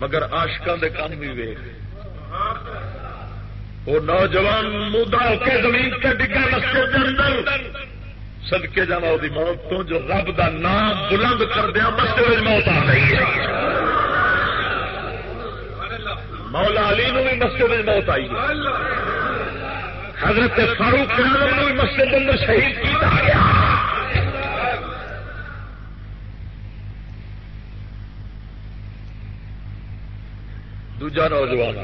مگر آشکان دے کام بھی ویخ وہ نوجوان مودا کے زمین کے ڈگا مسجد کے اندر۔ سدکے جانا وہ موت تو جو رب دا نام بلند کر دیا، مسجد موت آ رہی ہے۔ مولا علی نو بھی مسجد میں موت آئی حضرت فاروق اعظم نو بھی مسجد اندر شہید کیا گیا۔ دوجا نوجوان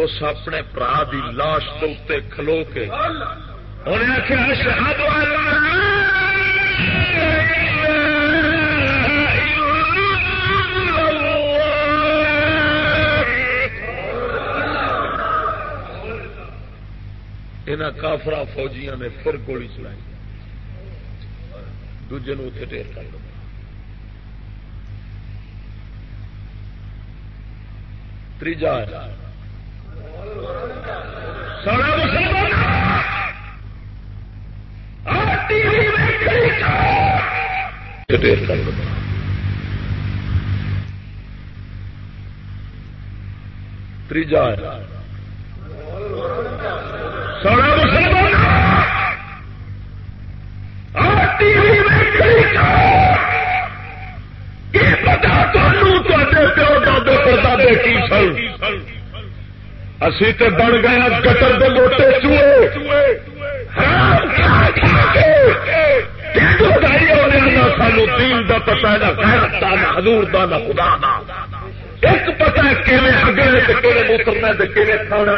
اس اپنے برا کی لاش کے اتنے کھلو کے انہیں آخر شہاد ان کافرا فوجیاں نے پھر گولی چلائی۔ دوجے نو اتنے کر دو تیجا تیجا سونا مسلمان! پتا پیو دادے پردادے کی سن! اسی تے بن گیا گٹر دے موٹے چوئے سانو تین دا پتا ہے نہ نہ حضور دا نہ خدا دا! ایک پتا ہے کیویں اگلے کیویں اترنا کیویں کھانا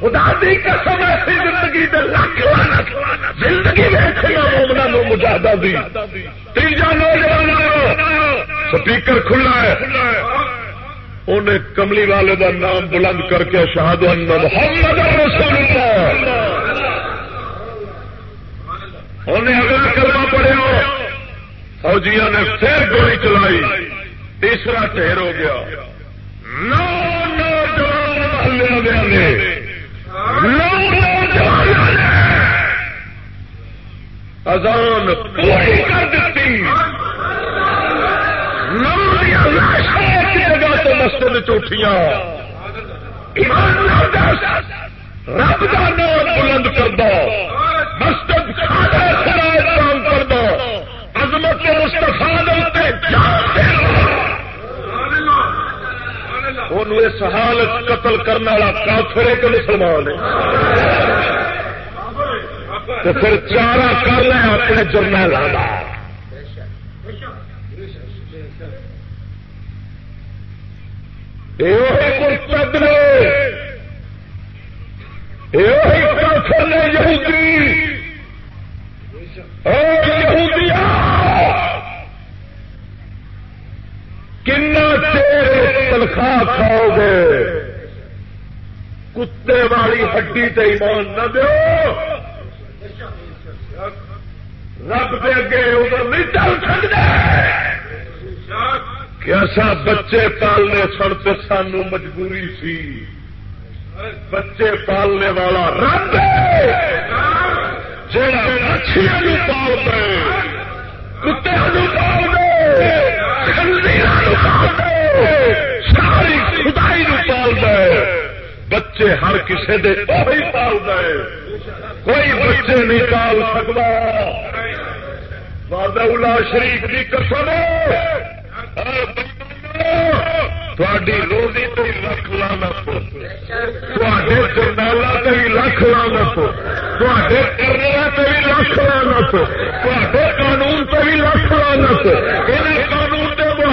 خدا دی قسم ایسی زندگی دے لاکھ لعنت، زندگی ویکھنا مومنا نو مجاہدہ دی۔ تیجا نوجوان سپیکر کھلا ہے۔ انہیں کملی والے دا نام بلند کر کے شہاد محمد رسول اللہ۔ انہیں اگلا کلمہ پڑھیا۔ فوجیاں نے پھر گولی چلائی۔ تیسرا ٹھہر ہو گیا۔ نو نوجوان محلے نو نوجوان اذان پوری کر دیتی۔ نو جگہ تو مسجد چوٹیاں رب کا نام بلند کر دو مسجد کام کر دو عظمت مستفا اس حالت قتل کرنے والا کافر ہے کہ مسلمان ہے تو پھر چارہ کر لیں اپنے جرنل مرتد نے کافر نے یہودی کنا چیر تنخواہ کھاؤ گے؟ کتے والی ہڈی تے ایمان نہ دو رب دے اگے ادھر نہیں چل سکتے ایسا بچے پالنے سن تو سانو مجبوری سی۔ بچے پالنے والا رب جڑا مچھلی پال دے، کتے پال دے۔ ساری خدائی پال بچے ہر کسی دے پال دے کوئی بچے نہیں پال سکتا۔ بادہ شریف کی قسم تھوڑی روزی تو لکھ لانا تے جرنالا بھی لکھ لانا تے کرنے تے بھی لکھ لانا تے قانون تے بھی لکھ لانا یہ قانون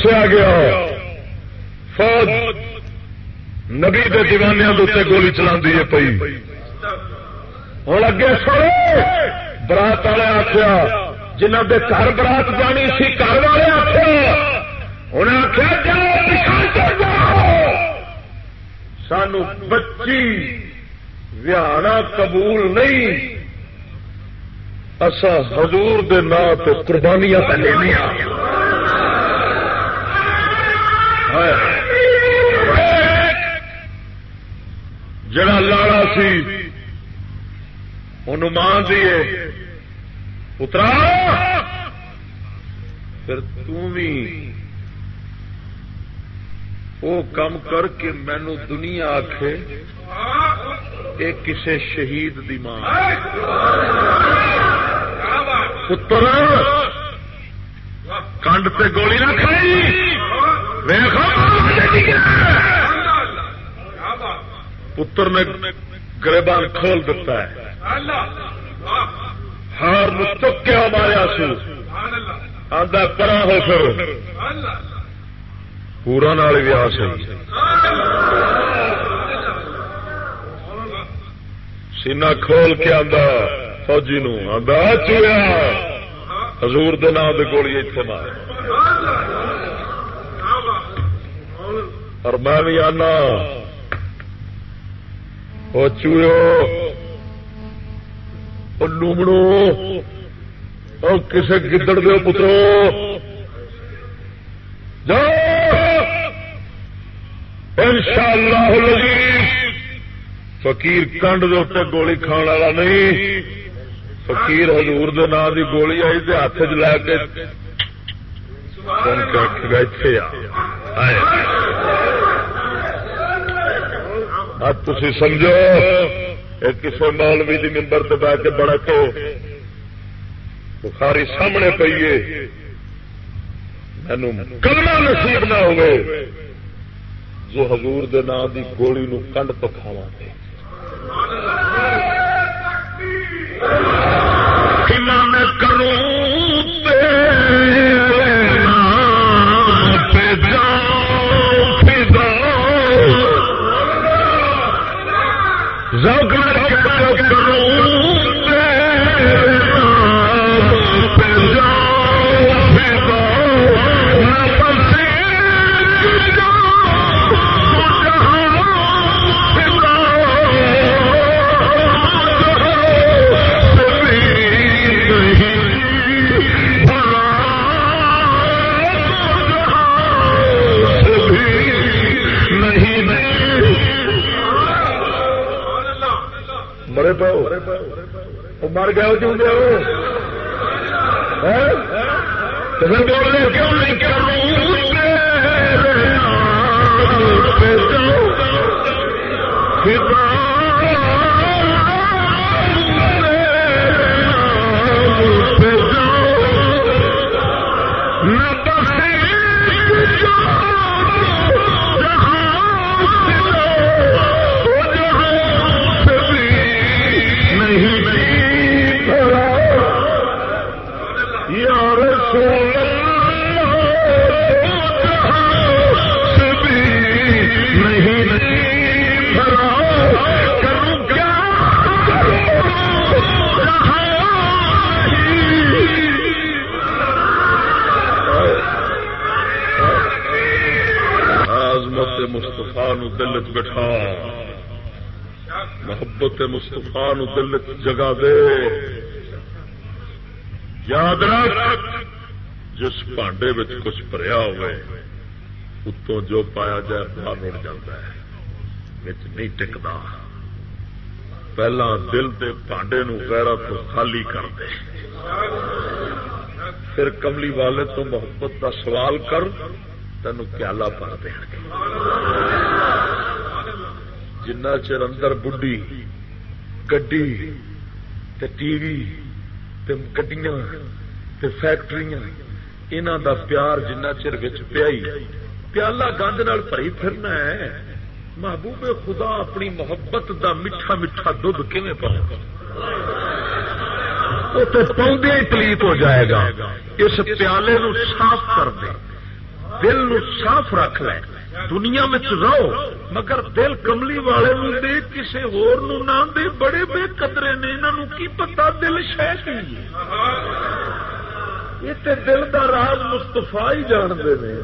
دسیا گیا فوج نبی کے دیوانیا کے گولی چلا ہے پی ہوں اگے سو برات والے آخیا جنہ دے گھر برات جانی سی گھر والے آخیا انہیں آخیا سانو بچی ویانا قبول نہیں اصا حضور دے نا تو قربانیاں پہ لینیا جڑا لاڑا سی ان مان دیے اترا پھر بھی وہ کام کر کے مینو دنیا آخ کسے شہید دی ماں۔ پتر کنڈ پہ گولی نہ کھائی۔ پتر نے گریبان کھول دیتا ہے۔ ہار چکیا ماریا سو آدھا پرا ہو پھر۔ پورا نال بھی آ سینا کھول کے آدھا فوجی نو آدھا چویا حضور دے نام دے گولی اتنے مار۔ اور میں بھی آنا وہ چویو لومڑو اور کسے گدڑ دو پترو، جاؤ! ان شاء اللہ فقیر کنڈ دے اتنے گولی کھان والا نہیں، فقیر حضور دے نام دی گولی آئی تے ہاتھ چ لے کے اتے ہاں، اب تھی سمجھو کسی مولوی دی ممبر سے بہ کے بڑا کو بخاری سامنے پیے مینو کلمہ نصیب نہ ہوئے۔ جو حضور دے نام دی گولی نو کنڈ پکھاوا دے ذوق کروں مر گئے کیوں گئے بول کیوں نہیں مستفا دل جگا دے۔ یاد رکھ، جس پانڈے کچھ پریا ہوئے، اتوں جو پایا جائے، باہر اڑ جاتا ہے۔ نہیں ٹکتا۔ پہلا دل کے پانڈے نو غیرہ تو خالی کر دے۔ پھر کملی والے تو محبت کا سوال کر تین پیالہ پا دیں جنہ چر اندر بڈی گڈی ٹی وی گڈیاں فیکٹری انہوں دا پیار جنہ چر پیائی پیالہ گند پری پھرنا ہے محبوب خدا اپنی محبت دا میٹھا میٹھا دھد کھے پاؤں پودے ہی ہو جائے گا اس پیالے نو صاف کر دے دل نو صاف رکھ لے دنیا میں رہو، مگر دل کملی والے دے کسی نہ دے، بڑے بے قدرے نے انہوں کی پتا دل شہ یہ دل کا راز مستفا ہی جانتے ہیں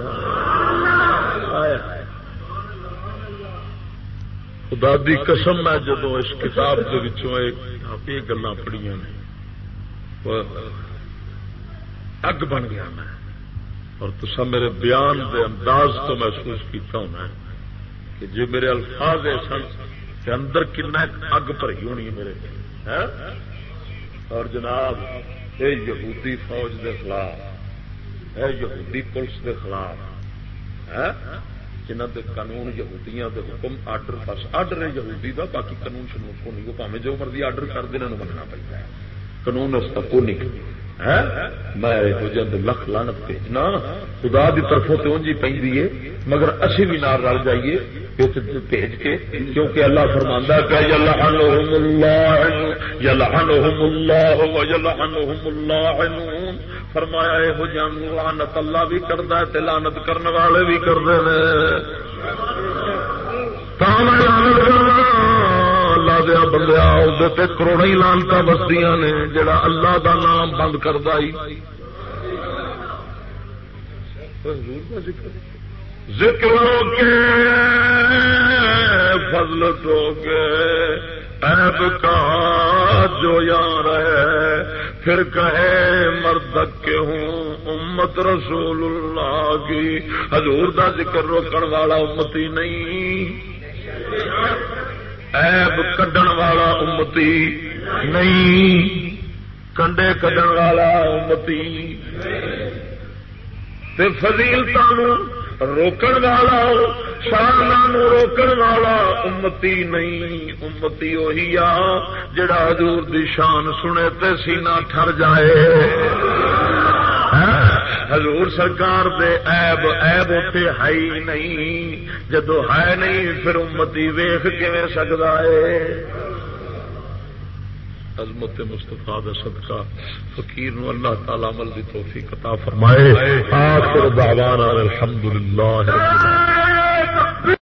خدا دی قسم، میں جدو اس کتاب کے گلا پڑھیا اگ بن گیا میں۔ اور تصا میرے بیان دے انداز تو محسوس کیتا ہونا ہے کہ جی میرے الفاظ سن کہ اندر کن اگ بھری ہونی ہے میرے۔ ہاں؟ اور جناب، اے یہودی فوج دے خلاف، اے یہودی پولیس دے خلاف ہاں؟ جنہ دے قانون یہودیاں دے حکم آرڈر بس آرڈر ہے یہودی دا، باقی قانون شنو کو نہیں، وہ پاوے جو مرضی آرڈر کر دینا مننا پڑتا ہے۔ قانون اس کا کو نہیں۔ میں لکھ لانت بھیجنا خدا دی طرفوں سے اونجی پہ مگر اسی بھی نار رل جائیے بھیج کے، کیونکہ اللہ فرماندہ کہ فرمایا یہ جان لانت اللہ بھی کرتا ہے لانت کرنے والے بھی کرتے ہیں اللہ دیا بندیا کروڑ ہی لانتا بستیاں نے، جڑا اللہ دا نام بند کرتا ہی۔ ذکر کے فضل تو کے ایب کا جو یار ہے، پھر کہے، مرد کے ہوں، امت رسول اللہ کی۔ حضور دا ذکر روکن والا امتی نہیں۔ ایب کڈن والا امتی نہیں، کنڈے کڈن والا امتی۔ تے فضیلتا روکن والا شان روکن والا امتی نہیں۔ امتی وہی آ جڑا حضور دی شان سنے تے سینہ ٹر جائے۔ حضور سرکار دے عیب عیب اتے ہے ہی نہیں۔ جدو ہے نہیں، پھر امتی ویخ کیون سکتا ہے؟ عظمت مستفا صدقہ، فقیر نو اللہ تعالی عمل دی توفیق عطا فرمائے۔ آخر دعوانا الحمدللہ رب العالمین۔